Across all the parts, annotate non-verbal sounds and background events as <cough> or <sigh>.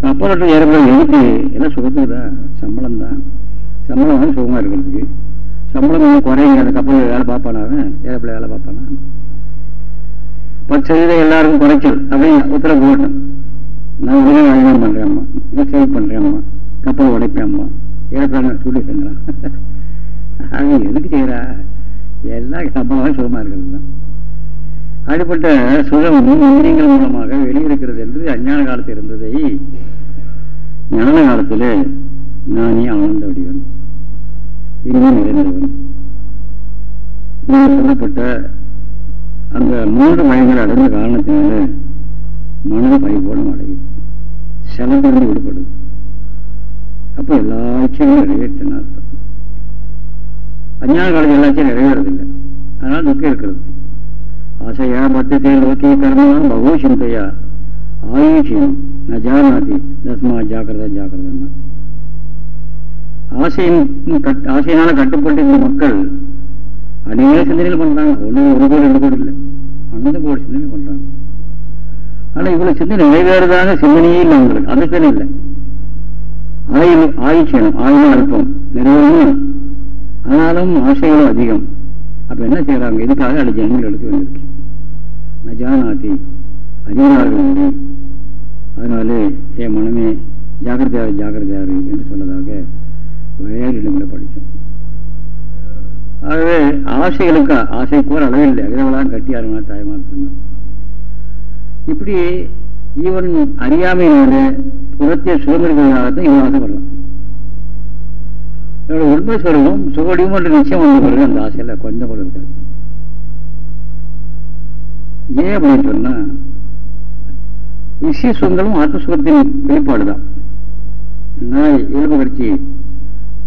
கப்பல் விட்டு ஏறப்பட எதுக்கு? எல்லாம் சுகத்துக்கு தான்? சம்பளம் தான். சம்பளம் வந்து சுகமாக இருக்கிறதுக்கு. சம்பளம் கொஞ்சம் குறையுங்க. அந்த கப்பல் வேலை பார்ப்பானா அவன்? ஏறப்பில் வேலை பார்ப்பானா? பத்து சதவீதம் எல்லாருக்கும் குறைச்சல். அப்படின்னு உத்தரவு போட்டேன். நான் உடனே வழிபாடு பண்ணுறேன் அம்மா. இதை சேவ் பண்ணுறேன் அம்மா. கப்பல் உடைப்பேன் அம்மா. ஏறப்பிள்ளை சொல்லி செஞ்சான். அவன் எதுக்கு செய்கிறா எல்லாம் சம்பளமாக சுகமாக இருக்கிறது தான். அப்படிப்பட்ட சுகம் இந்திரியங்கள் மூலமாக வெளியிருக்கிறது என்று அஞ்ஞான காலத்தில் இருந்ததை ஞான காலத்தில் நானே ஆனந்த வடிவன். இங்கே நிறைந்தவன். சொல்லப்பட்ட அந்த மூன்று பயங்கள் அடைந்த காரணத்தினால மனது பரிபூர்ணம் அடையும். செலத்திலிருந்து விடுபடுது அப்ப எல்லா இச்சைகளும் நிறைவேற்றின அர்த்தம் அஞ்ஞான காலத்தில் எல்லா இச்சையும் நிறைவேறதில்லை. அதனால் துக்கம் இருக்கிறது. ஆசையா பத்தத்தை லோக்கிய கர்மா பகவ சிந்தையா ஆயுஷியம் ந ஜானாதி தஸ்மா ஜாக்கிரதா ஜாக்கிரதா ஆசையின் ஆசையினால கட்டுப்பட்டு இந்த மக்கள் அநேக சிந்தனைகள் பண்றாங்க. ஒன்றும் ஒரு கோடி ரெண்டு கோடி இல்லை. அனந்த கோடி சிந்தனை பண்றாங்க. ஆனா இவ்வளவு சிந்தனை நிறைவேறதாக சிந்தனையே இல்லை அவங்களுக்கு. அந்த சிந்தனை இல்லை. ஆயுள் ஆயுட்சேனம் ஆயுளும் அல்பம் நிறைவேறணும் ஆனாலும் ஆசைகளும் அதிகம். அப்ப என்ன செய்யறாங்க இதுக்காக அது ஜனங்கள் எடுக்க வேண்டியிருக்கு நஜானாதி அதிகாரம் இல்லை அதனால என் மனமே ஜாக்கிரதையாரு ஜாக்கிரதையாரு என்று சொன்னதாக வேறு இடங்களை படித்தோம். ஆகவே ஆசைகளுக்கு ஆசை கூட அளவில்லை அகிலவெல்லாம் கட்டியாருங்களா தாய்மார் சொன்னார் இப்படி ஜீவன் அறியாமையினால புறத்தை சுதந்திரங்களாகத்தான் இவன் ஆசைப்படலாம் என்னோட உண்மை சொல்லுவோம் சுகடியும் நிச்சயம் வந்த பிறகு அந்த ஆசையில் கொஞ்சம் கூட இருக்காது. ஏன் அப்படின்னு சொன்னா விஷய சுகங்களும் ஆத்மசுகத்தின் வெளிப்பாடுதான். நாய் எலும்பு கடிச்சு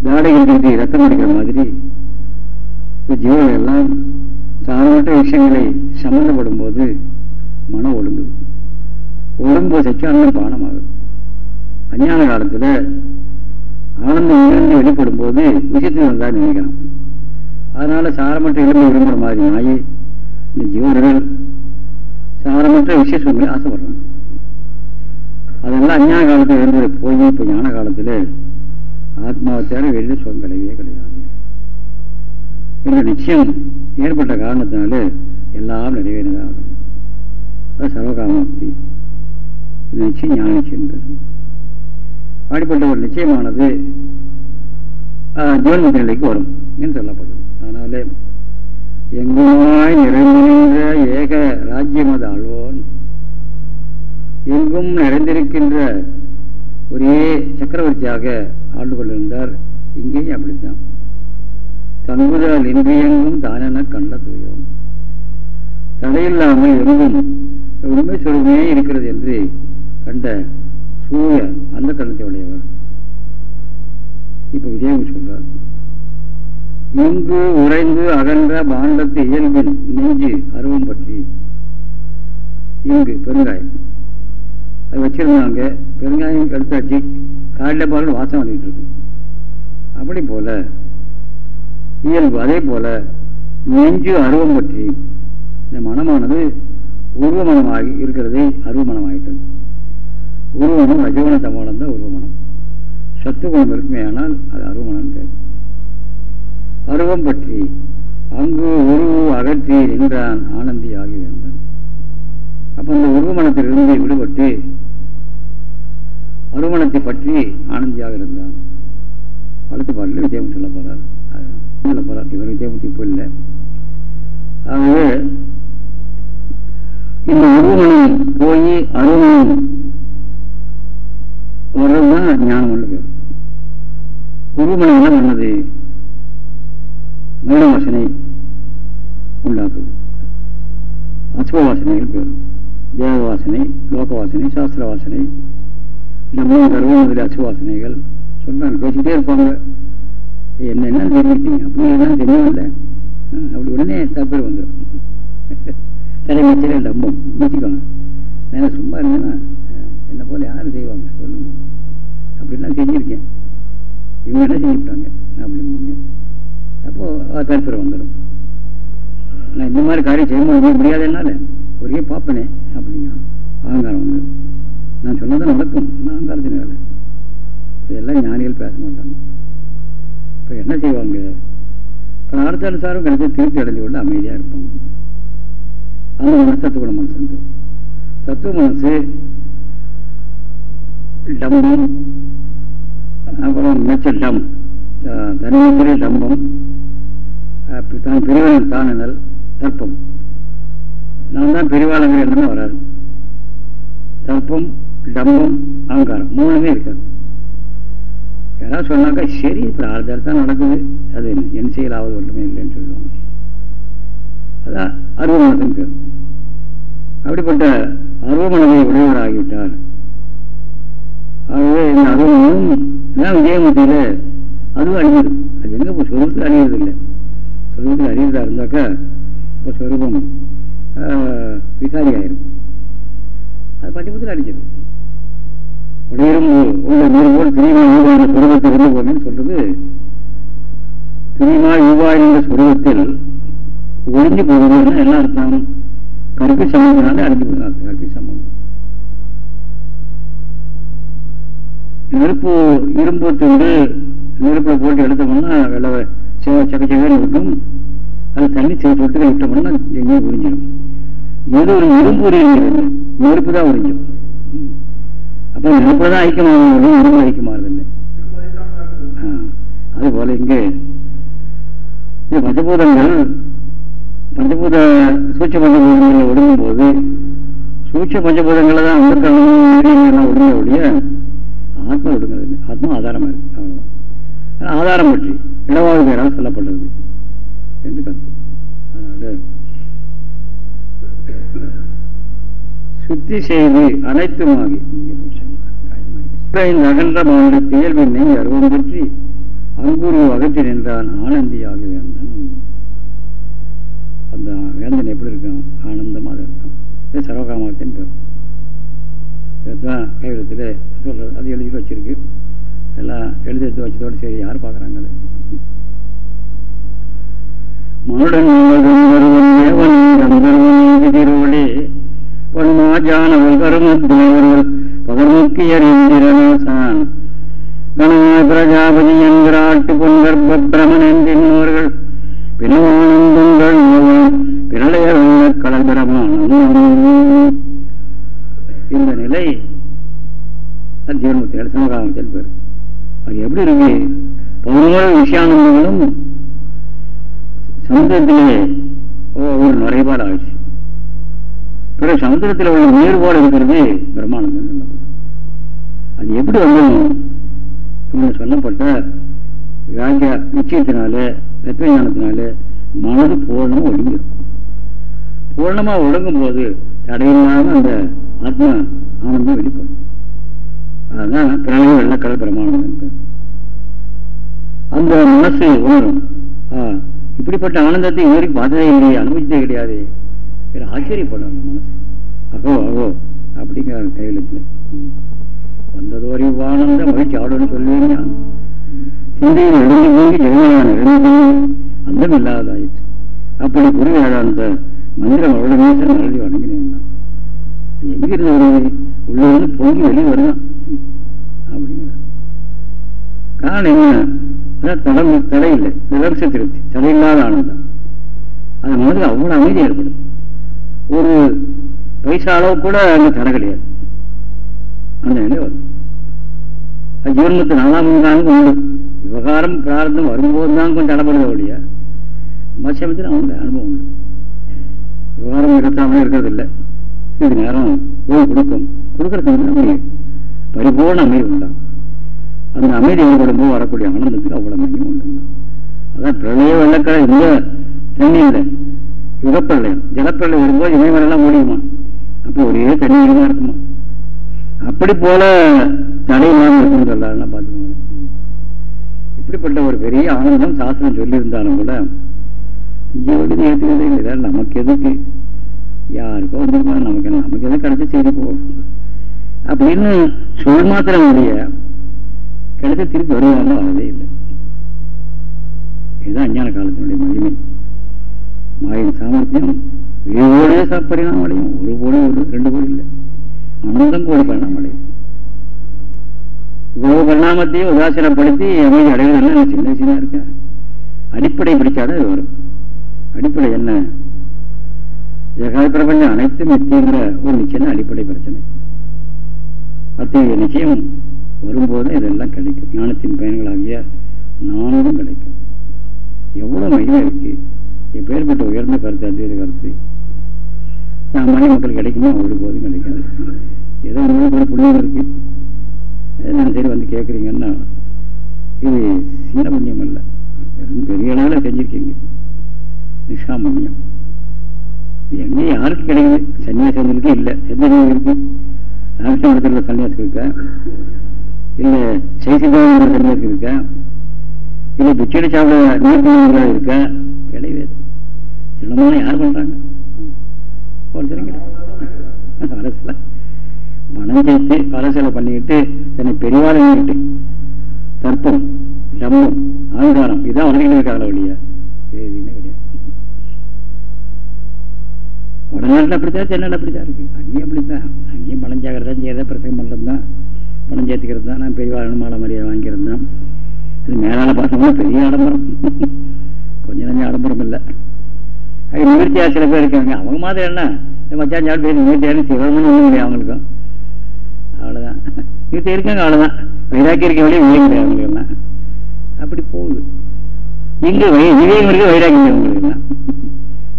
தாடைகள் கட்டி ரத்தம் அடிக்கிற மாதிரி ஜீவர்கள் எல்லாம் சாதாரண விஷயங்களை சம்மந்தப்படும் போது மனம் ஒழுங்குது. ஒழுங்கு சச்சியானந்தம் பானமாகும் அஞ்ஞான காலத்துல ஆனந்தம் இருந்து வெளிப்படும் போது விஷயத்தில் வந்தா நினைக்கிறான் அதனால சாரமற்ற எலும்பு விரும்புகிற மாதிரி நாய் இந்த ஜீவர்கள் சாரமற்ற விஷய சூழ்நிலை ஆசைப்படுறாங்க. அதெல்லாம் அஞ்ஞான காலத்தில் இருந்தது போய் இப்போ ஞான காலத்தில் ஆத்மாவை தேட வெளியில சுகம் கிடையவே கிடையாது. என்ற நிச்சயம் ஏற்பட்ட காரணத்தினால எல்லாம் நிறைவேறினதாகும் அது சர்வகாமக்தி. இந்த நிச்சயம் ஞான நிச்சயம் அப்படிப்பட்ட ஒரு நிச்சயமானது ஜீவன் நிலைக்கு வரும் என்று சொல்லப்படுது. அதனால எங்குமாய் நிறைந்திருந்த ஏக ராஜ்யமது ஆழ்வோன் எங்கும் நிறைந்திருக்கின்ற ஒரே சக்கரவர்த்தியாக ஆண்டு கொண்டிருந்தார். இங்கேயும் அப்படித்தான். தங்குதல் இன்றியெங்கும் தானென கண்ட துயோம் தடையில்லாமல் எங்கும் உண்மை சொல்லுமே இருக்கிறது என்று கண்ட சூய அந்த கண்ணத்தை உடையவர். இப்ப விஜயம் சொல்றார். முன்பு உறைந்து அகன்ற பாண்டத்து இயல்பின் நெஞ்சு அருவம் பற்றி. இங்கு பெருங்காயம். அது வச்சிருந்தாங்க. பெருங்காயம் கழுத்தாச்சு காலையில் பாருங்க வாசம் வந்துட்டு இருக்கு அப்படி போல இயல்பு அதே போல நெஞ்சு அருவம் பற்றி. இந்த மனமானது உருவமனமாகி இருக்கிறதே அருவமனமாகிட்டது உருவமனம் ரஜகுண தமோனம் தான் உருவமனம். சத்துகுணம் இருக்குமே ஆனால் அது அருவமனம் பேர். அருவம் பற்றி அங்கு உருவு அகற்றி நின்றான் ஆனந்தி ஆகி வேண்டான் அப்ப இந்த உருவமனத்திலிருந்து விடுபட்டு அருமணத்தை பற்றி ஆனந்தியாக இருந்தான். அடுத்த பாடல விஜயம் சொல்ல போறார். சொல்ல போறார்? இவர் விஜயமுத்தி இப்போ இல்லை. ஆகவே இந்த உருவமனம் போய் அருவமனம் வர்றதுதான் ஞானம் பேர். உருவமனம் என்ன பண்ணது மூலவாசனை உண்டாக்குது. அசுப வாசனைகள் பேர். தேவ வாசனை லோக வாசனை சாஸ்திர வாசனை நம்ம கர்வம் முதலிய அசுப வாசனைகள் சொல்றாங்க பேசிக்கிட்டே இருப்பாங்க. என்னென்ன தெரிஞ்சுக்கிட்டீங்க? அப்படி என்ன தெரியவில்லை அப்படி உடனே தப்பு வந்துடும் <laughs> தலைமைச்சரே டம்பம் மிச்சிக்கணும் நான் சும்மா இருந்தேன்னா என்னை போல யாரும் செய்வாங்க? சொல்லுங்க. அப்படின்லாம் செஞ்சுருக்கேன் இவங்க என்ன செஞ்சுட்டாங்க அப்படிம்பாங்க. அப்போ தற்புறம் வந்துடும் நான் இந்த மாதிரி காரியம் செய்ய முடியும் முடியாது என்னால? ஒரே பார்ப்பனே அப்படிங்கிறான் அகங்காரம் வந்துடும் நான் சொன்னதான் நடக்கும். நான் அகங்காரத்தின் வேலை இதெல்லாம் ஞானிகள் பேச மாட்டாங்க. இப்போ என்ன செய்வாங்க? பிரார்த்தனுசாரம் கிடைச்ச திருப்தி அடைஞ்சு கொண்டு அமைதியாக இருப்பாங்க. அந்த மனசு சத்துவ மனசு. தத்துவ மனசு டம்பம் அப்புறம் டம். தர்மபுரி தம்பம் தான் பிரிவன் தானல் தர்ப்பம். நான் தான் பிரிவாளங்கிற எண்ணமே வராது. தர்ப்பம் டம்பம் அகங்காரம் மூணுமே இருக்காது. யாராவது சொன்னாக்கா சரி பிரார்த்தனை தான் நடக்குது. அது என் செயலாவது ஒன்றுமே இல்லைன்னு சொல்லுவாங்க. அதான் அருவமனசன் பேர். அப்படிப்பட்ட அருவமனதை உடையவராகிவிட்டார். ஆகவே இந்த அருவமனம் இதான் அதுவும் அழியுது அது எங்க இப்போ சொருபத்தில் அழியறது இல்லை. சொருபத்தில் அழியறதா இருந்தாக்கா இப்போ சொரூபம் விகாரி ஆயிரும். அது பஞ்சபத்தில் அழிஞ்சிடும் உடையிரும் உள்ள நீர் போல் திரிமா யூவான சொருபத்தில் இருந்து போமேன்னு சொல்றது திரிமா யூவாய் என்ற சொருபத்தில் ஒழிஞ்சு போகுதுன்னா என்ன அர்த்தம். கருப்பு சம்பந்தனால அழிஞ்சு போகுது அர்த்தம். கருப்பு சம்பந்தம் நெருப்பு இரும்பு துண்டு நெருப்புல போட்டு எடுத்தோம்னா வெள்ள சக்கச்சக்கன்னு இருக்கும். அது தண்ணி சொட்டுக்க விட்டோம்னா எங்கேயும் உறிஞ்சிடும் ஏதோ ஒரு இரும்பு உரிஞ்சிருது நெருப்பு தான் உறிஞ்சிடும் அப்போ நெருப்புல தான் ஐக்கியமாக இரும்பு ஐக்கியமாகறதில்லை அது போல இங்கே பஞ்சபூதங்கள் பஞ்சபூத சூட்ச பஞ்சபூதங்களை ஒடுங்கும் போது சூட்ச பஞ்சபூதங்களை தான் அந்த ஒடுங்க ஒழிய ஆத்மா ஒடுங்கிறது ஆத்மா ஆதாரமா இருக்கு. ஆதாரம் பற்றி இடவாக பேரால் சொல்லப்பட்டது என்று கருத்து. அதனால சுத்தி செய்து அனைத்துமாகி இந்த அகன்ற மாநில தேர்வினை அருவம் பற்றி அங்குரு அகற்றி நின்றான் ஆனந்தியாக வேந்தன் அந்த வேந்தன் எப்படி இருக்கான்? ஆனந்தமாக இருக்கான். இது சர்வகாமத்தின் பேர். இதுதான் கைவிடத்தில் சொல்கிறது அது எழுதி வச்சிருக்கு. எல்லாம் எழுதி எடுத்து வச்சதோடு சரி யார் பார்க்குறாங்க அது? மனுடன் திருவள்ளி பொன்மாஜானவள் கருமத்தேவர்கள் பகர்முக்கியர் இந்திரநாசான் பொன்கர்ப்ப பிணவானந்தங்கள் பிரளய கடல் பிரமாணம் இந்த நிலை ஜீவன்முத்திகள் சமகாலத்தில் பேர் அது எப்படி இருக்கு? பதினோரு விஷயானந்தங்களும் சமுதிரத்திலே ஒரு நுரைபாடு ஆயிடுச்சு பிறகு சமுதிரத்தில் உள்ள நீர்பாடு இருக்கிறது பிரம்மானந்தம் அது எப்படி வந்து சொல்லப்பட்ட வியாக்கிய நிச்சயத்தினால தத்துவ ஞானத்தினால மனது பூர்ணமா ஒடுங்கிடும் பூர்ணமாக ஒடுங்கும் போது தடையில்லாமல் அந்த ஆத்மா ஆனந்தம் வெளிப்படும். அதுதான் பிரணய வெள்ளக்கடல் பிரமாணம் அந்த மனசு உணரும். இப்படிப்பட்ட ஆனந்தத்தை இதுவரைக்கும் பார்த்ததே இல்லையே அனுபவிச்சதே கிடையாது. ஆச்சரியப்படும் அந்த மனசு. அகோ அகோ அப்படிங்கிற கையெழுத்துல வந்ததோரி வானந்த மகிழ்ச்சி ஆடுன்னு சொல்லுவீங்க சிந்தையில் எழுந்து போய் ஜெகமான எழுந்து அந்தம் இல்லாதாயிற்று அப்படி புரியாத அந்த மந்திரம் அவ்வளவு மீசன் எழுதி வணங்கினேன் எங்கிருந்து வருது உள்ளே வந்து பொங்கி வெளியே வருதான். காரணம் என்ன? தடம் தடை இல்லை நிலம்ச திருப்தி. தடையில்லாத ஆனந்தம். அது மனதில் அவ்வளவு அமைதி ஏற்படும். ஒரு பைசா அளவு கூட அங்கே தடை கிடையாது. அந்த நிலை வரும். அது ஜீவன்மத்து நாலாம் தாங்க உண்டு. விவகாரம் பிரார்த்தம் வரும்போது தான் கொஞ்சம் தடைப்படுது ஒழிய மத்தியமத்தில் அவங்க அனுபவம் உண்டு. விவகாரம் இருக்காமலே இருக்கிறது இல்லை இது நேரம் ஓய்வு கொடுக்கும். கொடுக்கறதுக்கு அமைதி பரிபூர்ண அமைதி உண்டாம் அந்த அமைதி ஏற்படும்போது வரக்கூடிய ஆனந்தத்துக்கு அவ்வளவு மகிமும் உண்டு. அதான் பிரளய வெள்ளக்கடை இந்த தண்ணி இல்லை யுகப்பிரளயம் ஜலப்பிரளயம் வரும்போது இமயமரெல்லாம் முடியுமா அப்போ ஒரே தண்ணி தான் இருக்குமா? அப்படி போல தடையில்லாம இருக்குன்னு சொல்லலாம் பார்த்துக்கோங்க. இப்படிப்பட்ட ஒரு பெரிய ஆனந்தம் சாஸ்திரம் சொல்லியிருந்தாலும் கூட இங்கே வந்து ஏற்றுக்கிறதே இல்லை நமக்கு எதுக்கு? யாருக்கோ வந்திருப்பா நமக்கு நமக்கு எதுவும் கிடைச்சி செய்தி போகும். அப்படின்னு சொல் மாத்திரம் இல்லைய. கிடைச்ச திருப்பி வருவாங்க வரதே இல்லை. இதுதான் அஞ்ஞான காலத்தினுடைய மகிமை. மாயின் சாமர்த்தியம் வேவோடே பரிணாமம் அடையும். ஒரு போடு ஒரு ரெண்டு போடு இல்லை. அனந்தம் கூட பரிணாமம் அடையும். இவ்வளவு பரிணாமத்தையும் உதாசீனப்படுத்தி அமைதி அடைவதல்ல சின்ன விஷயமா இருக்கேன். அடிப்படை பிடிச்சாதான் இது வரும். அடிப்படை என்ன? ஏகாத பிரபஞ்சம் அனைத்தும் மித்திங்கிற ஒரு நிச்சயம் அடிப்படை பிரச்சனை. அத்தகைய நிச்சயம் வரும்போது இதெல்லாம் கிடைக்கும். ஞானத்தின் பயன்களாகிய நானும் கிடைக்கும். எவ்வளவு மகிமை இருக்கு. எப்பேற்பட்ட உயர்ந்த கருத்து அத்வைத கருத்து. சாமானிய மக்கள் கிடைக்குமோ? ஒரு போதும் கிடைக்காது. ஏதோ உங்களுக்கு ஒரு புண்ணியம் இருக்கு. நான் சரி வந்து கேட்குறீங்கன்னா இது சின்ன புண்ணியம் இல்லை பெரிய அளவில் செஞ்சிருக்கீங்க. நிஷா புண்ணியம். இது எங்கே யாருக்கு கிடைக்குது? சன்னியாசம் இருக்கு இல்லை. எந்த நோய் இருக்கு? ராமகிருஷ்ண சன்னியாசம் இருக்கா? இல்லை சைசிதான சன்னியாசம் இருக்கா இல்லை பிச்சடி சாப்பிட நீர்மீன்களா இருக்கா? கிடையவே சின்னமான யார் பண்ணுறாங்க ஒருத்தரும் கிடையாது பணம் சேர்த்து அரசியலை பண்ணிக்கிட்டு தன்னை பெரியவாள் தர்ப்பம் சம்பம் அகங்காரம் இதான் வளர்க்கிட்டு இருக்காங்களா வழியா எதுவுமே கிடையாது. உடல்நாட்டில் அப்படித்தான் தென்னாட்டில் அப்படித்தான் இருக்கு. அங்கேயும் அப்படித்தான். அங்கேயும் பணம் சேர்க்கறதா செய்யறதா பிரசங்கம் பண்ணுறது தான் பணம் சேர்த்துக்கிறது தான். நான் பெரியவாள் மாலை மரியாதை வாங்கியிருந்தேன் அது மேலான பார்த்தோம்னா பெரிய ஆடம்பரம். கொஞ்சம் கொஞ்சம் ஆடம்பரம் இல்லை. அது நிவர்த்தியா சில பேர் இருக்காங்க. அவங்க மாதிரி என்ன? மச்சான் சாப்பிட்டு பேர் நிவர்த்தியாரு சிவமணி ஒன்றும் கிடையாது அவங்களுக்கும் அவ்வளோதான் நிவர்த்தி இருக்காங்க அவ்வளோதான் வைராக்கி இருக்க வழியே விவேகம் கிடையாது அவங்களுக்கெல்லாம் அப்படி போகுது. இங்கே வை விவேகம் இருக்கு வைராக்கி அவங்களுக்கெல்லாம்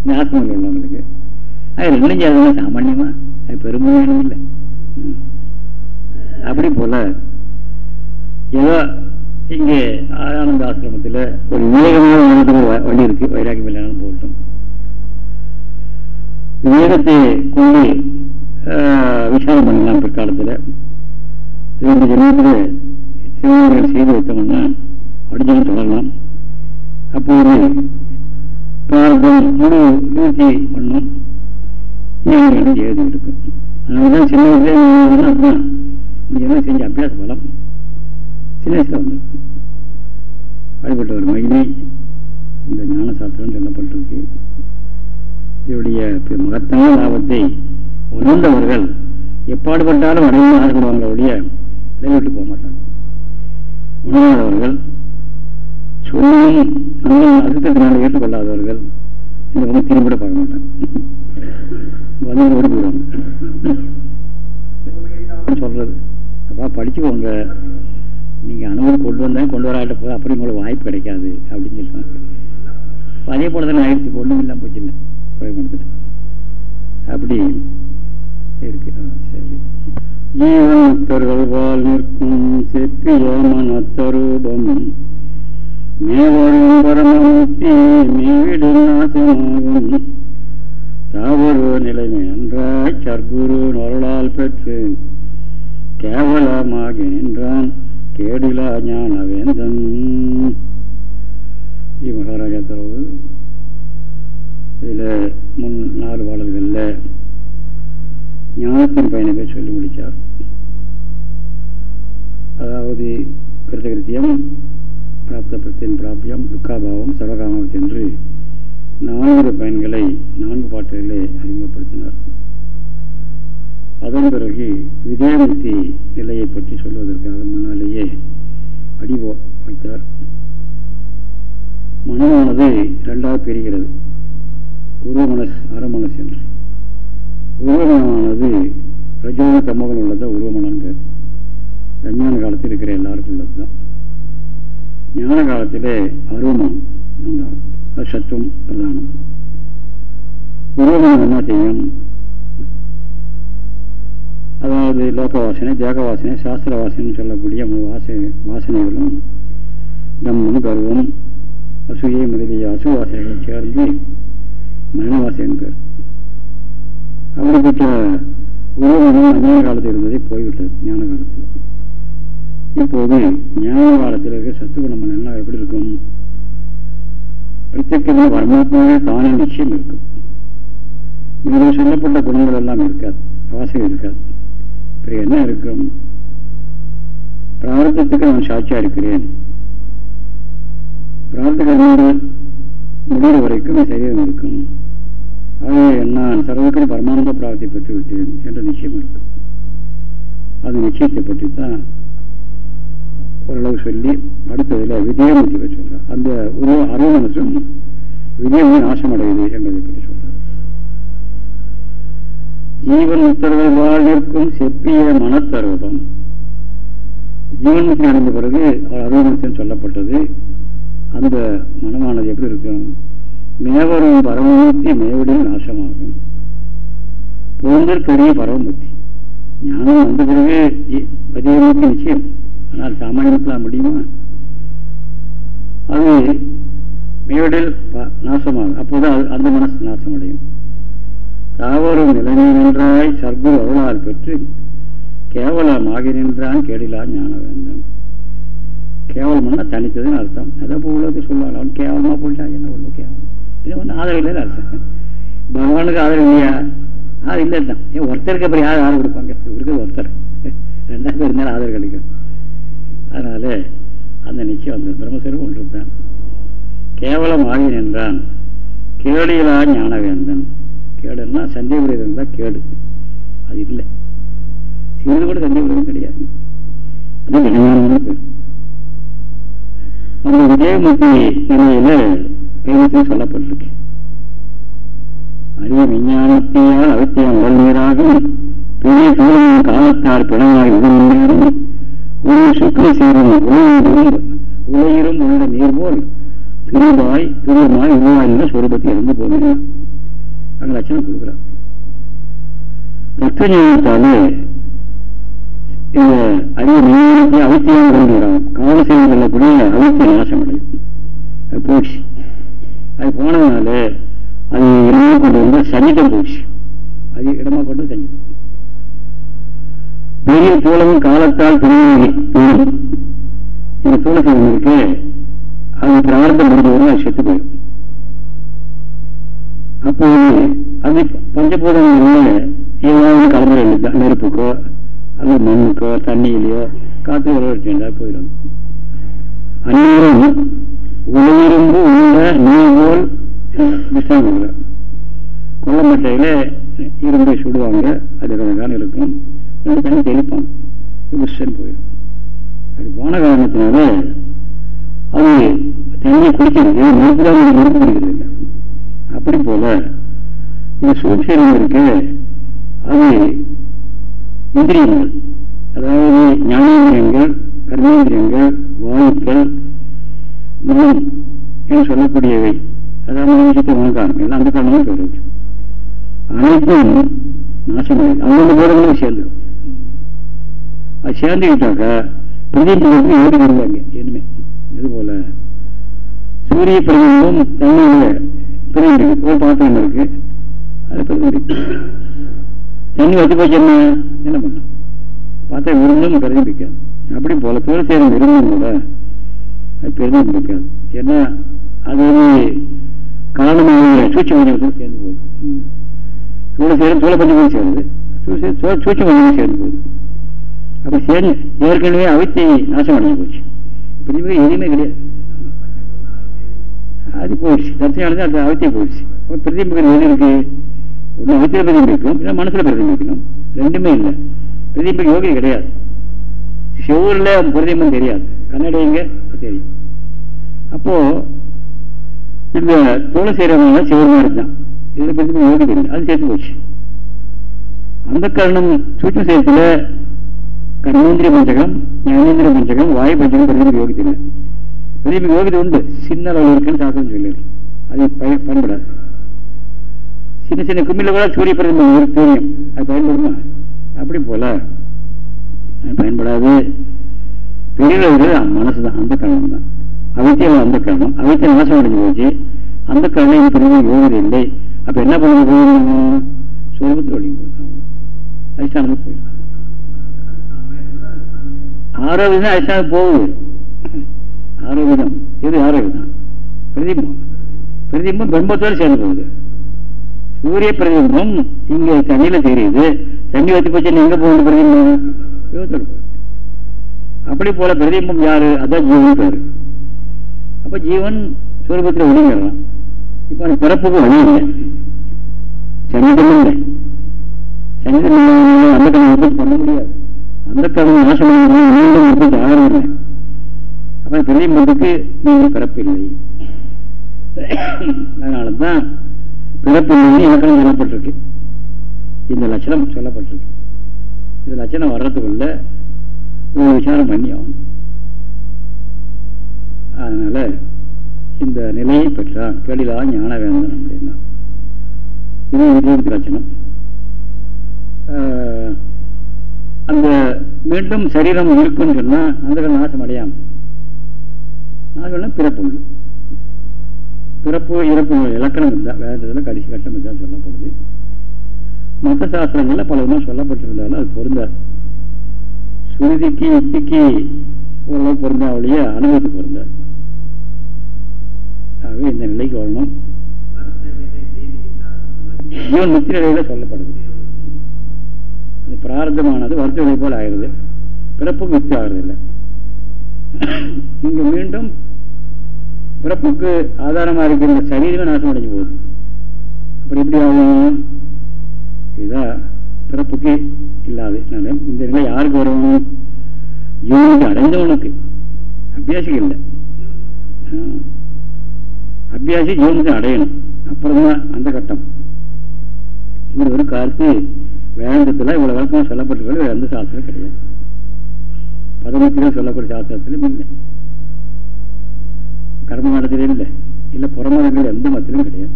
இந்த ஆத்மங்கள் உள்ளவங்களுக்கு அது ரெண்டும் சேர்ந்தது சாமான்யமா? அது பெருமையானது இல்லை. அப்படி போல ஏதோ இங்கே ஆனந்த ஆசிரமத்தில் ஒரு விவேகமான வாழ்றதுக்கு வழி இருக்கு வைராகி இல்லைனாலும் போட்டும் விவேகத்தை கொண்டு விசாரம் பண்ணலாம் பிற்காலத்தில். ரெண்டு ஜென்மத்தில் சிவனர்கள் செய்து வைத்தோம்னா அடுத்த தொடரலாம். அப்போது பிரார்த்தம் முழு நிவர்த்தி பண்ணும். ஞானிகளும் எழுதி இருக்கும் அதனாலதான் சின்ன வயசுலேயே அப்படின்னா முடியாமல் செஞ்ச அபியாச பலம் சின்ன வயசுல வந்துடும் அப்படிப்பட்ட ஒரு மகிமை இந்த ஞான சாஸ்திரம் சொல்லப்பட்டிருக்கு. இதனுடைய மகத்தான லாபத்தை உணர்ந்தவர்கள் எப்பாடுபட்டாலும் அடைந்து ஆசைப்படுவாங்களே ஒழிய விட்டு போக மாட்டாங்க. உணராதவர்கள் சொல்லும் அசுத்தத்தினால ஏற்றுக்கொள்ளாதவர்கள் இந்த பக்கம் திரும்பிட பார்க்க மாட்டாங்க. வந்து ஓடி போயிடுவாங்க. சொல்றது. அப்பா படிச்சுக்கோங்க. நீங்க அனுபவம் கொண்டு வந்தாலும் கொண்டு வராட்ட போது அப்படி உங்களுக்கு வாய்ப்பு கிடைக்காது அப்படின்னு சொல்லுவாங்க அதே போல தானே ஆயிடுச்சு. ஒண்ணும் இல்லாம போச்சு இல்லை. குறைபடுத்துட்டு அப்படி இருக்கு. சரி. ஜீவன் வாழ் நிற்கும் செப்பிய மனத்தரூபம். மேவரும் பரமூர்த்தி மேவிடும் நாசமாகும். தாவரு நிலைமை என்றாய் சர்க்குரு நொருளால் பெற்று கேவலமாகி நின்றான் கேடிலா ஞானவேந்தன். மகாராஜா தரவு இதில் முன் நாலு பாடல்களில் ஞானத்தின் பயணத்தை சொல்லி முடித்தார் அதாவது கிருத்தகிருத்தியம் பிராப்த பிரத்தின் பிராபியம் துக்காபாவம் சர்வகாமம் என்று நான்கு பயன்களை நான்கு பாட்டுகளிலே அறிமுகப்படுத்தினார். அதன் பிறகு விஜயமுக்தி நிலையை பற்றி சொல்வதற்காக முன்னாலேயே அடிவோ வைத்தார். மனமானது இரண்டாவது பிரிகிறது. உருவ மனசு அறமனசு என்று. உருவமனமானது ரஜோன தமோகன் உள்ளதான் உருவமனம் பேர் அஞ்ஞான காலத்தில் இருக்கிற எல்லாருக்கும் உள்ளதுதான் ஞான காலத்திலே அருவமனம் உண்டாகும் அது சத்துவம் பிரதானம். உருவமனம் என்ன செய்யும்? அதாவது லோக வாசனை தேக வாசனை சாஸ்திர வாசனை சொல்லக்கூடிய வாசனை வாசனைகளும் தம்மன் கர்வம் அசூயை முதலிய அசு வாசனைகளும் சேர்ந்து மரணவாசனை பேர். அப்படிப்பட்ட உருவமும் அஞ்ஞான காலத்தில் இருந்ததே போய்விட்டது ஞான காலத்தில். இப்போது ஞான காலத்தில் இருக்க சத்துகுணம் நல்லா எப்படி இருக்கும்? பிரத்யேகமாக பரமாத்மாவே தானே நிச்சயம் இருக்கும். இதில் சொல்லப்பட்ட குணங்கள் எல்லாம் இருக்காது வாசகம் இருக்காது. பிறகு என்ன இருக்கும்? பிரார்த்தத்துக்கு நான் சாட்சியா இருக்கிறேன். பிரார்த்த கர்மங்கள் முடிகிற வரைக்கும் சரீரம் இருக்கும் ஆகவே நான் சர்வக்கும் பரமானந்த பிராப்தி பெற்று விட்டேன் என்ற நிச்சயம் இருக்கும். அது நிச்சயத்தை பற்றி தான் ஓரளவு சொல்லி அடுத்ததில் விஜயமூர்த்தி பற்றி சொல்றேன் அந்த ஒரு அருவ மனசும் விஜயமும் நாசம் அடையுது என்பதை பற்றி சொல்றேன் ஜீவன் முத்தர்கள் வாழ்நிற்கும் செப்பிய மனத்தருவம். ஜீவன் முக்தி அடைந்த பிறகு அவர் சொல்லப்பட்டது. அந்த மனமானது எப்படி இருக்கும்? மேவரும் பரமமுக்தி மேவடில் நாசமாகும். பொருந்தற்கரிய பரமமுக்தி ஞானம் வந்த பிறகு பதியமுக்தி நிச்சயம். ஆனால் சாமானியத்தில் முடியுமா? அது மேவடில் நாசமாகும். அப்போது அந்த மனசு நாசமடையும். தாவரும் நிலைமை நின்றாய் சர்க்குரு அருளால் பெற்று கேவலமாகி நின்றான் கேடிலா ஞானவேந்தன். கேவலம்னா தனித்ததுன்னு அர்த்தம். அதை இப்போ சொல்லலாம் அவன் கேவலமாக போயிட்டா என்ன ஒன்று கேவலம்? இது ஒன்றும் ஆதரவு இல்லைன்னு அர்த்தம். பகவானுக்கு ஆதரவு இல்லையா? ஆதரவு இல்லை தான் ஏன் ஒருத்தருக்கு அப்புறம் யார் ஆதரவு கொடுப்பாங்க? இவருக்கு ஒருத்தர். ரெண்டாவது இருந்தாலும் ஆதரவு கிடைக்கும். அதனால அந்த நிச்சயம் அந்த பிரம்மஸ்வரம் ஒன்று தான். கேவலம் ஆகி நின்றான் கேளியிலா ஞானவேந்தன். கேடுன்னா சந்தேகம் இருந்தால் கேடு. அது இல்லை. சிறிது கூட சந்தேகம் கிடையாது. அது விஜயமான பேர் அந்த விஜயமூர்த்தி நிலையில கைவத்தில் சொல்லப்பட்டிருக்கு. அறிய விஞ்ஞானத்தையால் அவசியம் உடல் நீராகும் பெரிய சூழலின் காலத்தால் பிணமாய் உடனேறும் ஒரு சுக்கரை சேரும் உலகிலும் உலகிரும் உள்ள நீர் போல் திருவாய் திருமாய் உருவாய் என்ற சொரூபத்தை இறந்து போகிறார் அந்த லட்சணம் கொடுக்குறார் தத்துவ ஞானத்தாலே இந்த மெய்ஞானத்தை அவத்தியம் கொண்டுகிறான் கவனம் செய்து கொள்ளக்கூடிய அவத்திய நாசம் அடையும் அது போச்சு. அது போனதுனால அது இடமா கொண்டு வந்து சஞ்சிதம் போச்சு. அது இடமா கொண்டு சஞ்சிதம் பெரிய தூளமும் காலத்தால் பிரிவு இந்த தூளசம் இருக்கு அது பிரார்த்தம் முடிஞ்சவரும் அது செத்து போயிடும். அப்போது அது பஞ்சபூதங்கள் ஏதாவது கலந்துரை நெருப்புக்கோ அல்லது மண்ணுக்கோ தண்ணியிலையோ காற்று வரவேற்றா போயிடும். அந்நேரம் உலகிருந்து உள்ள நீர் போல் விஷயம் கொல்லமட்டையில இரும்பை சுடுவாங்க அது கணக்கான இருக்கும். ரெண்டு தண்ணி தெளிப்பாங்க விஷம் போயிடும். அது போன காரணத்தினால அது தண்ணியை குடிக்கிறது நெருப்பு தான் நெருப்பு குடிக்கிறது. இல்லை அப்படி போல இந்த சூழ்ச்சியம் இருக்கு அது இந்திரியங்கள் அதாவது ஞானேந்திரியங்கள் கர்மேந்திரியங்கள் வாயுக்கள் மனம் என்று சொல்லக்கூடியவை. அதாவது மனுஷத்தை உணக்காரம் எல்லாம் அந்த காரணமாக போயிருக்கு அனைத்தும் நாசமாயிருக்கு அவங்க போதங்களும் சேர்ந்துடும் அது சேர்ந்துக்கிட்டாக்க பிரதிபலிப்பு ஏறி வருவாங்க இனிமே இது போல சூரிய பிரதிபம் தன்னுடைய பிரதிபலிக்கு ஒரு பாத்திரம் இருக்கு அது பிரதிபலிக்கு தண்ணி வச்சு போச்சு என்ன? என்ன பண்ண பார்த்தா விருந்தும் பிரதிபிக்காது அப்படி போல தூர சேரும் விருந்தும் கூட அது பிரதிபிக்காது ஏன்னா அது வந்து காரணமாக சூச்சி மஞ்சள் சேர்ந்து போகுது. தூள சேரும் தூள பஞ்சமும் சேர்ந்து. சூச்சி மஞ்சள் சேர்ந்து போகுது. அப்ப சேர்ந்து ஏற்கனவே அவைத்தை நாசம் அடைஞ்சு போச்சு. பிரதிபிக்க எதுவுமே கிடையாது. அது போயிடுச்சு. தர்ச்சனானது அது அவத்தியம் போயிடுச்சு. பிரதிபிக்கிறது எது இருக்கு? ஒன்று அவைத்தில பிரதிபலிக்கும் இல்லை மனசுல பிரதிபலிக்கணும் ரெண்டுமே இல்லை. பிரதிபிக்க யோகி கிடையாது. செவ்வூர்ல பிரதிபம் தெரியாது. கன்னடைங்க தெரியும். அப்போ இந்த தோலை செய்யறவங்க செவ்வூர் மாதிரி தான் இதில் பிரதிபம் யோகி இல்லை அது சேர்த்து போச்சு. அந்த காரணம் சூட்சம் செய்யறதுல கர்மேந்திரிய பஞ்சகம் ஞானேந்திர பஞ்சகம் வாயு பஞ்சகம் பிரதிபம் யோகி தெரியும். பெரிய யோகிதை உண்டு சின்ன அளவு இருக்குன்னு சாஸ்திரம் சொல்லியிருக்கு அது பயன்படாது. சின்ன சின்ன கும்மியில் கூட சூரிய பிரதிபம் தெரியும். அது பயன்படுமா? அப்படி போல. பயன்படாது. பெரியவர்கள் மனசு தான் அந்த காரணம் தான். அவைத்தியம் அந்த காரணம் அவைத்தியம் நாசம் அடைஞ்சு போச்சு. அந்த காரணம் பெரிய யோகிதை இல்லை. அப்ப என்ன பண்ண போகணும் சோகத்தில் ஒழிங்க போகுது அதிஷ்டானத்துக்கு போயிடும். ஆரோக்கியம் அதிஷ்டானம் போகுது. ஆரோக்கியம் இது ஆரோக்கியம் பிரதிபம். பிரதிபம் பிரம்மத்தோடு சேர்ந்து போகுது சூரிய பிரதிபம் இங்க தண்ணியில தெரியுது. தண்ணி வச்சு போச்சு எங்க போகணும் பிரதிபம்? யோகத்தோடு போகுது அப்படி போல பிரதிபம் யாரு? அதான் ஜீவன் பேர். அப்ப ஜீவன் சூரியபத்தில் ஒளிங்கிறலாம் இப்ப பிறப்புக்கு வழி இல்லை சனிதம் இல்லை. சனிதம் அந்த கண்ணை பண்ண முடியாது. அந்த கடன் நாசம் மீண்டும் உற்பத்தி ஆகிறதில்லை அப்ப பெரிய மதுக்கு நீங்கள் பிறப்பில்லை அதனாலதான் பிறப்பில்லைன்னு இலக்கணம் சொல்லப்பட்டிருக்கு. இந்த லட்சணம் சொல்லப்பட்டிருக்கு. இந்த லட்சணம் வர்றதுக்குள்ள இவங்க விசாரம் பண்ணி ஆகணும். அதனால இந்த நிலையை பெற்றான் கேடிலா ஞானவேந்தன் அப்படின்னா. இது இருபத்தி லட்சணம். அந்த மீண்டும் சரீரம் இருக்குன்னு சொன்னா அந்த நாசம் அடையாம நாசம் பிறப்பு உண்டு பிறப்பு இறப்பு இலக்கணம் இருந்தா வேதத்தில் கடைசி கட்டம் இருந்தா சொல்லப்படுது. மத சாஸ்திரங்களில் பல விதமாக சொல்லப்பட்டிருந்தாலும் அது பொருந்தாது சுருதிக்கு யுக்திக்கு ஓரளவு பொருந்தா பொருந்தாவளிய அனுபவத்துக்கு பொருந்தாது ஆகவே இந்த நிலைக்கு வரணும். ஜீவன் முத்தி நிலையில சொல்லப்படுது. அது பிரார்த்தமானது வருத்த நிலை போல் ஆகிறது பிறப்புக்கு முத்தி ஆகிறது இல்லை நீங்கள் மீண்டும் பிறப்புக்கு ஆதாரமா இருக்கிற சரீரமே நாசம் அடைஞ்சு போகுது. அப்புறம் எப்படி ஆகும்? இதுதான் பிறப்புக்கு இல்லாது. இந்த நிலை யாருக்கு வரும்? இவனுக்கு அடைந்தவனுக்கு. அபியாசிக்கு இல்லை. அபியாசி ஜீவனத்தை அடையணும். அப்புறம்தான் அந்த கட்டம். இந்த ஒரு கருத்து வேந்தத்தில் இவ்வளவு விளக்கமாக சொல்லப்பட்டிருக்கிறது வேற எந்த சாஸ்திரம் கிடையாது. பதமத்திலும் சொல்லக்கூடிய சாஸ்திரத்திலும் இல்லை. கர்ம மதத்திலும் இல்லை. இல்லை புறமதங்கள் எந்த மதத்திலும் கிடையாது.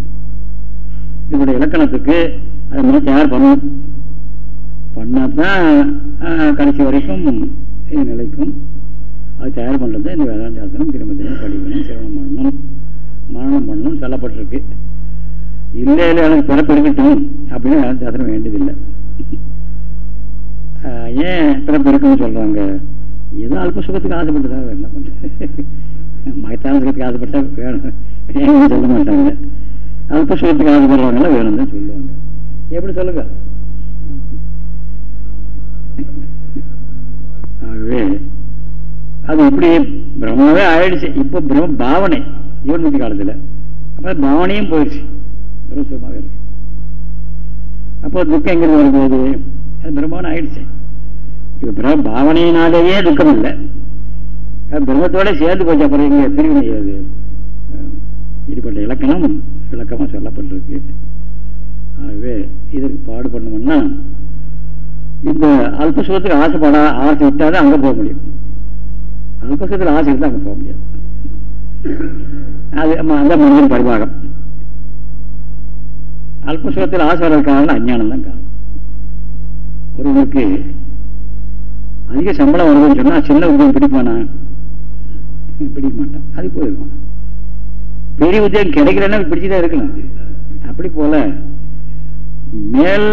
இதனுடைய இலக்கணத்துக்கு அதை மாதிரி தயார் பண்ணணும். பண்ணாதான் கடைசி வரைக்கும் நிலைக்கும். அது தயார் பண்ணுறது இந்த வேதாந்த சாஸ்திரம் திரும்ப திரும்ப படிக்கணும் சிரவணம் பண்ணணும். மரணம் பண்ணணும் சொல்லப்பட்டிருக்கு. இல்லை இல்லை எனக்கு பிறப்பிருக்கட்டும் அப்படின்னு வேதாந்த சாஸ்திரம் வேண்டியதில்லை. ஏன் பிறப்பு சொல்கிறாங்க ஏதோ அல்ப சுகத்துக்கு ஆசைப்பட்டதாக என்ன பண்ணுறது மகத்தான சுகத்துக்கு ஆசைப்பட்டா வேணும். சொல்ல மாட்டாங்க. அல்ப சுகத்துக்கு ஆசைப்படுறவங்களாம் வேணும் தான் சொல்லுவாங்க. எப்படி சொல்லுங்க? ஆகவே அது இப்படி பிரம்மாவே ஆயிடுச்சு. இப்போ பிரம்ம பாவனை ஜீவன்முக்தி காலத்தில். அப்போ பாவனையும் போயிடுச்சு. பிரம்மசுகமாக இருக்கு. அப்போ துக்கம் எங்கிருந்து வரும்போது? அது பிரம்மாவன் ஆயிடுச்சு. இப்போ பிரம்ம பாவனையினாலேயே துக்கம் இல்லை பிரம்மத்தோட சேர்ந்து போச்சு அப்புறம் இங்கே பிரிவு செய்யாது இப்படிப்பட்ட இலக்கணம் விளக்கமாக சொல்லப்பட்டிருக்கு. ஆகவே இதற்கு பாடுபடணும்னா இந்த அல்பசுகத்துக்கு ஆசைப்படா ஆசை விட்டாதான் அங்கே போக முடியும். அல்பசுகத்தில் ஆசை இருந்தால் அங்கே போக முடியாது. அது அந்த மனிதன் பரிபாகம். அல்பசுகத்தில் ஆசை வர்றது காரணம் அஞ்ஞானம் தான் காரணம். ஒருவனுக்கு அதிக சம்பளம் வருதுன்னு சொன்னா சின்ன உதவி பிடிப்பானா? பிடிக்க மாட்டான். அது போயிருவான் பெரிய உத்தியோகம் கிடைக்கலன்னா பிடிச்சுதான் இருக்கலாம். அப்படி போல மேல்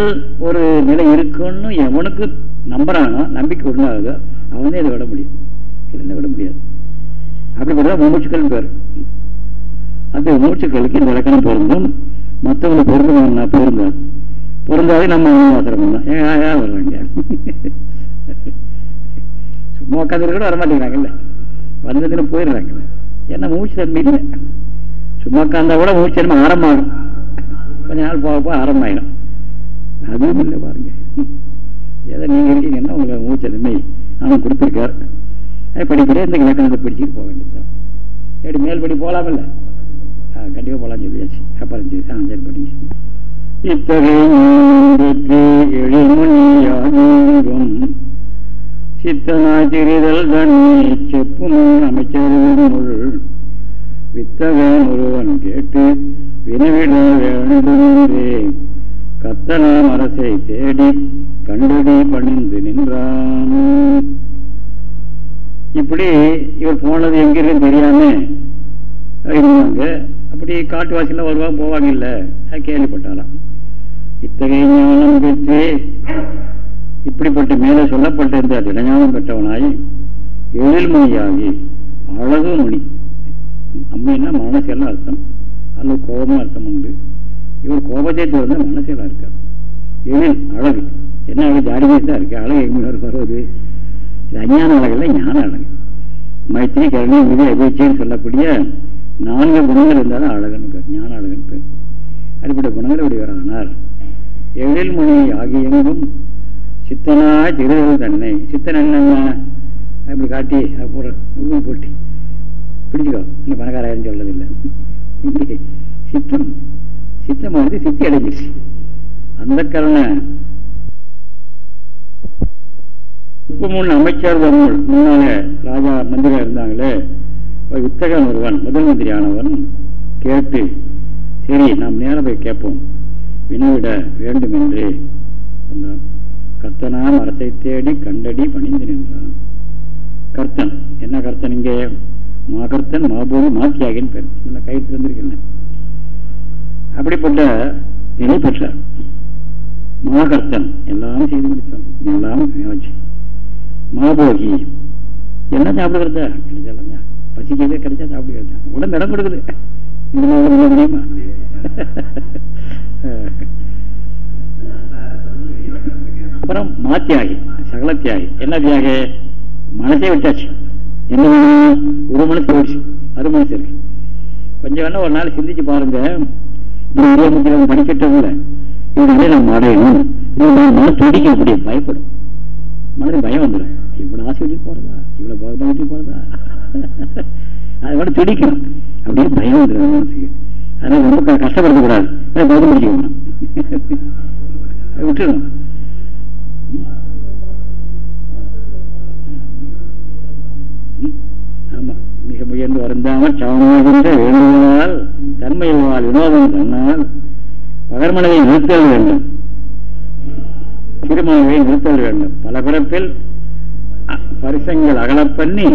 ஒரு நிலை இருக்குன்னு எவனுக்கு நம்புறானோ நம்பிக்கை உண்டாகுதோ அவனே இதை விட முடியும். இல்லைன்னா விட முடியாது. அப்படிப்பட்ட மூச்சுக்கள் பேர். அந்த மூச்சுக்களுக்கு இந்த இலக்கணம் பொருந்தும். மற்றவங்களை பொருந்தும் பொருந்தாது. பொருந்தாது நம்ம அவசரம் தான். ஏன் வர்றாங்க சும்மா உட்காந்துருக்கூட கூட வரமாட்டேங்கிறாங்கல்ல. வந்ததுல போயிடுறாங்க ஏன்னா மூச்சு தன்மை இல்லை. சும்மா உட்காந்தா கூட மூச்சு தன்மை ஆரம்பமாகும். கொஞ்ச நாள் போக போக ஆரம்பமாயிடும். அதுவும் இல்லை பாருங்க. ஏதோ நீங்கள் இருக்கீங்கன்னா உங்களுக்கு மூச்சு தன்மை அவன் கொடுத்துருக்கார். படிப்படியே இந்த இலக்கணத்தை பிடிச்சிட்டு போக வேண்டியதுதான் எப்படி மேல்படி போகலாமில்ல கண்டிப்பாக போகலாம்னு சொல்லியாச்சு. அப்புறம் சரி ஆ சரி படிங்க. இத்தகைய எழுமணியாகும் சித்தனாய் திரிதல் தண்ணி செப்புமே அமைச்சருள் வித்தகன் ஒருவன் கேட்டு வினவிட வேண்டுமே கத்தனாம் அரசை தேடி கண்டடி பணிந்து நின்றான். இப்படி இவர் போனது எங்கிருந்து தெரியாம இருந்தாங்க அப்படி காட்டுவாசியில் வருவாங்க போவாங்க இல்லை? கேள்விப்பட்டாராம். இத்தகைய ஞானம் பெற்று இப்படிப்பட்ட மேலே சொல்லப்பட்டிருந்த திடஞானம் பெற்றவனாய் எழில்மொழியாகி அழகு மொழி. அம்மைன்னா மனசெல்லாம் அர்த்தம். அல்லது கோபமும் அர்த்தம் உண்டு. இவர் கோபத்தை தோர்ந்த மனசியலா இருக்கார் எழில் அழகு. என்ன அழகு? ஜாடிமே தான் இருக்கு. அழகு எங்க வருவது இது அஞ்ஞான அழகு ஞான அழகு. மைத்திரி கருணை மிக எதிர்ச்சின்னு சொல்லக்கூடிய நான்கு குணங்கள் இருந்தாலும் அழகன்னு பேர். ஞான அழகன் பேர். அப்படிப்பட்ட குணங்கள் உடையவரானார் எழில் மொழி ஆகியெங்கும் சித்தனாய் திகழ்தல் தன்னை. சித்தன் என்ன அப்படி காட்டி போடுற போட்டி. பிடிச்சிக்கோ இன்னும் பணக்காராயிரம் சொல்லதில்லை. இங்கே சித்தம். சித்தமானது சித்தி அடைஞ்சிருச்சு. அந்த கருணை. முப்பமூணு அமைச்சர் முன்னால ராஜா மந்திரியா இருந்தாங்களே. வித்தகன் ஒருவன் முதல் மந்திரியானவன் கேட்டு சரி நாம் நேரம் போய் கேட்போம். வினவிட வேண்டும் என்று கர்த்தனாம் அரசை தேடி கண்டடி பணிந்து நின்றான். கர்த்தன் என்ன கர்த்தன் இங்கே? மாகர்த்தன் மாபூமி மாத்தியாகின் பெண் என்ன கைத்து வந்திருக்கேன் அப்படிப்பட்ட நிலை பெற்றார் மாகர்த்தன் எல்லாம் செய்து முடித்தான். எல்லாம் ஆச்சு. மாபோகி என்ன சாப்பிடுறதா கிடைச்சாலும் பசிக்கிறதே கிடைச்சா சாப்பிடுறதா உடம்பு இடம் கொடுக்குது. முடியுமா <laughs> அப்புறம் மாத்தியாகி சகல தியாகி என்ன தியாகி? மனசே விட்டாச்சு. என்ன ஒரு மனசு போயிடுச்சு. அரு மனசு இருக்கு. கொஞ்சம் வேணா ஒரு நாள் சிந்திச்சு பாருங்க. படிக்கட்டவங்கள. இதனால நம்ம அடையணும் மனசு துடிக்க அப்படியே பயப்படும் மனது பயம் வந்துடும் இவ்வளவு ஆசை விட்டு போறதா? இவ்வளவு பகவான் விட்டு போறதா? அது மட்டும் துடிக்கும் அப்படியே பயம் வந்துடும் மனசுக்கு. அதனால ரொம்ப கஷ்டப்படுத்தக்கூடாது பௌத்தம் படிச்சுக்கணும் விட்டுடும் ஆமா மிக முயன்று வருந்தாமல் சமமாக வேண்டுமானால் தன்மையினால் வினோதம் தன்னால் பகர்மனதை நிறுத்தல் வேண்டும். திருமணவை நிறுத்தல் வேண்டும். பல பிறப்பில் பரிசங்கள் அகலப் பண்ணி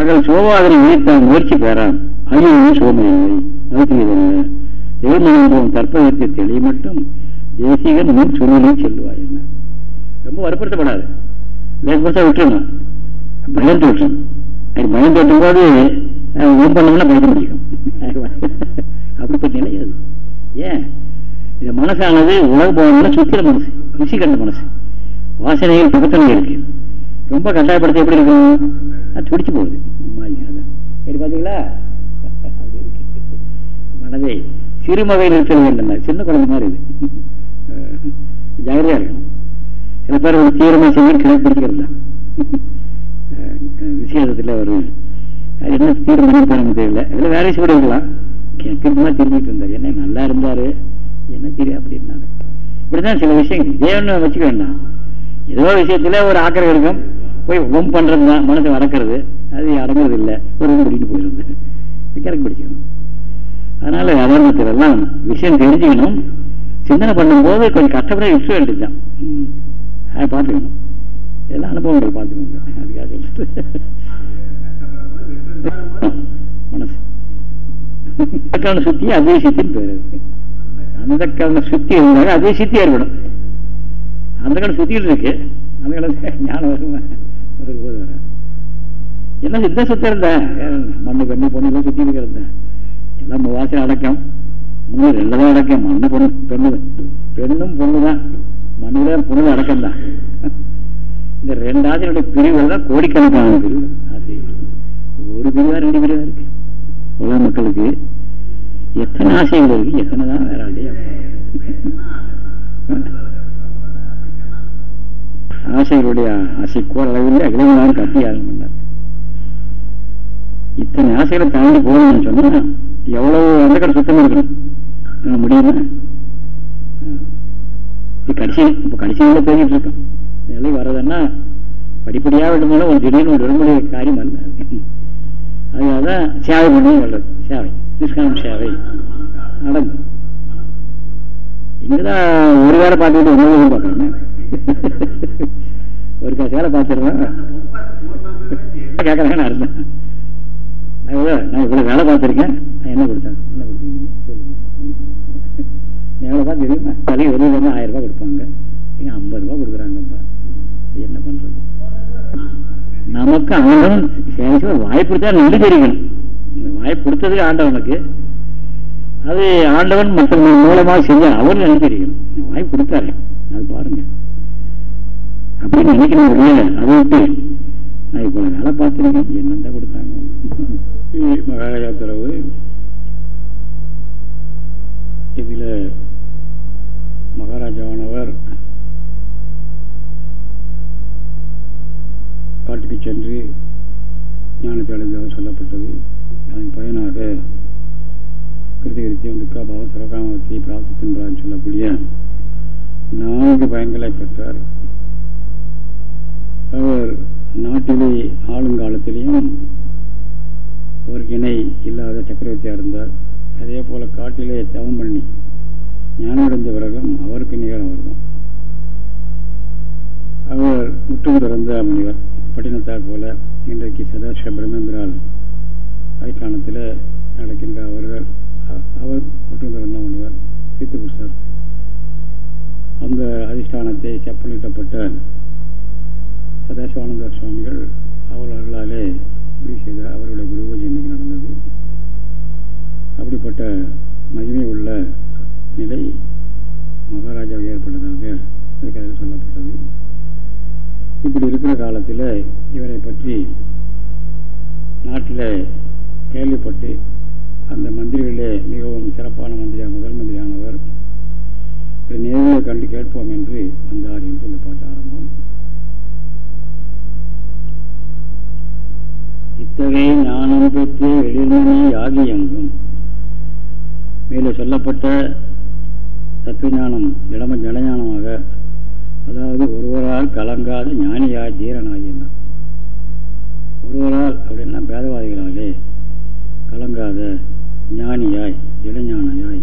அகல் சோபாதனை வீழ்த்தான் முயற்சி பெறான். அழிவு சோமையில்லை. அது செய்தல்ல தற்பதற்கு தெளிய மட்டும் தேசிகன் முன் சூழ்நிலை செல்வாய் என்ன? ரொம்ப வற்புறுத்தப்படாது. லேசா விட்டுருணும் பயம் தோற்றும் அது பயம் தோற்றும் போது ஓம் பண்ணோம்னா பயந்து முடியும் அப்படிப்பட்ட நிலை அது. ஏன்? இந்த மனசானது உலக போகணும்னா சுத்திர மனசு ருசி கண்ட மனசு. வாசனைகள் பக்கத்தில் இருக்கு. ரொம்ப கட்டாயப்படுத்த எப்படி இருக்கும்? அது துடிச்சு போகுது. எப்படி பார்த்தீங்களா மனதை சிறுமகை நிறுத்தல் வேண்டும் சின்ன குழந்தை மாதிரி இது. ஜாகிரதையா இருக்கணும். சில பேர் ஒரு தீவிரமாக செய்ய கிளம்பி தான். விசேஷத்தில் ஒரு என்ன தீவிரம் பண்ண தெரியல. இதில் வேற கூட இருக்கலாம் திரும்பிட்டு இருந்தார். என்ன நல்லா இருந்தார். என்ன தெரியும் அப்படின்னாரு இப்படிதான் சில விஷயங்கள். இதே ஒன்று வச்சுக்க வேண்டாம். ஏதோ விஷயத்துல ஒரு ஆக்கிரகம் இருக்கும். போய் ஒம் பண்ணுறது தான். மனசை வளர்க்கறது அது அடங்குறது இல்லை. ஒரு முடிக்கிட்டு போயிருந்து கரெக்ட் பிடிச்சிக்கணும் அதனால அதர்மத்தில் எல்லாம் விஷயம் தெரிஞ்சுக்கணும். சிந்தனை பண்ணும்போது கொஞ்சம் கஷ்டப்பட விட்டு வேண்டியதுதான் அதை பார்த்துக்கணும். எல்லாம் அனுபவங்கள் பார்த்துக்கோங்க. அதுக்காக சொல்லிட்டு மனசு. கவன சுத்தி அதே சித்தின்னு பேர் அந்த கவன சுத்தி இருந்தாலும் அதே சித்தி ஏற்படும் அந்த கண சுத்தியில் இருக்கு. அந்த கண ஞானம் வருமா? போது வர என்ன சித்த சுத்தம் இருந்தேன் மண்ணு பெண்ணு பொண்ணு எல்லாம் சுத்தி இருக்கிறேன் எல்லாம் வாசல் அடக்கம். மூணு ரெண்டுதான் அடக்கம். மண்ணு பொண்ணு பெண்ணு பெண்ணும் பொண்ணு தான் மண்ணுல பொண்ணு அடக்கம் தான். இந்த ரெண்டு ஆசையுடைய பிரிவுகள் தான் கோடிக்கணக்கான பிரிவு ஆசை ஒரு பிரிவா ரெண்டு பிரிவா இருக்கு. உலக மக்களுக்கு எத்தனை ஆசைகள் இருக்கு? எத்தனை தான் வேற ஆசையா ஆசைகளுடைய ஆசை கோரளவில் அகிலமான கட்டி ஆரம்பினார் இத்தனை ஆசைகளை தாண்டி போகணும்னு சொன்னா எவ்வளவு அந்த கடை சுத்தம் இருக்கணும்? முடியுமா கடைசி இப்ப கடைசியில் பேசிட்டு இருக்கோம். நிலை வர்றதுன்னா படிப்படியாக விடும்போது ஒரு திடீர்னு ஒரு விடுமுறை காரியம் அல்ல அதனாலதான் சேவை பண்ணி வர்றது சேவை. நிஷ்காம சேவை. நடக்கும். இங்கதான் ஒரு வேலை பார்த்துக்கிட்டு ஒன்பது பார்க்கணும். ஒரு காசு வேலை பார்த்துருவேன் நான் அர்த்தம். நான் இவ்வளோ வேலை பார்த்துருக்கேன். என்ன கொடுத்தேன்? என்ன கொடுத்தீங்க எவ்வளோ பார்த்து தெரியுமா? தலையை ஒரு ரூபா ஆயிரம் ரூபாய் கொடுப்பாங்க. இங்கே ஐம்பது ரூபா கொடுக்குறாங்கப்பா. என்ன பண்றது? நமக்கு ஆண்டவன் சேமிச்சு வாய்ப்பு கொடுத்தா நன்றி தெரிவிக்கணும் இந்த வாய்ப்பு கொடுத்ததுக்கு ஆண்டவனுக்கு அது ஆண்டவன் மற்ற மூலமாக செஞ்சா அவரும் நன்றி தெரியும். வாய்ப்பு கொடுத்தாரு. அது பாருங்க. அப்படின்னு நினைக்கிறேன் ஒழிய அதை விட்டு நான் இப்போ வேலை பார்த்துருக்கேன். என்னதான் கொடுத்தாங்க? மகாராஜா துறவு இதுல மகாராஜாவானவர் காட்டுக்கு சென்று ஞானத்தை அடைந்ததாக சொல்லப்பட்டது. அதன் பயனாக கிருத்திகிருத்தியம் துக்காபாவம் சரகாமவத்தி பிராப்தி சொல்லக்கூடிய நான்கு பயன்களை பெற்றார். அவர் நாட்டிலே ஆளுங்காலத்திலேயும் அவருக்கு இணை இல்லாத சக்கரவர்த்தியாக இருந்தார். அதே போல் காட்டிலே தவம் பண்ணி ஞானம் அடைந்த பிறகும் அவருக்கு நிகர் அவர் தான் அவர் முற்றும் திறந்த முனிவர். பட்டினத்தார் போல இன்றைக்கு சதாசிவ பிரமேந்திரால் அதிஷ்டானத்தில் நடக்கின்ற அவர்கள் அவர் மற்றும் திறந்த சித்து புருஷர் அந்த அதிஷ்டானத்தை செப்பனிட்டப்பட்ட சதாசிவானந்த சுவாமிகள் அவர்களாலே முடிவு செய்த அவருடைய குருபூஜை இன்னைக்கு நடந்தது. அப்படிப்பட்ட மகிமை உள்ள நிலை மகாராஜாவை ஏற்பட்டதாக இந்த கதையில் சொல்லப்பட்டது. இப்படி இருக்கிற காலத்தில் இவரை பற்றி நாட்டில் கேள்விப்பட்டு அந்த மந்திரிகளே மிகவும் சிறப்பான மந்திரியாக முதல் மந்திரியானவர். நேரில் கண்டு கேட்போம் என்று வந்தார் என்று இந்த பாட்டு ஆரம்பம். இத்தகைய ஞானம் பெற்று எழில்மணி ஆகி எங்கும். மேலே சொல்லப்பட்ட தத்துவ ஞானம் நிலம ஜனஞானமாக அதாவது ஒருவரால் கலங்காத ஞானியாய் தீரனாகினார் ஒருவரால் அப்படின்னா பேதவாதிகளாலே கலங்காத ஞானியாய் இளஞானியாய்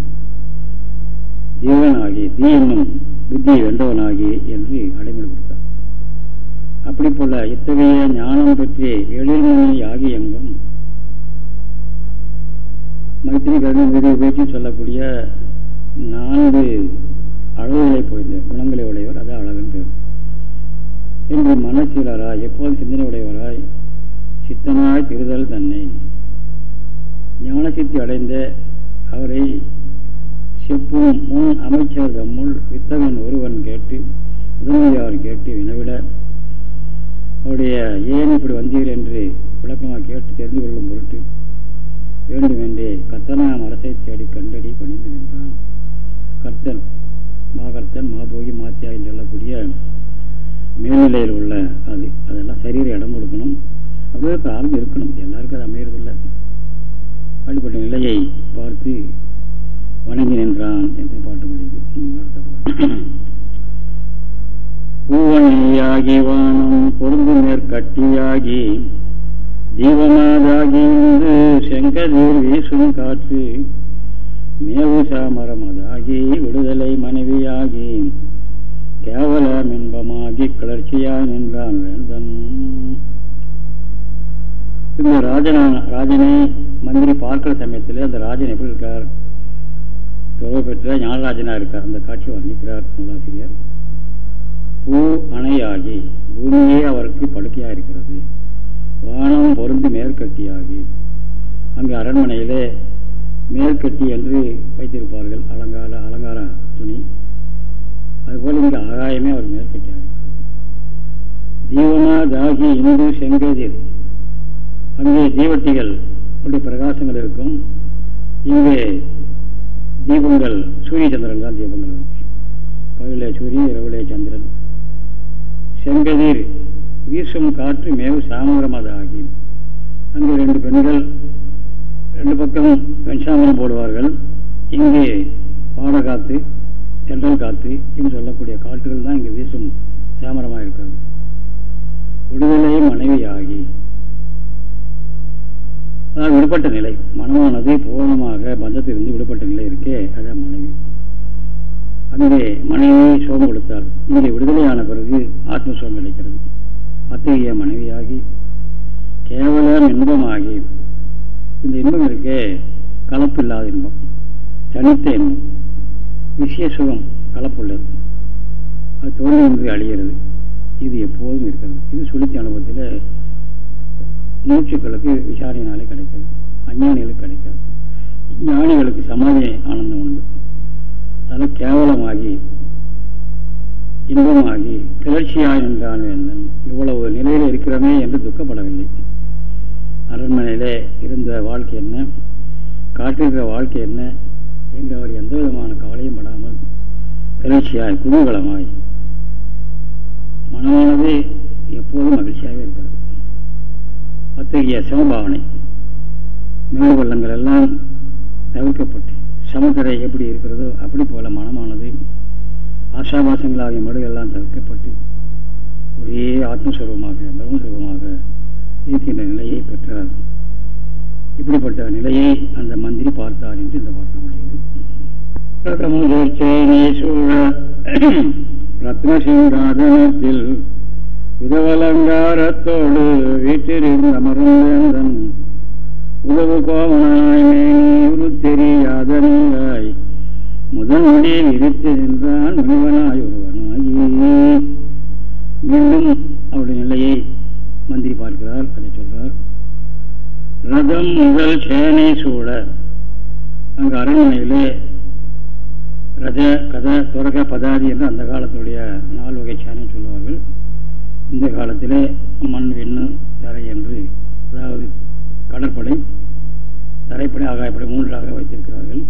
ஜீவனாகி தீ என்னும் புத்தியை வென்றவனாகி என்று அடைமொழி கொடுத்தார் அப்படி போல இத்தகைய ஞானம் பற்றி எழில்மொழி ஆகி எங்கும் மைத்திரி கருணை உதவி பேச்சு சொல்லக்கூடிய நான்கு அழகுகளை பொழிந்த குணங்களை உடையவர் அது அழகன் பேர் என்று மனசீலராய் எப்போது சிந்தனை உடையவராய் சித்தனாய் திருதல் தன்னை. ஞான சித்தி அடைந்த அவரை செப்பும் முன் அமைச்சர் தம்முள் வித்தகன் ஒருவன் கேட்டு முதன்மையார் கேட்டு வினவிட அவருடைய ஏன் இப்படி வந்தீர்? என்று விளக்கமாக கேட்டு தெரிந்து கொள்ளும் பொருட்டு வேண்டுமென்றே கத்தனாம் அரசை தேடி கண்டடி பணிந்து நின்றான். கர்த்தன் மாகர்த்தன் மாபோகி மாத்தியா சொல்லக்கூடிய மேல்நிலையில் உள்ள அது. அதெல்லாம் சரீர இடம் கொடுக்கணும். அப்படியே பிரார்த்தம் இருக்கணும். எல்லாருக்கும் அது அமையறதில்லை அப்படிப்பட்ட நிலையை பார்த்து வணங்கி நின்றான் என்று பாட்டு முடியுது. அடுத்த பூவணியாகி வானம் பொருந்து மேற்கட்டியாகி தீபமாதாகி இருந்து செங்கதீர் வீசும் காற்று மேவுசா மரமதாகி விடுதலை மனைவியாகி. கேவல மின்பமாகி கிளர்ச்சியாய் நின்றான் வேந்தன். இந்த ராஜன ராஜனை மந்திரி பார்க்கிற சமயத்தில் அந்த ராஜன் எப்படி இருக்கார்? தொடர்பு பெற்ற ஞானராஜனா இருக்கார். அந்த காட்சி வர்ணிக்கிறார் நூலாசிரியர். பூ அணையாகி பூமியே அவருக்கு படுக்கையா இருக்கிறது வானம் பொருந்து மேற்கட்டியாகி அங்கு அரண்மனையிலே மேற்கட்டி என்று வைத்திருப்பார்கள். அலங்கார அலங்கார துணி. அதுபோல் இங்கே ஆகாயமே அவர் மேற்கட்டியாக தீவனா தாகி இந்து செங்கதிர். அங்கே தீவட்டிகள் அப்படி பிரகாசங்கள் இருக்கும். இங்கே தீபங்கள் சூரிய சந்திரன் தான் தீபங்கள் பகலே சூரியன் இரவுலே சந்திரன். செங்கதிர் வீசும் காற்று மேவு சாமரமாக ஆகி அங்கே ரெண்டு பெண்கள் ரெண்டு பக்கம் வெண்சாமரம் போடுவார்கள். இங்கே பாடகாத்து காத்து தென்றல் காத்து என்று சொல்லக்கூடிய காற்றுகள் தான் இங்கே வீசும் சாமரமாக இருக்கிறது. விடுதலை மனைவியாகி. அதாவது விடுபட்ட நிலை. மனமானது பூர்ணமாக பந்தத்திலிருந்து விடுபட்ட நிலை இருக்கே அதான் மனைவி. அங்கே மனைவி சோகம் கொடுத்தார் இங்கே விடுதலையான பிறகு ஆத்ம சோகம் கிடைக்கிறது. அத்தகைய மனைவியாகி கேவலம் இன்பமாகி இந்த இன்பம் இருக்கே கலப்பில்லாத இன்பம் தனித்த இன்பம் விஷய சுகம் கலப்புள்ளது. அது தோல்வியின்றி அழிகிறது. இது எப்போதும் இருக்கிறது. இது சுளுத்தி அனுபவத்தில் மூச்சுக்களுக்கு விசாரணையினாலே கிடைக்கிறது. அஞ்ஞானிகளுக்கு கிடைக்கிறது. ஞானிகளுக்கு சமாதி ஆனந்தம் உண்டு. அதெல்லாம் கேவலமாகி இன்பமாகி கிளர்ச்சியாக நின்றான் இவ்வளவு நிலையில் இருக்கிறோமே என்று துக்கப்படவில்லை. அரண்மனையிலே இருந்த வாழ்க்கை என்ன? காட்டிருக்கிற வாழ்க்கை என்ன? என்று அவர் எந்த விதமான கவலையும் படாமல் கிளர்ச்சியாய் குதூகலமாய் மனமானது எப்போதும் மகிழ்ச்சியாகவே இருக்கிறது. அத்தகைய சமபாவனை மேடு வெள்ளங்கள் எல்லாம் தவிர்க்கப்பட்டு சமத்தரை எப்படி இருக்கிறதோ அப்படி போல மனமானது ஆசாபாசங்களாகிய மடுகள் எல்லாம் தவிர்க்கப்பட்டு ஒரே ஆத்மஸ்வரூபமாக பிரம்மஸ்வரூபமாக இருக்கின்ற நிலையை பெற்றார். இப்படிப்பட்ட நிலையை அந்த மந்திரி பார்த்தார் என்று இந்த பார்க்க முடியுது ரத்னசிங்காதனத்தில் விதவலங்காரத்தோடு வீட்டிலிருந்த அமர்ந்த உதவு கோமனாய் மேனி உருத்தெரியாத நீங்காய் முதல் முடியில் நின்றான் முனிவனாய் ஒருவனாகி. மீண்டும் அவருடைய நிலையை மந்திரி பார்க்கிறார் அதை சொல்றார். ரதம் முதல் சேனை சூழ. அங்கு அரண்மனையிலே ரஜ கத துரக பதாதி என்று அந்த காலத்துடைய நாலு வகை சேனை சொல்லுவார்கள். இந்த காலத்திலே மண் விண்ணு தரை என்று அதாவது கடற்படை தரைப்படை ஆகாயப்படை மூன்றாக வைத்திருக்கிறார்கள்.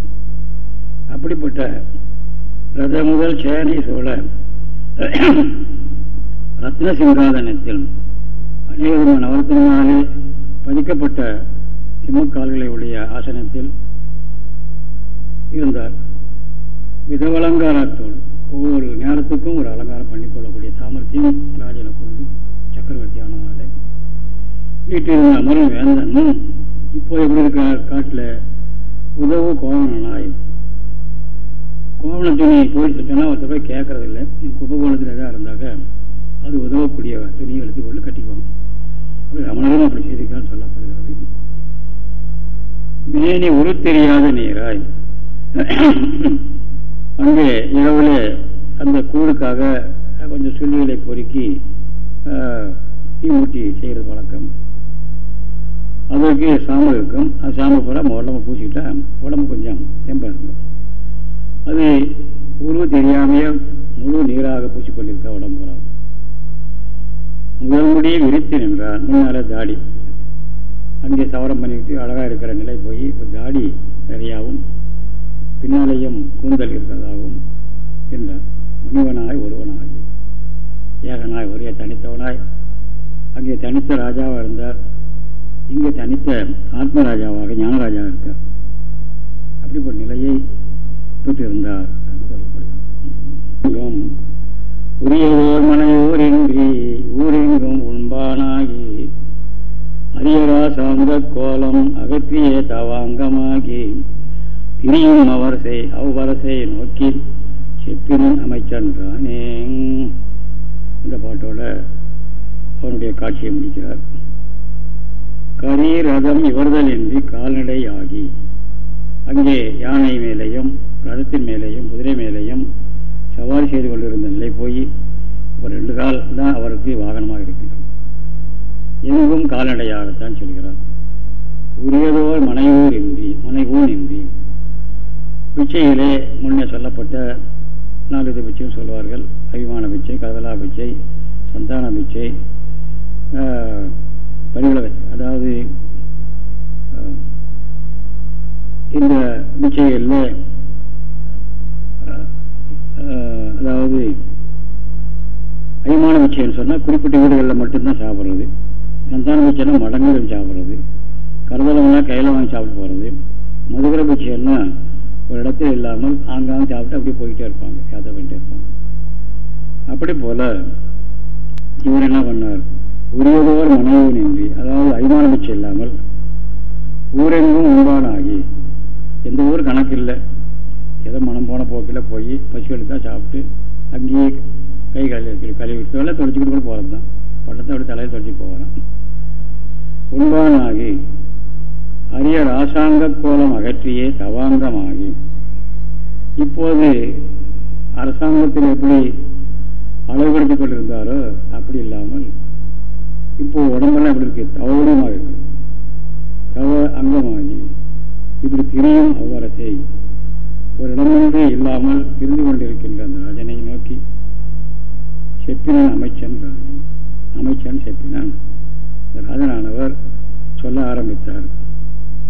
அப்படிப்பட்ட ரத முதல் சேனை சோழ. ரத்ன சிங்காதனத்தில் அநேக நவரத்தினாலே பதிக்கப்பட்ட சிம்மக்கால்களை உடைய ஆசனத்தில் இருந்தார். விதவலங்காரத்தோடு ஒவ்வொரு நேரத்துக்கும் ஒரு அலங்காரம் பண்ணிக்கொள்ளக்கூடிய சாமர்த்தியம் ராஜனை கொண்டு சக்கரவர்த்தி ஆனதாலே வீட்டில் இருந்த அமரும் வேந்தன் இப்போ எப்படி இருக்கார் காட்டில் உதவு கோவனாய் கோவண துணி போயிட்டு சொன்னால் ஒருத்தர் போய் கேட்கறதில்லை கும்பகோணத்தில் எதாவது இருந்தாக்க அது உதவக்கூடிய துணியை எடுத்துக்கொண்டு கட்டிக்குவாங்க ரமணரும் அப்படி செய்திருக்கான்னு சொல்லப்படுகிறது. மேனி உரு தெரியாத நீராய். அங்கே இரவுல அந்த கூழுக்காக கொஞ்சம் சுள்ளிகளை பொறுக்கி தீமூட்டி செய்கிறது வழக்கம். அதற்கு சாம்பல் இருக்கும். அது சாம்பல் பூரா உடம்பு பூசிக்கிட்டா உடம்பு கொஞ்சம் தெம்பாக இருக்கும். அது உருவு தெரியாமையே முழு நீராக பூசிக்கொண்டிருக்க உடம்பு பூரா முதல் விரித்து நின்றார். முன்னால தாடி. அங்கே சவரம் பண்ணிக்கிட்டு அழகாக இருக்கிற நிலை போய் இப்போ தாடி நிறையாவும் பின்னாலேயும் கூந்தல் இருக்கிறதாகவும் என்றார். முனிவனாய் ஒருவனாய். ஏகனாய் ஒரே தனித்தவனாய். அங்கே தனித்த ராஜாவாக இருந்தார். இங்கே தனித்த ஆத்மராஜாவாக ஞானராஜாவாக இருக்கார். அப்படிப்பட்ட நிலையை பெற்றிருந்தார். சொல்லப்படுகிறது உரியதோர் மனையோரின்றி ஊரெங்கும் உண்பானாகி அரியரா சாந்த கோலம் அகற்றிய தவாங்கமாகி திரியும் அவரசை அவ்வரசை நோக்கி செப்பினன் அமைச்சன்றானே இந்த பாட்டோட அவனுடைய காட்சியை முடிக்கிறார். கரி ரதம் இவர்தல் என்று கால்நடை ஆகி அங்கே யானை மேலேயும் ரதத்தின் மேலேயும் குதிரை மேலேயும் சவாரி செய்து கொண்டிருந்த நிலை போய் ஒரு ரெண்டு கால் தான் அவருக்கு வாகனமாக இருக்கின்றன எங்கும் கால்நடையாகத்தான் சொல்கிறார். உரியதோர் மனைவோர் இன்றி மனைகூன் இன்றி பிச்சையிலே முன்னே சொல்லப்பட்ட நாலு வித பிச்சையும் சொல்வார்கள். அபிமான பிச்சை கதலா பிச்சை சந்தான பிச்சை பரிவள அதாவது இந்த பிச்சைகளில் அதாவது அய்மான பிச்சைன்னு சொன்னால் குறிப்பிட்ட வீடுகளில் மட்டும்தான் சாப்பிட்றது. சந்தான மிச்சம்னா மடங்குகள் சாப்பிட்றது. கருதலம்னா கையில் வாங்கி சாப்பிட்டு போகிறது மதுகர பிச்சைன்னா ஒரு இடத்துல இல்லாமல் ஆங்காங்க சாப்பிட்டு அப்படியே போயிட்டே இருப்பாங்க யாத்திரை பண்ணிட்டே இருப்பாங்க. அப்படி போல இவர் என்ன பண்ணார்? உரியதோர் மனைவி நின்றி அதாவது அய்மான மிச்சம் இல்லாமல் ஊரெங்கும் உண்பானாகி எந்த ஊர் கணக்கு இல்லை ஏதோ மனம் போன போக்கில் போய் பசி எடுத்தா சாப்பிட்டு அங்கேயே கை கழுவி கழுவி விட்டோம்ல தொலைச்சிக்கிட்டு கூட போகிறது தான். பள்ளத்தை அப்படி தலையை தொலைச்சி போகிறான் உண்பானாகி அரிய ராசாங்க கோலம் அகற்றியே தவாங்கமாகி. இப்போது அரசாங்கத்தில் எப்படி அளவுபடுத்திக் கொண்டிருந்தாரோ அப்படி இல்லாமல் இப்போ உடம்பெல்லாம் எப்படி இருக்கு? தவறுமாக இருக்கு. தவ அங்கமாகி இப்படி திரியும் அவ்வரசை. ஒரு இடமொன்றே இல்லாமல் இருந்து கொண்டிருக்கின்ற அந்த ராஜனை நோக்கி செப்பினான் அமைச்சன் ராணி. அமைச்சன் செப்பினான். இந்த ராஜனானவர் சொல்ல ஆரம்பித்தார்.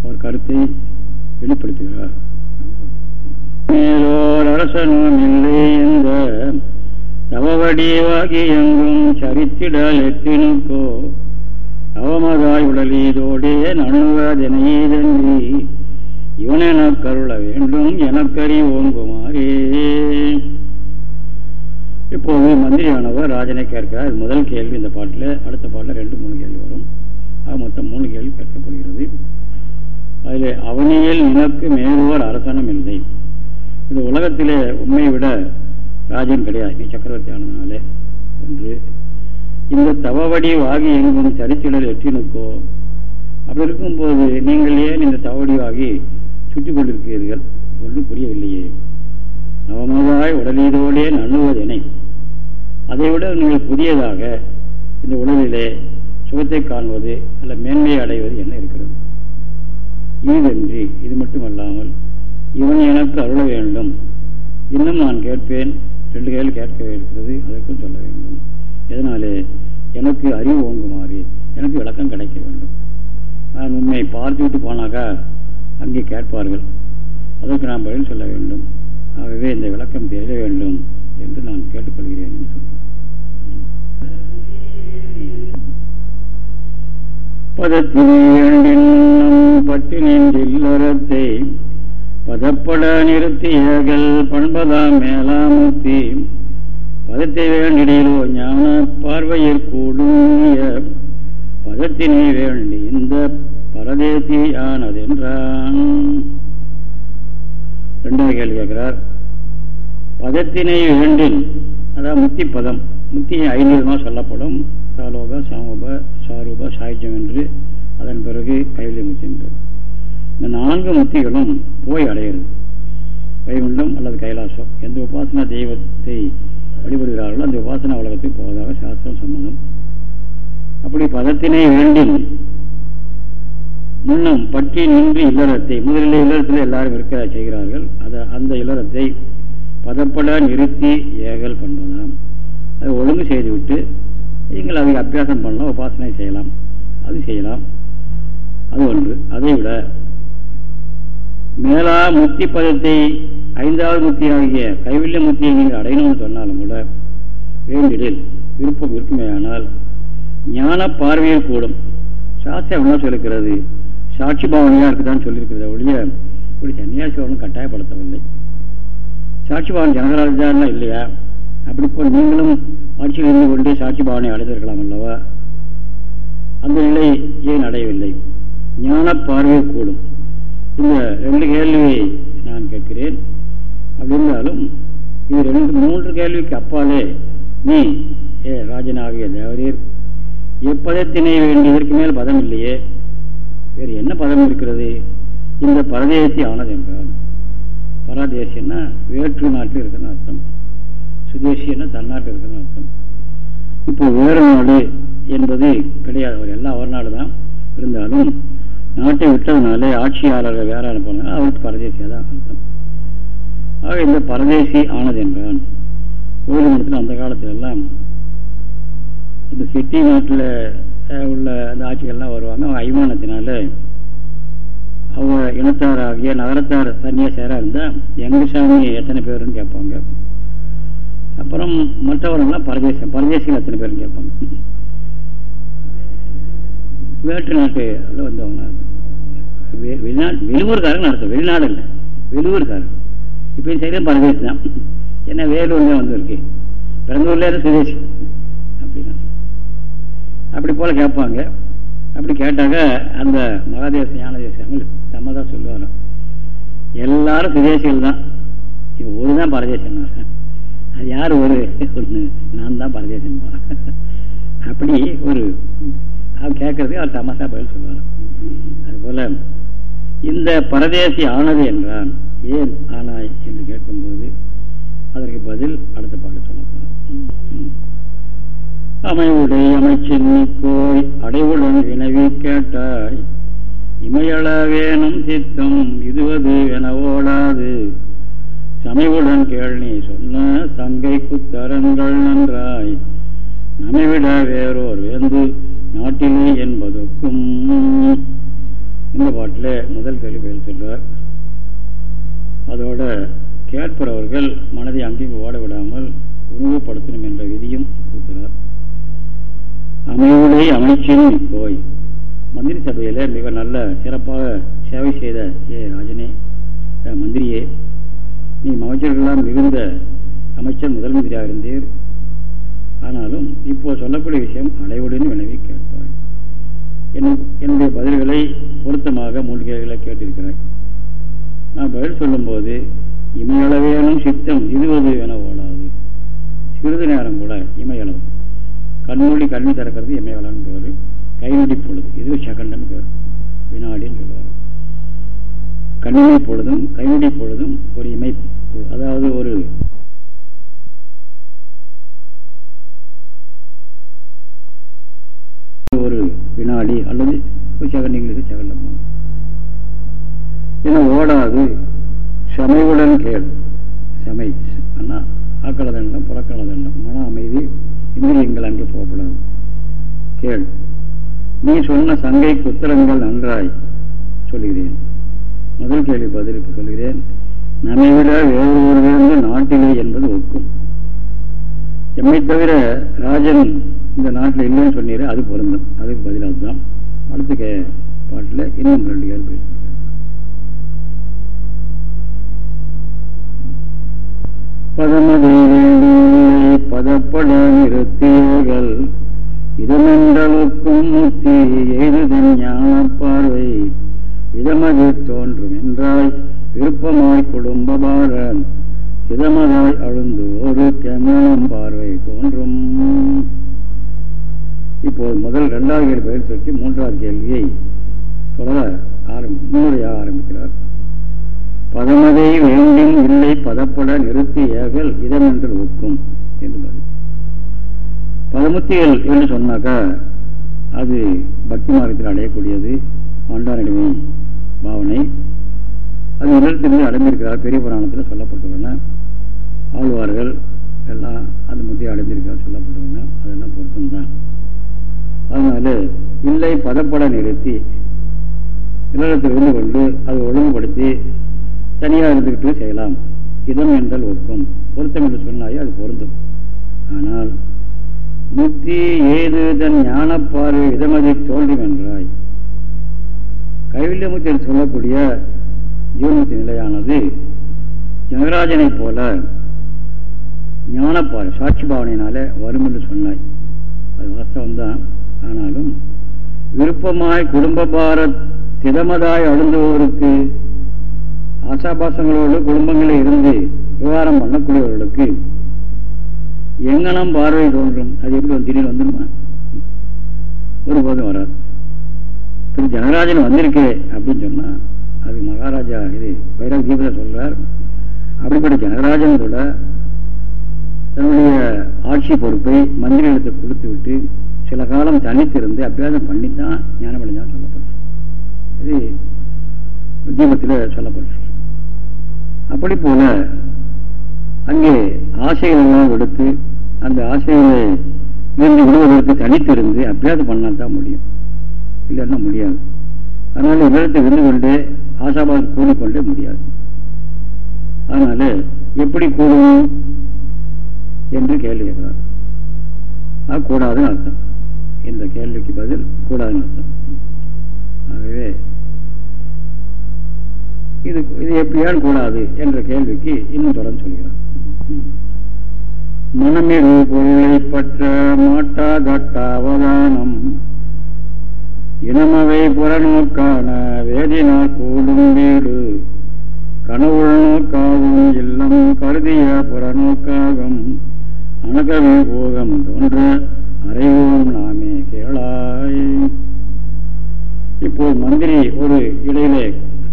அவர் கருத்தை வெளிப்படுத்துகிறார். மேலோர் அரசனும் இல்லை இந்த தவவடிவாகி எங்கும் சரித்திடல் எத்தினுக்கோ அவமதாய் உடலீதோடே நண்ணுவதெனையீதன்றி இவனென கருள வேண்டும் எனக்கறி ஓங்குமாறே. இப்போது மந்திரியானவர் ராஜனை கேட்கிறார். முதல் கேள்வி இந்த பாட்டில் அடுத்த பாட்டில் ரெண்டு மூணு கேள்வி வரும். ஆக மொத்தம் மூணு கேள்வி கேட்கப்படுகிறது. அதில் அவனியில் நினக்கு மேலுவர் அரசனம் இல்லை. இந்த உலகத்திலே உண்மையை விட ராஜன் கிடையாது. நீ சக்கரவர்த்தி ஆனதுனாலே என்று. இந்த தவவடி வாகி எங்கும் சரித்திடல் எட்டினுக்கோ? அப்படி இருக்கும்போது நீங்கள் ஏன் இந்த தவவடி வாகி சுற்றி கொண்டிருக்கிறீர்கள் ஒன்றும் புரியவில்லையே. நவமதாய் உடலீதோடே நண்ணுவதெனை. அதை விட நீங்கள் புதியதாக இந்த உடலிலே சுகத்தை காண்பது அல்ல மேன்மையை அடைவது என்ன இருக்கிறது? ஈதன்றி இது மட்டுமல்லாமல் இவன் எனக்கு அருள வேண்டும். இன்னும் நான் கேட்பேன். ரெண்டு கையில் கேட்க இருக்கிறது. அதற்கும் சொல்ல வேண்டும். எதனாலே? எனக்கு அறிவு ஓங்குமாறு. எனக்கு விளக்கம் கிடைக்க வேண்டும். நான் உண்மை பார்த்து விட்டு போனாக்கா அங்கே கேட்பார்கள். அதற்கு நாம் பதில் சொல்ல வேண்டும். ஆகவே இந்த விளக்கம் தெரிய வேண்டும் என்று நான் கேட்டுக்கொள்கிறேன் என்று சொல்கிறேன். பதத்தினேண்டின்னும் பதப்பட நிறுத்தியர்கள் பண்பதாம் மேலாமுத்தி பதத்தை வேண்டிடிலோ ஞான பார்வையில் கூடிய பதத்தினை வேண்டி இந்த பரதேசி ஆனதென்றான் ரெண்டாவது கேள்வி கேட்கிறார். பதத்தினை வேண்டின் அதாவது முத்தி பதம் முத்தி ஐந்து விதமாக சொல்லப்படும். சாலோப சாமோப சாரூப சாயுஜம் என்று அதன் பிறகு கைவிலை முத்தி என்று இந்த நான்கு முத்திகளும் போய் அடையிறது வைகுண்டம் அல்லது கைலாசம். எந்த உபாசனா தெய்வத்தை வழிபடுகிறார்களோ அந்த உபாசனா உலகத்துக்கு போவதாக சாஸ்திரம் சம்மதம் அப்படி பதத்தினை வேண்டின் முன்னம் பட்டி நின்று இல்லறத்தை முதலில் இல்லறத்தில் எல்லாரும் இருக்க செய்கிறார்கள். அதை அந்த இல்லறத்தை பதப்பட நிறுத்தி ஏகல் பண்ணுவதாம் அதை ஒழுங்கு செய்துவிட்டு நீங்கள் அதை அபியாசம் பண்ணலாம் உபாசனை செய்யலாம். அது செய்யலாம். அது ஒன்று. அதை விட மேலா முத்தி பதத்தை ஐந்தாவது முத்தி ஆகிய கைவில்ய முத்தியை நீங்கள் அடையணும்னு சொன்னாலும் கூட வேண்டிடில் விருப்பம் இருக்குமே ஆனால் ஞான பார்வையில் கூடும். சாஸ்திரம் என்ன சொல்லுகிறது? சாட்சி பாவனையாக இருக்குதான்னு சொல்லியிருக்கிறத ஒழிய இப்படி சன்னியாசி வரணும் கட்டாயப்படுத்தவில்லை. சாட்சி பாவனை ஜனகராஜான்னா இல்லையா? அப்படி போல் நீங்களும் ஆட்சியில் இருந்து கொண்டே சாட்சி பாவனை அடைந்திருக்கலாம் அல்லவா? அந்த நிலை ஏன் அடையவில்லை? ஞான பார்வை கூடும். இந்த ரெண்டு கேள்வியை நான் கேட்கிறேன். அப்படி இருந்தாலும் இது ரெண்டு மூன்று கேள்விக்கு அப்பாலே நீ ஏ ராஜனாகிய தேவரீர் எப்பதத்தினை வேண்டியதற்கு மேல் பதம் இல்லையே? வேறு என்ன பதம் இருக்கிறது? இந்த பரதேசி ஆனது என்றால் பரதேசின்னா வேற்று நாட்டில் இருக்குன்னு அர்த்தம். சுதேசின்னா தன்னாட்டில் இருக்குன்னு அர்த்தம். இப்போ வேறு நாடு என்பது கிடையாது. அவர் எல்லாம் ஒரு நாடு தான். இருந்தாலும் நாட்டை விட்டதுனாலே ஆட்சியாளர்கள் வேற அனுப்பினாங்க அவருக்கு பரதேசியாக தான் அர்த்தம். ஆக இந்த பரதேசி ஆனது என்றான் கோயில் மடத்தில் அந்த காலத்துல எல்லாம் இந்த சிட்டி நாட்டில் உள்ள அந்த ஆட்சிகள்லாம் வருவாங்க. அவங்க அபிமானத்தினால அவங்க இனத்தாராகிய நகரத்தார் தனியாக சேராக இருந்தால் எங்க சாமி எத்தனை பேருன்னு கேட்பாங்க. அப்புறம் மற்றவர்கள்லாம் பரதேசம் பரதேசிகள் எத்தனை பேருன்னு கேட்பாங்க. வேற்று நாட்டு வந்தவங்க. வெளிநாட்டு வெளியூர்காரங்க நடத்தும் வெளிநாடு இல்லை. வெளியூர்காரங்க. இப்போ சரியாக பரதேசி தான். ஏன்னா வேலூர்ல வந்திருக்கு. பிறந்தூர்ல இருந்து சுதேசி. அப்படி போல கேட்பாங்க. அப்படி கேட்டாக்க அந்த மகாதேச ஞான தேசங்கள் நம்ம தான் சொல்லுவாங்க. எல்லாரும் சுதேசிகள் தான். இப்போ ஒரு தான் பரதேசன் அது யார் ஒரு? ஒன்று நான் தான் பரதேசன் அப்படி ஒரு அவர் கேட்கறதுக்கு அவர் தமாசா பதில் சொல்லுவார். அதுபோல இந்த பரதேசி ஆனது என்றான் ஏன் ஆனாய் என்று கேட்கும்போது அதற்கு பதில் அடுத்த பாட்டு அமைவுடை அமைச்சின்னிக்கோய் அடைவுடன் வினவி கேட்டாய். இமையளவேனும் சித்தம் இதுவது என ஓடாது. சமைவுடன் கேள்வி சொன்ன சங்கை குத்தரங்கள் நன்றாய். நமைவிட வேறோர் வேந்து நாட்டிலே என்பதற்கும். இந்த பாட்டில் முதல் கேள்வி சொல்றார். அதோட கேட்பவர்கள் மனதை அங்கிங்கு ஓட விடாமல் உருவப்படுத்தணும் என்ற விதியும் கொடுக்கிறார். அமைவுளை அமைச்சின் போய் மந்திரி சபையில் மிக நல்ல சிறப்பாக சேவை செய்த ஏ ராஜனே மந்திரியே நீ அமைச்சர்களெல்லாம் மிகுந்த அமைச்சர் முதல் மந்திரியாக இருந்தீர். ஆனாலும் இப்போ சொல்லக்கூடிய விஷயம் அடைவுடன் வினவி கேட்பாய். என்னுடைய பதில்களை பொருத்தமாக மூன்று கேள்விகளை கேட்டிருக்கிறாய். நான் பதில் சொல்லும்போது இமையளவேனும் சித்தம் இதுவது என ஓடாது. சிறிது நேரம் கூட இமையளவு. கண்மூடி கல்வி திறக்கிறது இமையளன்னு பேர். கைநொடி பொழுது. இது செகண்ட்னு பேர். வினாடின்னு சொல்லுவார் கண்மொழி பொழுதும் கைநொடி பொழுதும் ஒரு இமை அதாவது ஒரு ஒரு வினாடி அல்லது ஒரு செகண்ட் இங்கிலீஷ் செகண்ட் என ஓடாது. சமைவுடன் கேள். சமை அண்ணா ஆக்கள தண்டம் புறக்கள தண்டம் மன அமைதி இந்திரியங்கள் அங்கே போகப்படாது கேள். நீ சொன்ன சங்கை குத்திரங்கள் நன்றாய் சொல்கிறேன். முதல் கேள்வி பதில் சொல்கிறேன். நம்மை விட வேறு ஒருவருந்து நாட்டிலே என்பது ஒக்கும். எம்மை தவிர ராஜன் இந்த நாட்டில் இல்லைன்னு சொன்னீர் அது பொருந்தும். அதுக்கு பதிலாக தான் அடுத்த கே பாட்டில் இன்னும் ரெண்டு கேள்வி பேசுகிறேன் பதமதை பதப்பட நிறுத்தியர்கள் இதமென்றலுக்கும் முத்தி எய்துதன் ஞான பார்வை. இதமது தோன்றும் என்றாய் விருப்பமாய் குடும்ப பாரன் சிதமதாய் அழுந்து ஒரு கமலம் பார்வை தோன்றும். இப்போது முதல் இரண்டாவது கேள்வி பயிர் சொல்லி மூன்றாவது கேள்வியை தொடர ஆரம்பி முன்னுரையாக ஆரம்பிக்கிறார். பதமதை வேண்டும் இல்லை பதப்பட நிறுத்தி ஏகல் இதமென்று ஒக்கும் என்று பதமுத்திகள் என்று சொன்னாக்கா அது பக்தி மார்க்கத்தில் அடையக்கூடியது. ஆண்டாரடிமை பாவனை. அது இடத்திலிருந்து அடைந்திருக்கிறார் பெரிய புராணத்தில் சொல்லப்பட்டுள்ளன. ஆழ்வார்கள் எல்லாம் அது முத்தியை அடைந்திருக்கிறார் சொல்லப்பட்டுள்ளன. அதெல்லாம் பொருத்தம்தான். அதனால இல்லை பதப்பட நிறுத்தி இல்லத்தில் இருந்து கொண்டு அதை ஒழுங்குபடுத்தி தனியாக இருந்துக்கிட்டு செய்யலாம். இதம் என்றால் ஒக்கும். பொருத்தம் என்று சொன்னாயே அது பொருந்தும். ஆனால் முத்தி ஏது தன் ஞானப்பார்வை இதமதி தோன்றும் என்றாய் கைவில்யமுத்தில் சொல்லக்கூடிய ஜீவனத்து நிலையானது ஜனராஜனை போல ஞானப்பார்வை சாட்சி பாவனையினால வரும் என்று சொன்னாய். அது வாஸ்தவம்தான். ஆனாலும் விருப்பமாய் குடும்ப பாரத் திதமதாய் அழுந்தவருக்கு ஆசாபாசங்களோடு குடும்பங்களில் இருந்து விவகாரம் பண்ணக்கூடியவர்களுக்கு எங்கெல்லாம் பார்வை தோன்றும் அது எப்படி வந்து திடீர்னு வந்துடுமா ஒருபோதும் வராது. திரு ஜனராஜன் வந்திருக்கே அப்படின்னு சொன்னா அது மகாராஜா இது வைரவ தீபத்தை சொல்கிறார் அப்படிப்பட்ட ஜனராஜன் கூட தன்னுடைய ஆட்சி பொறுப்பை மந்திரிகளுக்கு கொடுத்து விட்டு சில காலம் தனித்திருந்து அபியாசம் பண்ணித்தான் ஞானமடைஞ்சான் சொல்லப்படுறேன் இது தீபத்தில் சொல்லப்படுறேன் அப்படி போல அங்கே ஆசைகள் எல்லாம் எடுத்து அந்த ஆசைகளை இருந்து விடுவதற்கு தனித்திருந்து அப்படியாவது பண்ணால் தான் முடியும். இல்லைன்னா முடியாது. அதனால விரதத்தை இருந்து கொண்டு ஆசாபாதம் கூடிக்கொண்டே முடியாது. அதனால எப்படி கூடும் என்று கேள்வி கேட்கிறார். அது கூடாதுன்னு அர்த்தம். இந்த கேள்விக்கு பதில் கூடாதுன்னு அர்த்தம். ஆகவே இது இது எப்படியால் கூடாது என்ற கேள்விக்கு இன்னும் தொடர்ந்து சொல்கிறார். மனமிரு பொருளை பற்ற மாட்டா கட்டாவதானம் இனமவை புறநோக்கான வேதினால் கூடும் வீடு. கனவுள் நோக்காகும் இல்லம் கருதிய புறநோக்காகும். அணகவே போகம் தோன்ற அறைவோம் நாமே கேளாய். இப்போது மந்திரி ஒரு இடையிலே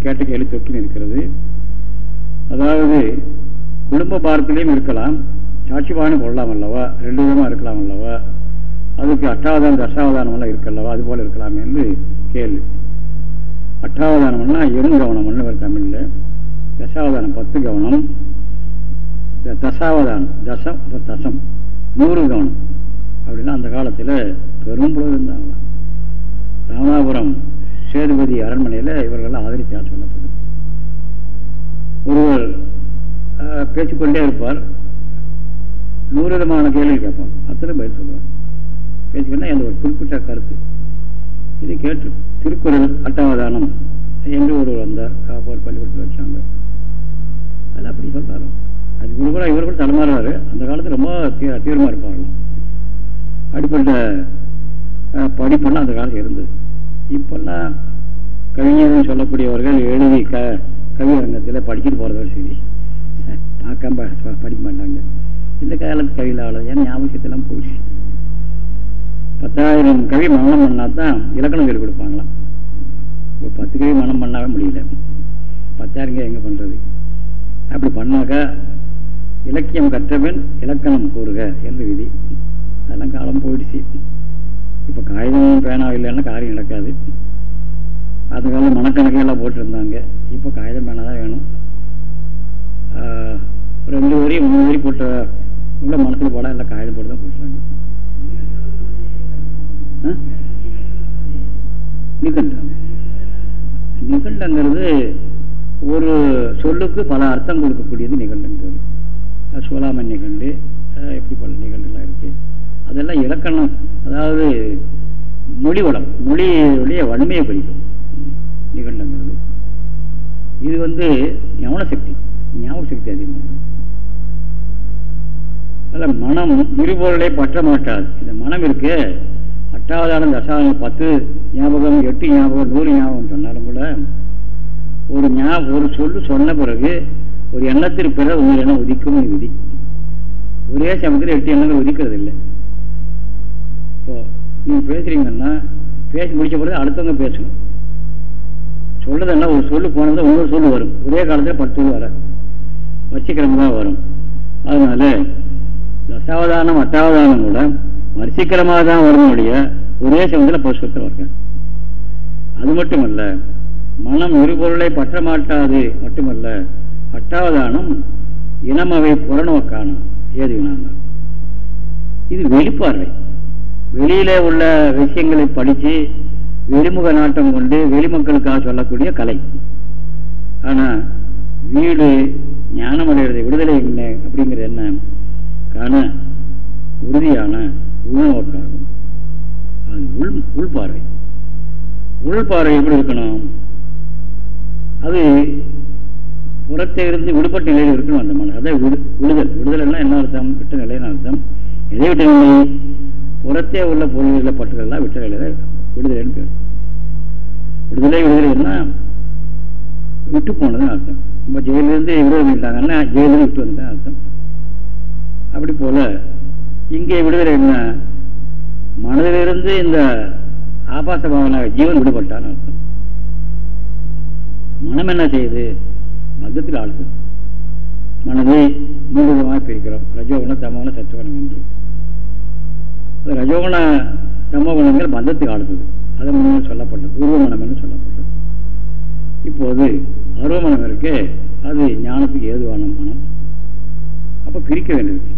கேட்ட கேள்வி தொக்கி நிற்கிறது. அதாவது குடும்ப பாரத்திலையும் இருக்கலாம். சாட்சிபானம் கொள்ளலாம் அல்லவா? ரெண்டு விதமாக இருக்கலாம் அல்லவா? அதுக்கு அட்டாவதானம் தசாவதானம் எல்லாம் இருக்கல்லவா அது போல இருக்கலாம் என்று கேள்வி. அட்டாவதானம்னா இரும் கவனம்னு ஒரு தமிழில். தசாவதானம் பத்து கவனம். தசாவதானம் தசம் தசம். நூறு கவனம். அப்படின்னா அந்த காலத்தில் பெரும் பொழுது இருந்தாங்களாம். ராமாபுரம் சேதுபதி அரண்மனையில் இவர்கள்லாம் ஆதரிச்சான்னு சொல்லப்படுது ஒருவர் பேசிக்கொண்டே இருப்பார். நூறு விதமான கேள்வி கேட்பான் அத்தனை பதில் சொல்லுவார். பேசிக்கொண்டா எந்த ஒரு குறிப்பிட்ட கருத்து. இதை கேட்டு திருக்குறள் அட்டாவதானம் என்று ஒருவர் வந்தார் காப்போர் பள்ளிக்கூடத்தில் வச்சாங்க. அது அப்படி சொல்றாரு. அது இவர் இவர் கூட தலைமாறாரு அந்த காலத்தில் ரொம்ப தீ தீவிரமாக இருப்பாங்களாம். அடிப்பட்ட படிப்பெல்லாம் அந்த காலத்தில் இருந்தது. இப்பெல்லாம் கவிஞர்கள் சொல்லக்கூடியவர்கள் எழுதி க கவியரங்கத்தில் படிச்சுட்டு போகிறதோட சரி. பார்க்காம படிக்க மாட்டாங்க. இந்த காலத்து கவியில் ஏன்னா ஞாபகத்தெல்லாம் போச்சு பத்தாயிரம் கவி மனம் பண்ணால் தான் இலக்கணம் சொல்லி கொடுப்பாங்களாம். ஒரு பத்து கவி மனம் பண்ணாவே முடியல. பத்தாயிரம் கவி எங்கே பண்ணுறது அப்படி பண்ணாக்கா இலக்கியம் கற்றவன் இலக்கணம் கூறுக என்று விதி. அதெல்லாம் காலம் போயிடுச்சு. இப்போ காகிதம் பேனா இல்லைன்னா காரியம் நடக்காது. அது காலம் மனக்கணக்கெல்லாம் போட்டிருந்தாங்க. இப்போ காகிதம் பேனா தான் வேணும். ரெண்டு வரி மூணு வரி போட்ட உள்ள மனசில் போட எல்லாம் காகிதம் போட்டு தான் போட்டுறாங்க. நிகண்டம். நிகண்டங்கிறது ஒரு சொல்லுக்கு பல அர்த்தம் கொடுக்கக்கூடியது நிகண்டங்கிறது சோலாமன் நிகண்டு எப்படி பல நிகண்டுலாம் இருக்கு. அதெல்லாம் இலக்கணம். அதாவது மொழி வளம் மொழியுடைய வன்மையை குறிக்கும் நிகண்டங்கிறது இது வந்து ஞாபக சக்தி ஞாபக சக்தி அதிகமாக அதில் மனம் இருபொருளை பற்ற மாட்டாது. இந்த மனம் இருக்கு அட்டாவதான தசாவதானம் பத்து ஞாபகம் எட்டு ஞாபகம் நூறு ஞாபகம் சொன்னாலும் கூட ஒரு ஞாபகம் ஒரு சொல்லு சொன்ன பிறகு ஒரு எண்ணத்திற்கு பிறகு ஒரு எண்ணம் உதிக்கும் விதி. ஒரே சமயத்தில் எட்டு எண்ணங்கள் உதிக்கிறது இல்லை நீங்கள் பேசுறீங்கன்னா பேசி முடிச்ச பிறகு அடுத்தவங்க பேசணும் சொல்றதெல்லாம் ஒரு சொல்லு போனது ஒவ்வொரு சொல்லு வரும். ஒரே காலத்தில் பத்து சொல்லு வர வச்சிக்கிரமமாக வரும். அதனால தசாவதானம் அட்டாவதானம் கூட வரிசைக்கிரமாக தான் வரணுடைய ஒரே சமயத்தில் பசுக்கத்தில் இருக்கேன் அது மட்டுமல்ல மனம் இருபொருளை பற்ற மாட்டாது. மட்டுமல்ல அட்டாவதானம் இனமவை புறநோக்கானம் ஏது இது வெளிப்பார்வை. வெளியில உள்ள விஷயங்களை படித்து வெளிமுக நாட்டம் கொண்டு வெளிமக்களுக்காக சொல்லக்கூடிய கலை. ஆனா வீடு ஞானம் அடைகிறது விடுதலை என்ன அப்படிங்கிறது என்ன? காண உறுதியான உள்நோக்காகும். அது உள் உள்பார்வை. உள்பார்வை எப்படி இருக்கணும்? அது புறத்தை இருந்து விடுபட்ட நிலையில் இருக்கணும் அந்த மனம் அதான் விடு விடுதல். என்ன அர்த்தம்? விட்ட நிலைன்னு அர்த்தம். எதை விட்ட நிலை? புறத்தே உள்ள பொருள்களில் பற்றுகள்லாம் விட்ட நிலையில விடுதலைன்னு பேர். விடுதலை விடுதலைன்னா விட்டு போனதுன்னு அர்த்தம். இப்போ ஜெயிலிருந்து விடுதலை பண்ணிட்டாங்கன்னா ஜெயிலிருந்து விட்டு வந்துட்டேன் அர்த்தம். அப்படி போல இங்கே விடுதலை என்ன? மனதிலிருந்து இந்த ஆபாச பாவனாக ஜீவன் விடுபட்டான்னு அர்த்தம். மனம் என்ன செய்யுது? மதத்தில் ஆழ்த்து மனதை மூன்று விதமாக பிரிக்கிறோம். ரஜோகுணம் தமகுணம் சத்துவகுணம் என்று. ரஜோகுண தமோகுணங்கள் பந்தத்துக்கு ஆழ்த்துது அது மனம் சொல்லப்பட்டது. உருவமனம் என்று சொல்லப்பட்டது. இப்போது அருவமனம் இருக்கு அது ஞானத்துக்கு ஏதுவான மனம். அப்ப பிரிக்க வேண்டியது.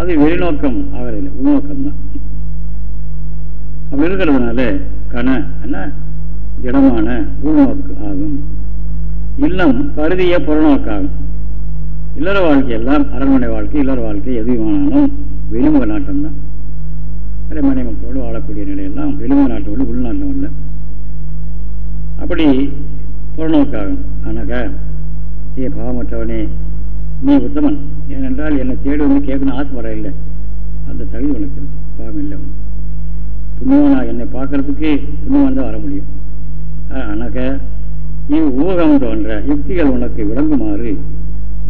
அது வெளிநோக்கம் ஆகிறதில்லை உள்நோக்கம் தான். அப்படி இருக்கிறதுனால கன என்ன? திடமான உள்நோக்கு ஆகும். இல்லம் கருதிய புறநோக்காகும் இல்லற வாழ்க்கை எல்லாம் அரண்மனை வாழ்க்கை இல்லற வாழ்க்கை எதுவானாலும் வெளிமுக நாட்டம் தான். மனை மக்களோடு வாழக்கூடிய நிலையெல்லாம் வெளிமுக நாட்டோடு உள்நாட்டம் இல்லை அப்படி புறநோக்காகும். ஆனாக்கா ஏ பாவமற்றவனே நீ உத்தமன். ஏனென்றால் என்னை தேடி வந்து கேட்கணும் ஆசைப்பட இல்லை அந்த தகுதி உனக்கு இருக்கு. பாவம் இல்லை புண்ணியவனா என்னை பார்க்கறதுக்கு புண்ணியவான் தான் வர முடியும். ஆனாக்க நீ ஊகம் தோன்ற யுக்திகள் உனக்கு விளங்குமாறு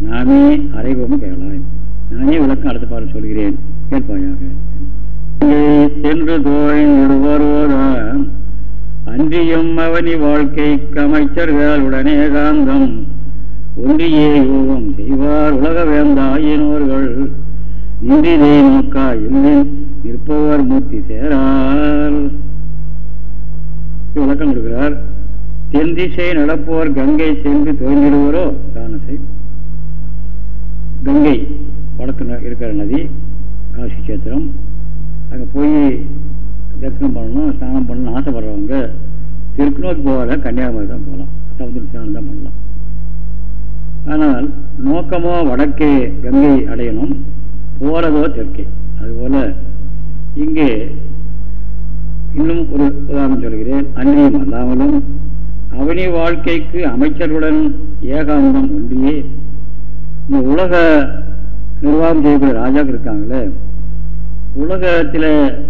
நாமே அறைவோம் கேளாய். நானே விளக்கம் அடுத்த பாரு சொல்கிறேன். கேட்பாயாக. சென்று தோழிடுவரோட அன்றியும் அவனி வாழ்க்கை கமைச்சர்கள் உடனே காந்தம். ஒன்றியே யோகம் செய்வார் உலக வேந்தாயினோர்கள். நின்றிதே நோக்கா இல்லை நிற்பவர் மூர்த்தி சேரார். விளக்கம் கொடுக்கிறார். தென்திசை நடப்போர் கங்கை சென்று தோன்றிடுவரோ தானசை. கங்கை வடக்கு இருக்கிற நதி காசி கஷேத்திரம். அங்கே போய் தரிசனம் பண்ணணும் ஸ்நானம் பண்ணணும் ஆசைப்படுறவங்க தெற்கு போகல கன்னியாகுமரி தான் போகலாம். சமுதிர ஸ்நானம் தான் பண்ணலாம். ஆனால் நோக்கமோ வடக்கே கங்கை அடையணும் போகிறதோ தெற்கே. அதுபோல் இங்கே இன்னும் ஒரு உதாரணம் சொல்கிறேன். அந்நியம் அல்லாமலும் அவனி வாழ்க்கைக்கு அமைச்சர்களுடன் ஏகாந்தம் ஒன்றியே இந்த உலக நிர்வாகம் செய்யக்கூடிய ராஜாக்கள் இருக்காங்களே உலகத்தில்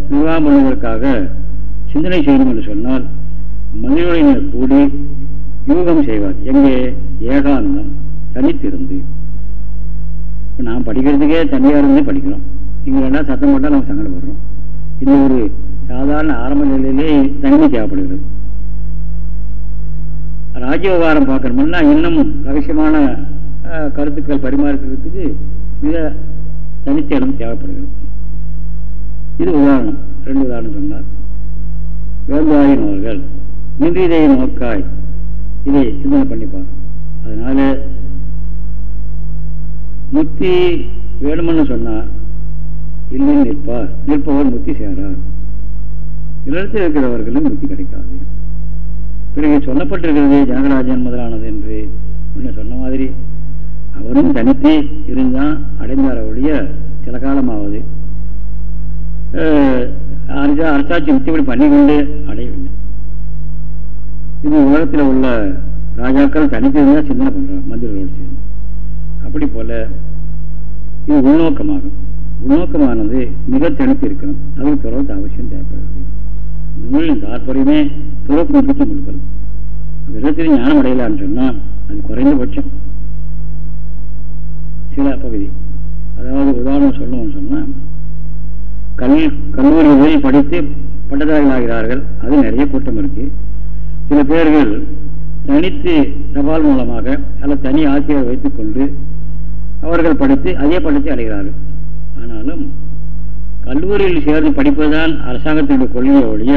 நிர்வாகம் பண்ணுவதற்காக சிந்தனை செய்யணும் என்று சொன்னால் மனிதனுடைய கூடி யூகம் செய்வார். எங்கே? ஏகாந்தம் தனித்திருந்து. நாம் படிக்கிறதுக்கே தனியாக இருந்து படிக்கிறோம். இங்கே வேணால் சத்தம் போட்டால் நம்ம சங்கடப்படுறோம். இந்த ஒரு சாதாரண ஆரம்ப நிலையிலே தனிமை தேவைப்படுகிறது. ராஜ்யவிகாரம் பார்க்கணும்னா இன்னும் ரகசியமான கருத்துக்கள் பரிமாறிக்கிறதுக்கு மிக தனித்த இடம் தேவைப்படுகிறது. இது உதாரணம். ரெண்டு உதாரணம் சொன்னார். வேந்தாயின் அவர்கள் நின்றிதையை நோக்காய். இதை சிந்தனை பண்ணிப்பார் அதனால முத்தி வேணும்னு சொன்னார் இல்லை நிற்பார். நிற்பவர் முத்தி சேரார். இல்லத்தில் இருக்கிறவர்களும் முத்தி கிடைக்காது. பிறகு சொல்லப்பட்டிருக்கிறது ஜனகராஜன் முதலானது என்று. முன்ன சொன்ன மாதிரி அவரும் தனித்து இருந்தான் அடைந்தார் அவருடைய சில காலமாவது. அரசாட்சி முத்திப்படி பண்ணிக்கொண்டு அடையவில்லை. இது உலகத்தில் உள்ள ராஜாக்கள் தனித்து சிந்தனை பண்ணுறாங்க மந்திரிகளோடு சேர்ந்து. அப்படி போல இது உள்நோக்கமாகும். உள்நோக்கமானது மிக தனித்து இருக்கணும் அதுக்கு துறவு அவசியம் தேவைப்படுகிறது. நூலின் தாற்பயமே துறவுக்கு முக்கியத்துவம் கொடுக்கணும் விதத்தில் ஞானம் அடையலான்னு சொன்னால் அது குறைந்தபட்சம். சில பகுதி அதாவது உதாரணம் சொல்லணும்னு சொன்னால் கல் கல்லூரிகளில் படித்து பட்டதாரிகளாகிறார்கள். அது நிறைய கூட்டம் இருக்கு. சில பேர்கள் தனித்து தபால் மூலமாக அல்ல தனி ஆசிரியர் வைத்துக்கொண்டு அவர்கள் படித்து அதே படித்து அடைகிறார்கள். ஆனாலும் கல்லூரியில் சேர்ந்து படிப்பதுதான் அரசாங்கத்தினுடைய கொள்கையை ஒழிய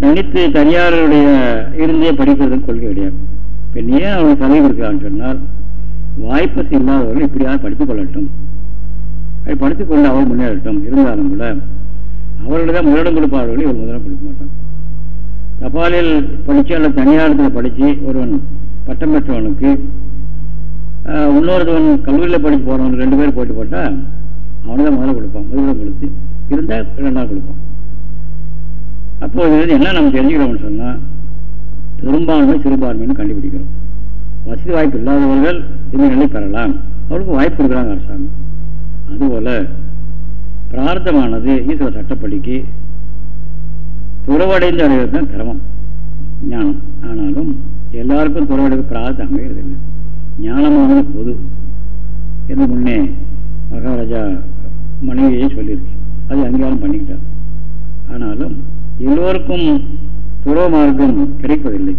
தனித்து தனியாருடைய இருந்தே படிப்பதற்கு கொள்கை கிடையாது இப்போ ஏன் அவனுக்கு சலுகை கொடுக்கிறான்னு சொன்னால் வாய்ப்பு இல்லாதவர்கள் இப்படியாக படித்துக் கொள்ளட்டும். அப்படி படித்துக்கொண்டு அவள் முன்னேறட்டும். இருந்தாலும் கூட அவர்களிடம் முதலிடம் கொடுப்பார்கள் இவர் முதலிடம் கொடுக்க மாட்டான். தபாலில் படித்து அல்ல தனியாரத்தில் படித்து ஒருவன் பட்டம் பெற்றவனுக்கு இன்னொருத்தவன் கல்லூரியில் படிச்சு போகிறவன் ரெண்டு பேர் போட்டு போட்டால் அவனை முதல்ல கொடுப்பான். முதலிடம் கொடுத்து இருந்தால் ரெண்டாவது கொடுப்பான். அப்போது என்ன நம்ம தெரிஞ்சுக்கிறோம்னு சொன்னால் பெரும்பான்மை சிறுபான்மைன்னு கண்டுபிடிக்கிறோம். வசதி வாய்ப்பு இல்லாதவர்கள் இந்த நிலை பெறலாம். அவளுக்கு வாய்ப்பு இருக்கிறாங்க அரசாங்கம். அதுபோல பிரார்த்தமானது ஈஸ்வர சட்டப்படிக்கு துறவடைந்து அடைவது தான் கிரமம் ஞானம். ஆனாலும் எல்லாருக்கும் துறவடைக்கு பிரார்த்தம் அமைகிறதில்லை. ஞானமானது பொது என்று முன்னே மகாராஜா மனைவியை சொல்லியிருக்கு. அது அங்கீகாரம் பண்ணிக்கிட்டார். ஆனாலும் எல்லோருக்கும் துறவ மார்க்கம் கிடைப்பதில்லை.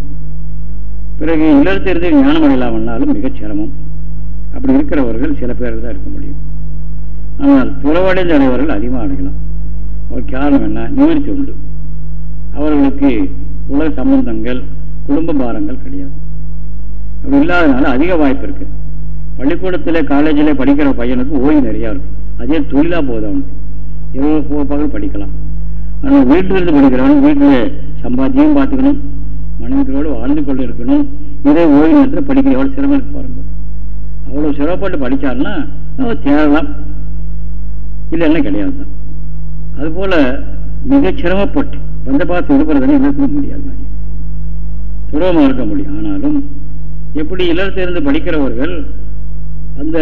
பிறகு இல்லத்திலிருந்து ஞானம் அடையலாம்னாலும் மிகச் சிரமம். அப்படி இருக்கிறவர்கள் சில பேருக்கு தான் இருக்க முடியும். ஆனால் துறவடைந்த அடைவர்கள் அதிகமாக அடையலாம் அவர் காரணம் என்ன? நிவர்த்தி உண்டு அவர்களுக்கு உலக சம்பந்தங்கள் குடும்ப பாரங்கள் கிடையாது. அப்படி இல்லாதனால அதிக வாய்ப்பு இருக்கு. பள்ளிக்கூடத்தில் காலேஜில் படிக்கிற பையனுக்கு ஓய்வு நிறையா இருக்கும் அதே தொழிலாக போதும் அவனுக்கு. இருபது பகல் படிக்கலாம். ஆனால் வீட்டிலிருந்து படிக்கிறவன் வீட்டில் சம்பாத்தியம் பார்த்துக்கணும் மனைவிகளோடு வாழ்ந்து கொண்டு இருக்கணும் இதே ஓய்வு நேரத்தில் படிக்கிற எவ்வளோ சிரமம் இருக்கு பாருங்க அவ்வளோ சிரமப்பட்டு படித்தாருன்னா அவன் இல்லைன்னா கிடையாது தான் அதுபோல் மிக சிரமப்பட்டு வந்த பார்த்து விடுபடுறதுன்னு எல்லாத்துக்கும் முடியாது சுலபமாக இருக்க முடியும். ஆனாலும் எப்படி இல்லத்திலிருந்து படிக்கிறவர்கள் அந்த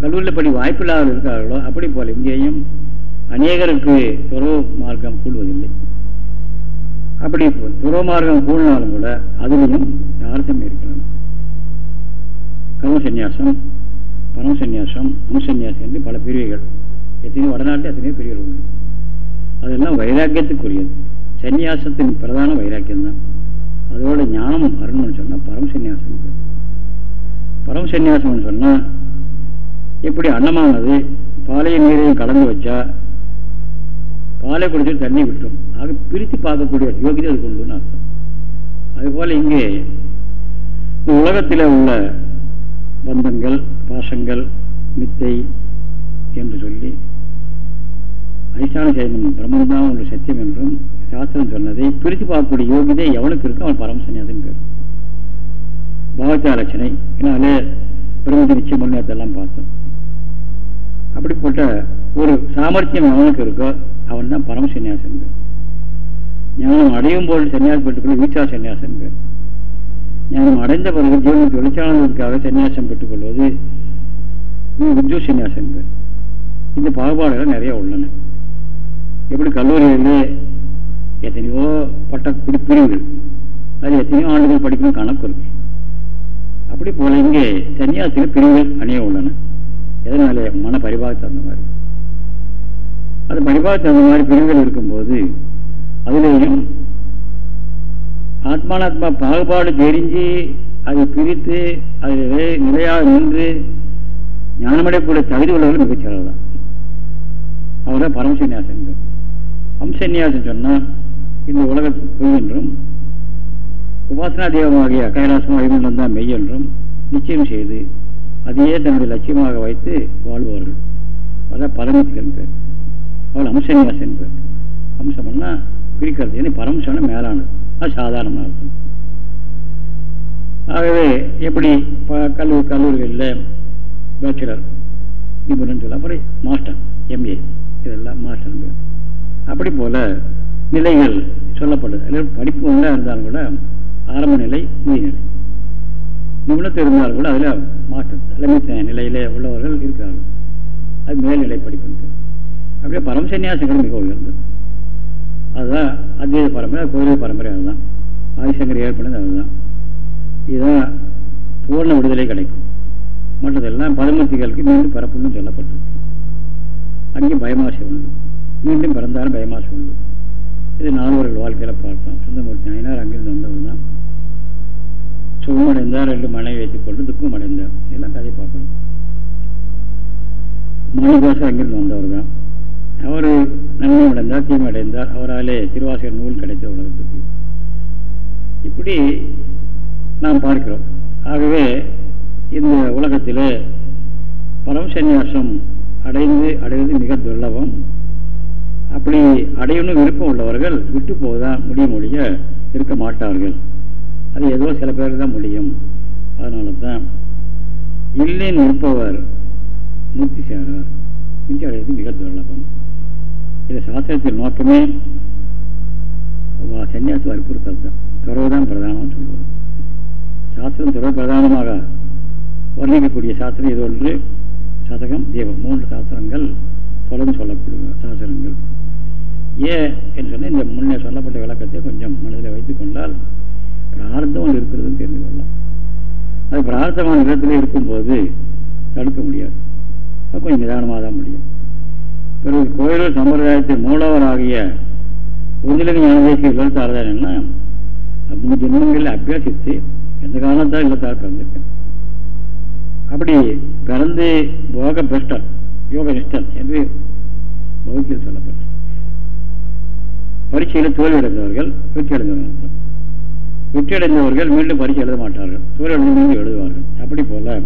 கல்லூரியில் படி வாய்ப்பில்லாத இருக்கிறார்களோ அப்படி போல இங்கேயும் அநேகருக்கு துறவு மார்க்கம் கூடுவதில்லை. அப்படி துறவு மார்க்கம் கூடினாலும் கூட அதுலேயும் தாரதம் இருக்கிறது. கர்ம சந்நியாசம் பரம சந்நியாசம் அம்சன்யாசம் என்று பல பிரிவுகள் எத்தனையோ வடநாட்டில் எத்தனையோ பிரிவுகள் உண்டு. அதெல்லாம் வைராக்கியத்துக்குரியது. சன்னியாசத்தின் பிரதான வைராக்கியம் தான் அதோட ஞானம் வரணும்னு சொன்னால் பரம சன்னியாசம் பரம சன்னியாசம்னு சொன்னால் எப்படி அன்னமானது பாலையும் நீரையும் கலந்து வச்சா பாலை குடிச்சிட்டு தண்ணி விட்டோம் ஆக பிரித்து பார்க்கக்கூடிய யோகிதை அது கொண்டு அர்த்தம். அதுபோல் இங்கே இந்த உலகத்தில் உள்ள பந்தங்கள் பாசங்கள் மித்தை என்று சொல்லி அதிஷ்டான சைதம் பிரம்மந்தான் உள்ள சத்தியம் என்றும் சாஸ்திரம் சொன்னதை. பிரித்து பார்க்கக்கூடிய யோகிதை எவனுக்கு இருக்கோ அவன் பரமசன்யாசன் பேர். பாவத்தாலட்சணை என்னாலே பிரம்மதி நிச்சயம் முன்னேற்றெல்லாம் பார்த்தோம். அப்படிப்பட்ட ஒரு சாமர்த்தியம் எவனுக்கு இருக்கோ அவன் தான் பரமசன்யாசன் பேர். ஞானம் அடையும் போது சன்னியாசம் பெற்றுக்கொள்ள வீச்சா சன்னியாசன் பேர். ஞானம் அடைந்த பிறகு ஜீவனுக்கு வெளிச்சானதற்காக சன்னியாசம் பெற்றுக்கொள்வது வித்யு சன்னியாசன் பேர். இந்த பாகுபாடுகள் நிறைய உள்ளன. எப்படி கல்லூரிகளில் எத்தனையோ பட்ட பிரிவுகள். அது எத்தனையோ ஆண்டுகள் படிக்கணும் கணக்கு இருக்கு. அப்படி போல இங்கே சன்னியாசிகள் பிரிவுகள் அணிய உள்ளன. எதனால? மன பரிபாக தகுந்த மாதிரி. அது பரிபாக தகுந்த மாதிரி பிரிவுகள் இருக்கும்போது அதுலேயும் ஆத்மானாத்மா பாகுபாடு தெரிஞ்சு அதை பிரித்து அதில் நிலையாக நின்று ஞானமடையக்கூடிய தகுதி உள்ளவர்கள் மிகச்சிறர் தான் அவரை பரமசன்னியாசன். அம்சன்யாசம் சொன்னால் இந்த உலக பொய் என்றும் உபாசனா தெய்வமாகிய கைலாசம் தான் மெய் என்றும் நிச்சயம் செய்து அதையே தன்னுடைய லட்சியமாக வைத்து வாழ்வார்கள் அதான் பரமத்துக்கு பேர். அவள் அம்சன்யாசன் என்பார் அம்சம்னா பிரிக்கிறது. ஏன்னா பரமசம்னா மேலானது. அது சாதாரண அர்த்தம். ஆகவே எப்படி கல்லூரி கல்லூரிகளில் பேச்சுலர் நிபுணன் சொல்ல அப்புறம் மாஸ்டர் எம்ஏ இதெல்லாம் மாஸ்டர் பேர். அப்படி போல நிலைகள் சொல்லப்படுது. படிப்பு ஒன்றா இருந்தாலும் கூட ஆரம்ப நிலை நிலை. நிபுணத்தை இருந்தாலும் கூட அதில் மாற்றம் தலைமை நிலையிலே உள்ளவர்கள் இருக்கிறார்கள். அது மேல்நிலை படிப்பு அப்படியே பரமசன்னியாசங்கள் மிக உயர்ந்தது. அதுதான் அத்வைத பரம்பரை கோயில் பரம்பரை அதுதான். ஆதிசங்கர் ஏற்படுது அதுதான். இதுதான் பூர்ண விடுதலை கிடைக்கும். மற்றதெல்லாம் பதமத்திகளுக்கு மீண்டும் பிறப்புன்னு சொல்லப்பட்டிருக்கு. அங்கே பயமாசை உண்டு. மீண்டும் பிறந்தாலும் பயமாக உண்டு இது நால்வர்கள் வாழ்க்கையில் பார்த்தோம் சுந்தமூர்த்தி நாயனார் அங்கிருந்து வந்தவர் தான். சுகம் அடைந்தார் ரெண்டு மனைவி வைத்துக் கொண்டு துக்கம் அடைந்தார். எல்லாம் கதை பார்க்கணும். மணிபாசர் அங்கிருந்து வந்தவர் தான். அவர் நன்மை அடைந்தார் தீமை அடைந்தார். அவராலே திருவாசகர் நூல் கிடைத்த உலகத்துக்கு. இப்படி நாம் பார்க்கிறோம். ஆகவே இந்த உலகத்தில் பரம சந்நியாசம் அடைந்து அடைவது மிக துர்லபம். அப்படி அடையணும் விருப்பம் உள்ளவர்கள் விட்டு போதான் முடியும் ஒழிய இருக்க மாட்டார்கள். அது ஏதோ சில பேருக்கு தான் முடியும். அதனால தான் இல்லைன்னு நிற்பவர் முத்தி சேரார் முத்தி அடைவது மிக துர்லபம். இது சாஸ்திரத்தின் நோக்கமே சன்னியாசி வற்புறுத்தல் தான். துறவு தான் பிரதானம் சொல்லுவது சாஸ்திரம் துறவு பிரதானமாக வர்ணிக்கக்கூடிய சாஸ்திரம் இது ஒன்று. சதகம் தேவம். மூன்று சாஸ்திரங்கள் தொடர்ந்து சொல்லப்படுகிற சாஸ்திரங்கள். ஏன் என்று சொன்னால் இந்த முன்னே சொல்லப்பட்ட விளக்கத்தை கொஞ்சம் மனதில் வைத்துக் கொண்டால் பிரார்த்தம் ஒன்று இருக்கிறதுன்னு தெரிந்து கொள்ளலாம். அது பிரார்த்தமான இடத்துல இருக்கும்போது தடுக்க முடியாது. கொஞ்சம் நிதானமாக தான் முடியும். பிறகு கோயிலூர் சம்பிரதாயத்தின் மூலவராகிய ஒன்றிலிங்க ஞானதேசிய இல்லத்தாரதான் என்ன மூணு ஜென்மங்களில் அபியாசித்து எந்த காரணத்தால் இல்லத்தால் பிறந்திருக்கேன் அப்படி பிறந்து போக பெஸ்டர் யோக நிஷ்டன் என்று பௌத்தியம் சொல்லப்பட்டது. பரீட்சையில் தோல்வி அடைந்தவர்கள் வெற்றி அடைந்தவர்கள் வெற்றி அடைந்தவர்கள் மீண்டும் பரீட்சை எழுத மாட்டார்கள். தோல்வி அடைந்து மீண்டும் எழுதுவார்கள். அப்படி போல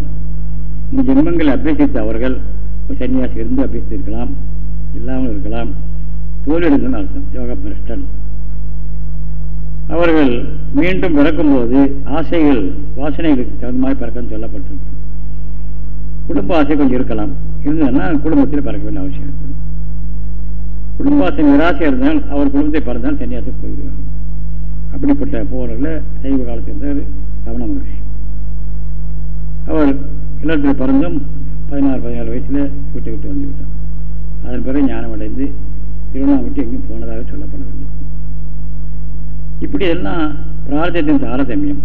இந்த ஜென்மங்களை அபியசித்த அவர்கள் சன்னியாசி இருந்து அபியசித்திருக்கலாம் இல்லாமல் இருக்கலாம். தோல்வி அடைந்தன்னு அர்த்தம் யோக பிரஷ்டன் அவர்கள் மீண்டும் பிறக்கும்போது ஆசைகள் வாசனைகளுக்கு தகுந்த மாதிரி பிறக்கன்னு சொல்லப்பட்டிருக்கு. குடும்ப ஆசை கொஞ்சம் இருக்கலாம். இருந்ததுன்னா குடும்பத்தில் பிறக்க வேண்டிய அவசியம் இருக்கு குடும்பாசை நிராசை இருந்தால் அவர் குடும்பத்தை பறந்தால் சன்னியாசம் போயிடுவார். அப்படிப்பட்ட போரில் சைவ காலத்தில் இருந்தார் ரமண மகர்ஷி. அவர் இல்லத்தில் பிறந்தும் பதினாறு பதினாலு வயசில் விட்டு விட்டு வந்து விட்டார். அதன் பிறகு ஞானம் அடைந்து திருவண்ணாமலை விட்டு எங்கேயும் போனதாக சொல்லப்படவில்லை. இப்படி எல்லாம் பிரார்த்தத்தின் தாரதமியம்.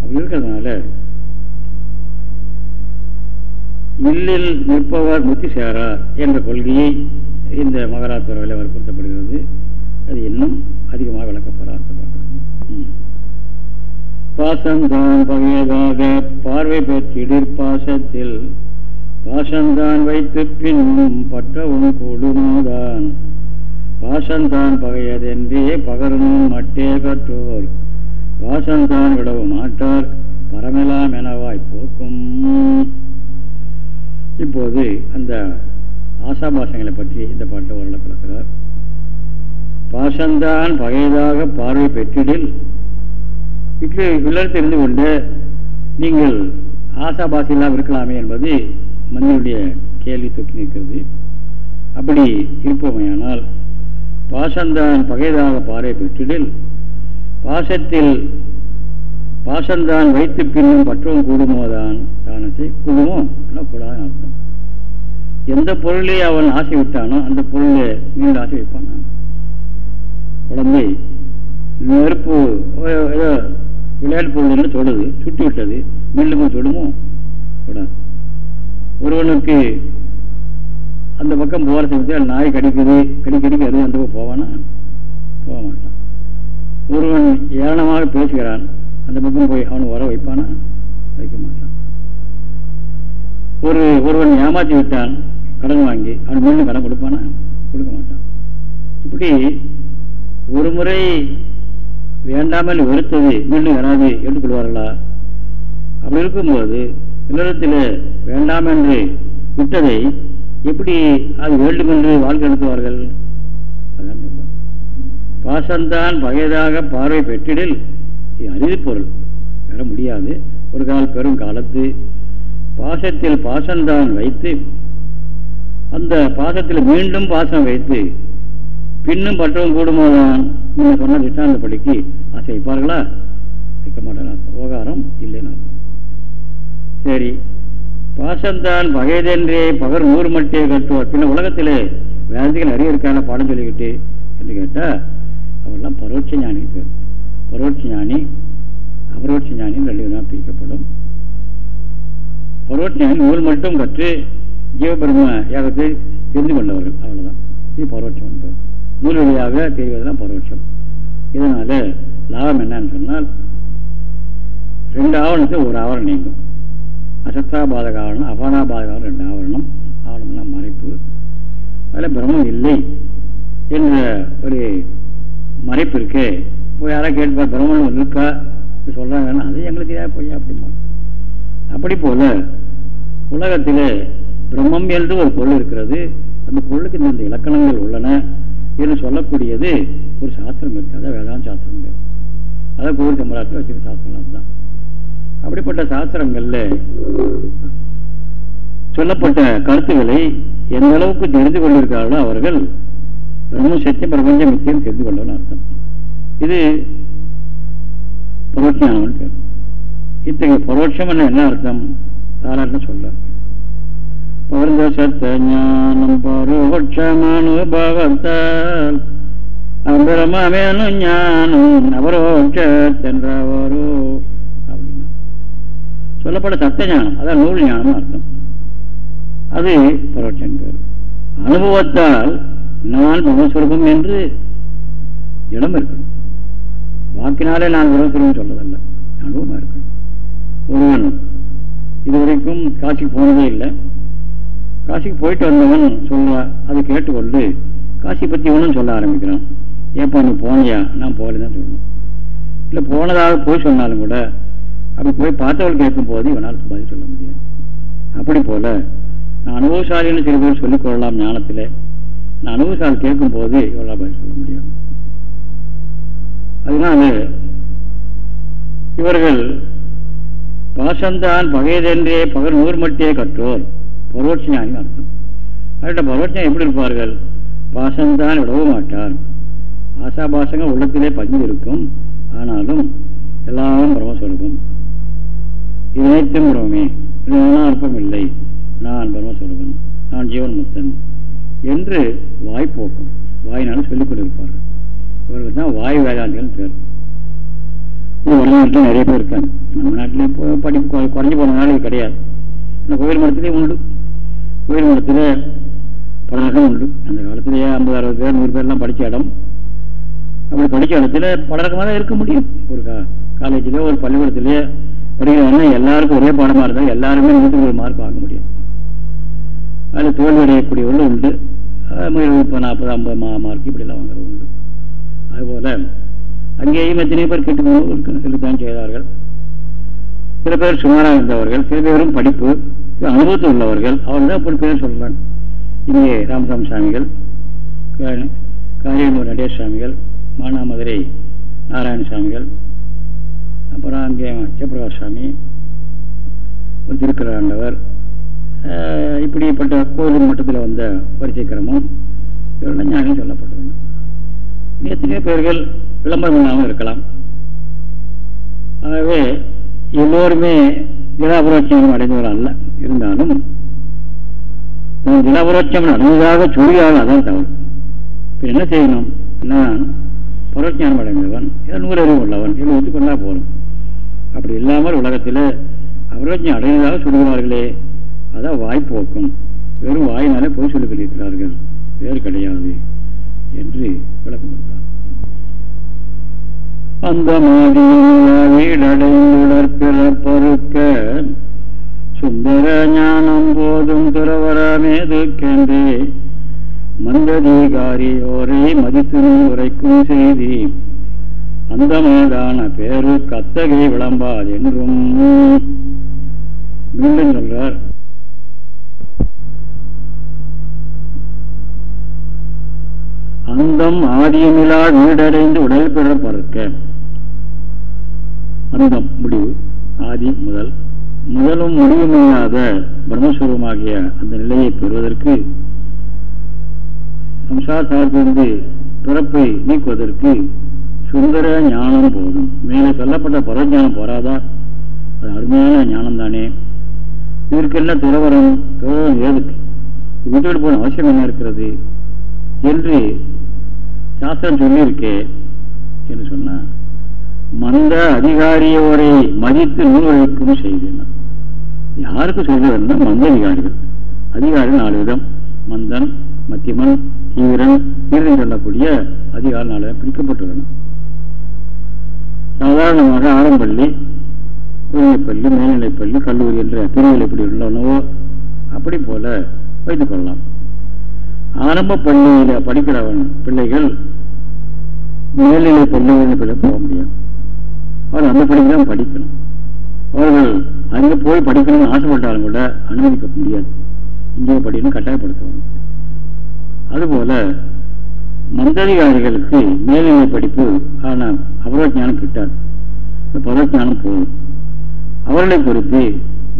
அப்படி இருக்கிறதுனால இல்லில் நிற்பவர் முத்தி சேரார் என்ற கொள்கையை இந்த மகராத்துறவில் வற்புறுத்தப்படுகிறது. அது இன்னும் அதிகமாக விளக்கப்பட அர்த்தப்படுகிறது பாசந்தான் பகையதாக பார்வை பெற்றிடிர் பாசத்தில். பாசந்தான் வைத்து பின்னும் பற்றவும் கொடுமாதான். பாசந்தான் பகையதென்றே பகரணும் மட்டே கற்றோர். பாசந்தான் விடவும் மாட்டார் பரமெலாம் எனவாய் போக்கும். இப்போது அந்த ஆசாபாசங்களை பற்றி இந்த பாட்டை ஓரளவு கிடக்கிறார் பாசந்தான் பகையதாக பார்வை பெற்றிடில். இட்லி இல்லத்தில் தெரிந்து கொண்டு நீங்கள் ஆசாபாசி இல்லாமல் இருக்கலாமே என்பது மனிதனுடைய கேள்வி தொக்கி நிற்கிறது. அப்படி இருப்போமையானால் பாசந்தான் பகைதாக பார்வை பெற்றிடில் பாசத்தில் பாசந்தான் வைத்து பின்னும் பற்றவும் கூடுமோதான் தானத்தை கூடுமோ கூடாது அர்த்தம். எந்த பொருளை அவன் ஆசை விட்டானோ அந்த பொருளை மீண்டும் ஆசை வைப்பான் குழந்தை நெருப்பு ஏதோ விளையாட்டு பொருள் தொடுது சுட்டி விட்டது மீண்டும் தொடுமோ? ஒருவனுக்கு அந்த பக்கம் போகிற சமயத்தில் நாய் கடிக்குது கடிக்கடிக்கு அது அந்த போவானா? போக மாட்டான். ஒருவன் ஏளனமாக பேசுகிறான் அந்த பக்கம் போய் அவனை வர வைப்பானா? வைக்க மாட்டான். ஒரு ஒருவன் ஏமாற்றி விட்டான் கடன் வாங்கி அவன் மீண்டும் கடன் கொடுப்பானா? கொடுக்க மாட்டான். இப்படி ஒரு முறை வேண்டாமல் வெறுத்தது மீண்டும் வராது கொள்வார்களா அப்படி இருக்கும்போது இல்லத்தில் வேண்டாம் என்று விட்டதை எப்படி அது வேண்டும் என்று வாழ்க்கை நடத்துவார்கள்? பாசந்தான் பகையதாக பார்வை பெற்றிடில். அறிவு பொருள். பெற முடியாது. ஒரு கால் பெரும் காலத்து. பாசத்தில் பாசந்தான் வைத்து அந்த பாசத்தில் மீண்டும் பாசம் வைத்து பின்னும் பற்றவும் கூடுமாதான் நீங்கள் சொன்ன திட்டாந்த படிக்கு ஆசை வைப்பார்களா? வைக்க மாட்டேன் உபகாரம் இல்லைன்னு சரி பாசம்தான் பகைதென்றே பகர் நூறு மட்டியை கட்டுவார். பின்ன உலகத்திலே வேதங்கள் நிறைய இருக்கான பாடம் சொல்லிக்கிட்டு என்று கேட்டால் அவெல்லாம் பரோட்ச ஞானி பேர். பரோட்ச ஞானி அபரோட்ச ஞானி ரெண்டு விதமாக பிரிக்கப்படும். பரோட்ச ஞானி நூல் மட்டும் கற்று ஜீவபிரம ஏகத்தை தெரிந்து கொண்டவர்கள். அவ்வளோதான் இது பரோட்சம் பேர் நூல் வழியாக தெரிவதுதான் பரோட்சம். இதனால லாபம் என்னன்னு சொன்னால் ரெண்டு ஆவணத்தை ஒரு ஆவரணம் நீங்கும். அசத்தாபாதக ஆவரணம் அபானாபாதக ரெண்டு ஆவரணம் ஆவணம்னா மறைப்பு. அதில் பிரம்மம் இல்லை என்ற ஒரு மறைப்பு இருக்கு. போய் யாராவது கேட்பார் பிரம்மன் இருக்கா? சொல்றாங்கன்னா அது எங்களுக்கு தெரியாது போய் அப்படிமா அப்படி போல உலகத்தில் பிரம்மம் என்று ஒரு பொருள் இருக்கிறது. அந்த பொருளுக்கு இந்த இலக்கணங்கள் உள்ளன என்று சொல்லக்கூடியது ஒரு சாஸ்திரம் இருக்கு. அதான் வேதாந்த சாஸ்திரம் பேர் அதை கோவில் தமிழாட்டில் வச்சிருக்க சாஸ்திரம் தான் அப்படிப்பட்ட சாஸ்திரங்கள்ல சொல்லப்பட்ட கருத்துக்களை எந்த அளவுக்கு தெரிந்து கொண்டிருக்கிறார்களோ அவர்கள் பிரம்ம சத்தியம் பிரபஞ்ச மித்தியம் தெரிந்து கொள்ளவன் அர்த்தம். இது பரோட்சியானவன் பேர். இத்தகைய பரோட்சம் என்ன அர்த்தம்? தாராட்டம் சொல்ல. பரந்த சத்த ஞானம் பரோட்சமனுபவத்தால் அபிரமேனும் ஞானம் அபரோட்சென்றவரோ அப்படின்னா. சொல்லப்பட்ட சத்த ஞானம் அதான் நூல் ஞானம் அர்த்தம். அது பரோட்சம் பேர். அனுபவத்தால் நான் பிரம்மஸ்வரூபம் என்று இடம் இருக்கணும். வாக்கினாலே நான் பிரம்மஸ்வரூபம் சொல்லதல்ல. அனுபவமாக இருக்கணும். ஒருவன் இதுவரைக்கும் காட்சிக்கு போனதே இல்லை. காசிக்கு போயிட்டு வந்தவன் சொல்லுவா அதை கேட்டுக்கொண்டு காசி பற்றி ஒன்றும் சொல்ல ஆரம்பிக்கிறான். ஏப்பா நீ போனியா? நான் போகலதான் சொல்லணும் இல்லை போனதாக போய் சொன்னாலும் கூட அப்படி போய் பார்த்தவள் கேட்கும் போது இவனால் பதில் சொல்ல முடியாது. அப்படி போல நான் அனுபவசாலின்னு சில பேர் சொல்லிக் கொள்ளலாம் ஞானத்தில். நான் அனுபவசாலி கேட்கும் போது இவளால் பதில் சொல்ல முடியாது. அதனால இவர்கள் பாசந்தான் பகையதென்றே பகல் நூறு மட்டியே கற்றோர். பரோட்ச ஞானி அர்த்தம் அவர்கிட்ட பரோட்சம் எப்படி இருப்பார்கள்? பாசம்தான் விடவும் மாட்டார். ஆசாபாசங்கள் உள்ளத்திலே பதிந்து இருக்கும் ஆனாலும் எல்லாரும் பிரம்மஸ்வரூபம் இது அனைத்தும் பிரமே அர்ப்பம் இல்லை. நான் பிரம்மஸ்வரூபன் நான் ஜீவன் முத்தன் என்று வாய்ப்போக்கும் வாயினாலும் சொல்லிக் கொண்டிருப்பார்கள். இவர்களுக்கு தான் வாய் வேதாந்திகள் பேர். வடநாட்டில் நிறைய பேர் இருக்காங்க. நம்ம நாட்டிலே படிப்பு குறைஞ்சி போனதுனால இது கிடையாது. இந்த கோவில் மரத்திலே உண்டு. கோயில் மடத்தில் பல ரகம் உண்டு. அந்த காலத்திலேயே ஐம்பது அறுபது பேர் நூறு பேர்லாம் படித்த இடம். அப்படி படித்த இடத்துல பல ரகமாக இருக்க முடியும். ஒரு காலேஜில் ஒரு பள்ளிக்கூடத்திலேயே படிக்கிறவங்க எல்லாருக்கும் ஒரே பாடமாக இருந்தால் எல்லாருமே நூற்றுக்கு ஒரு மார்க் வாங்க முடியும். அதில் தோல்வி அடையக்கூடியவர்கள் உண்டு முப்பது நாற்பது ஐம்பது மா மார்க் இப்படிலாம் வாங்குறது உண்டு. அதுபோல் அங்கேயும் எத்தனையோ பேர் கெட்டு இருக்கத்தான் செய்தார்கள். சில பேர் சுமாராக இருந்தவர்கள் சில பேரும் படிப்பு அனுபவத்தில் உள்ளவர்கள் அவர் தான் அப்படி பேர் சொல்லலாம் இங்கே ராமசாமி சாமிகள் காரியமூர் நடேஷ் சுவாமிகள் மானாமதுரை நாராயண சுவாமிகள் அப்புறம் அங்கே சிவபிரகாஷ் சுவாமி திருக்கலாண்டவர் இப்படிப்பட்ட கோவில் மட்டத்தில் வந்த பரிசை கிரமம் இவரெல்லாம் ஞானம் சொல்லப்பட்டுள்ளன எத்தனையோ பேர்கள் விளம்பரம் இல்லாமல் இருக்கலாம். ஆகவே எல்லோருமே ஜிலாபுரோட்சம் அடைந்தவர் அல்ல இருந்தாலும் ஜிலாபுரோட்சம் அடைந்ததாக சொல்லியாக அதான் தவறு. இப்போ என்ன செய்யணும்? நான் பரோட்சானம் அடைந்தவன் நூறு உள்ளவன் இவ்வளோ ஒத்துக்கொண்டா போகணும் அப்படி இல்லாமல் உலகத்தில் அபரோஜம் அடைந்ததாக சொல்கிறார்களே அதான் வாய்ப்போக்கும் வெறும் வாயினாலே போய் சொல்லிக் கொண்டிருக்கிறார்கள். வேறு கிடையாது என்று விளக்கம் கொடுத்தார். அந்த மாதிரிடடைந்துடற் பிறப்பறுக்க சுந்தர ஞானம் போதும் துறவரமேதுக்கென்றே மந்ததிகாரியோரை மதித்து உரைக்கும் செய்தி. அந்த மாதான பேரு கத்தகை விளம்பாது என்றும் மீண்டும் சொல்றார். அந்தம் ஆதியமிலா வீடடைந்து உடல் பெற பறக்க அந்தம் முடிவு ஆதி முதல். முதலும் முடிவுமில்லாத பிரம்மஸ்வரூபமாகிய அந்த நிலையை பெறுவதற்கு சம்சாரத்திலிருந்து பிறப்பை நீக்குவதற்கு சுந்தர ஞானம் போதும். மேலே சொல்லப்பட்ட பரவஞானம் போராதா? அது அருமையான ஞானம் தானே இதற்கு என்ன துறவரம் துறவரம் ஏதுக்கு விட்டுவிட்டு போன அவசியம் என்ன இருக்கிறது? என்று சாஸ்திரம் சொல்லியிருக்கே என்று சொன்ன மந்த அதிகாரியோரை மதித்து நூல்களுக்கும் செய்தேன் யாருக்கும் சொல்றதுன்னா மந்த அதிகாரிகள். அதிகாரிகள் நாலு விதம். மந்தன் மத்தியமன் தீவிரன் தீவிரம் சொல்லக்கூடிய அதிகார நாள பிரிக்கப்பட்டுள்ளன சாதாரணமாக ஆரம்பள்ளி குழந்தைப்பள்ளி மேல்நிலைப்பள்ளி கல்லூரி என்ற பிரிவுகள் எப்படி உள்ளனவோ அப்படி போல வைத்துக் கொள்ளலாம். ஆரம்ப பள்ளியில படிக்கிறவன் பிள்ளைகள் மேல்நிலை பள்ளிகள் போக முடியாது. அவர் அந்த பள்ளிக்கு தான் படிக்கணும். அவர்கள் அங்கே போய் படிக்கணும்னு ஆசைப்பட்டாலும் கூட அனுமதிக்க முடியாது. இங்கே படிக்கணும் கட்டாயப்படுத்துவாங்க அதுபோல மந்ததிகாரிகளுக்கு மேல்நிலை படிப்பு ஆனால் அபரோஜானம் கிட்டாது. பரவஜானம் போதும். அவர்களை குறித்து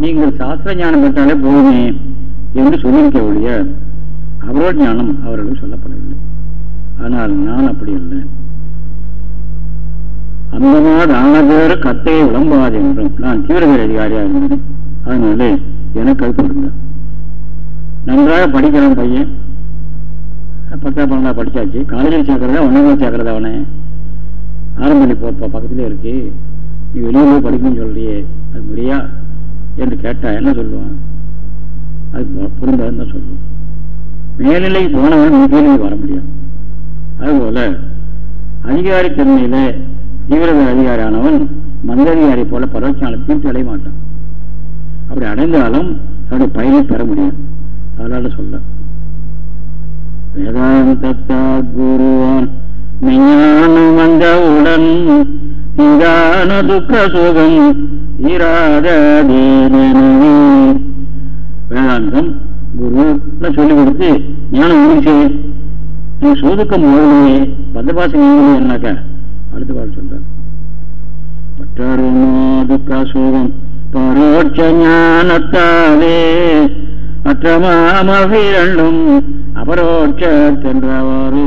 நீங்கள் சாஸ்திர ஞானம் பெற்றாலே போதுமே என்று சொல்லியிருக்க ஒழிய அபரோஜானம் அவர்களுக்கு சொல்லப்படவில்லை. ஆனால் நான் அப்படி இல்லை அந்த மாதிரி கத்தையை விளம்பாது என்றும் நான் தீவிரவாத அதிகாரியாக இருந்தேன். அதனால எனக்கு அது பொருந்தேன் நன்றாக படிக்கிறான் பையன். பத்தா பன்னெண்டா படிச்சாச்சு. காலேஜில் சேர்க்கறதா ஒன்றாம் சேர்க்கறதா அவனை? ஆரம்பி போப்பா பக்கத்துலேயே இருக்கு. நீ வெளியே போய் படிக்கணும்னு சொல்றியே. அது முறையா என்று கேட்டா என்ன சொல்லுவான்? அது பொருந்தாதுன்னு தான் சொல்லுவான். மேல்நிலைக்கு போனவன் கீழே வர முடியும் அதுபோல அதிகாரி தீவிரத அதிகாரியானவன் மந்ததிகாரி போல பரவச்சாலத்தையும் அடைய மாட்டான் அப்படி அடைந்தாலும் அவருடைய பயனை பெற முடியும் அதனால சொல்ல வேதாந்தத்தா குருவான் மெஞ்ஞானம் வந்தவுடன் தீரான துக்க சுகம் தீராதே வேதாந்தம் குரு சொல்லி கொடுத்து ஞானம் முடிச்சு நீ சோதுக்கம் போகலையே பந்தபாசம் என்னாக்க அடுத்த பாடம் சொல்றார் பற்றருமோ துக்க பரோட்ச ஞானத்தாலே. மற்றமாமகிரண்டும் அபரோட்சென்றவாரோ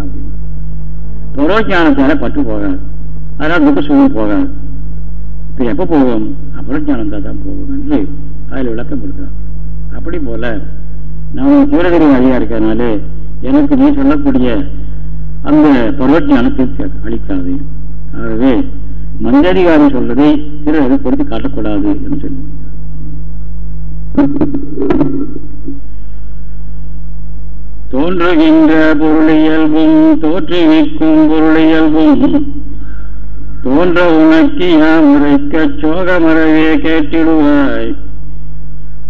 அப்படின்னு. பரோஜானத்தால பற்று போகாது. அதனால் துக்க சுகம் போகாது. இப்போ எப்ப போகும்? அபரோஜானம் தான் போகும் என்று அதில் விளக்கம் கொடுக்குறான் அப்படி போல நான் தீவிரகிரி வழியாக இருக்கிறதுனால எனக்கு நீ சொல்லக்கூடிய அந்த பரோஜானம் திருப்தி அளிக்காது. ஆகவே மந்ததிகாரி சொல்றதை சிலர் பொறுத்து காட்டக்கூடாது என்று சொல்லி. தோன்றுகின்ற பொருளியல்பும் தோற்றுவிக்கும் பொருளியல்பும் தோன்ற உனக்கு யாம் உரைக்க சோகமரவே கேட்டிடுவாய்.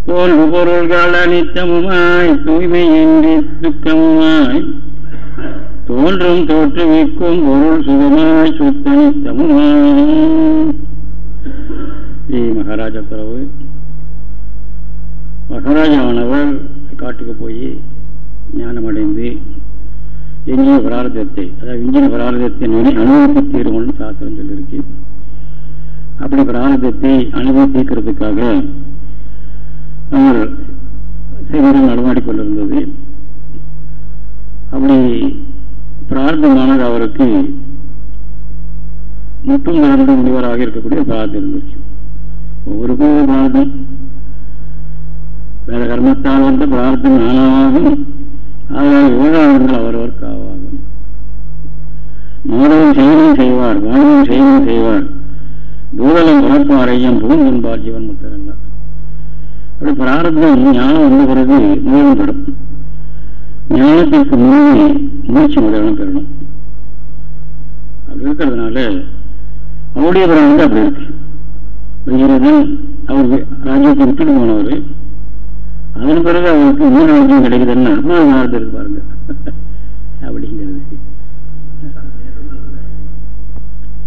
தோன்று பொருள்கள் அனித்தமுமாய் தூய்மையின்றி துக்கமுமாய். தோன்றும் தோற்றுவிக்கும் பொருள் சுகமாய் சுத்தனித்தமுமாய் ஸ்ரீ மகாராஜா தரவு மகாராஜாவானவர் காட்டுக்கு போய் ஞானமடைந்து எஞ்சிய பிராரதத்தை அதாவது விஞ்சின பிராரதத்தை அனுபவித்து தீர்வுன்னு சாஸ்திரம் சொல்லியிருக்கு. அப்படி பிராரதத்தை அனுபவிக்கிறதுக்காக அவர் சிவரம் நடமாடிக்கொண்டிருந்தது அப்படி பிரார்த்தமானது அவருக்கு மட்டும் திறந்த முனிவராக இருக்கக்கூடிய பிரார்த்தம் இருந்துச்சு. ஒவ்வொருக்கும் ஒரு பிரார்த்தம். வேற கர்மத்தால் வந்த பிரார்த்தம் நானாகும் அதனால் விவகாரங்கள் அவரவர் காவாகும் மாதவன் செய்யணும் செய்வார் மாணவன் செய்யணும் செய்வார். பூதலம் பிறப்பாரையும் புகுந்தன்பார் ஜீவன் முத்தரங்க அப்படி பிரார்த்தம் ஞானம் வந்த பிறகு முழுவதும் பெறும் ஞானத்திற்கு முன்னே மூச்சு முதலும் பெறணும். அப்படி இருக்கிறதுனால அவருடைய வந்து அப்படி இருக்கு. வைரதன் அவர் ராஜ்யத்தின் விட்டுட்டு போனவர் அதன் பிறகு அவருக்கு மூணு ராஜ்யம் கிடைக்குதுன்னு மூணு நாள் இருக்கு பாருங்க. அப்படிங்கிறது.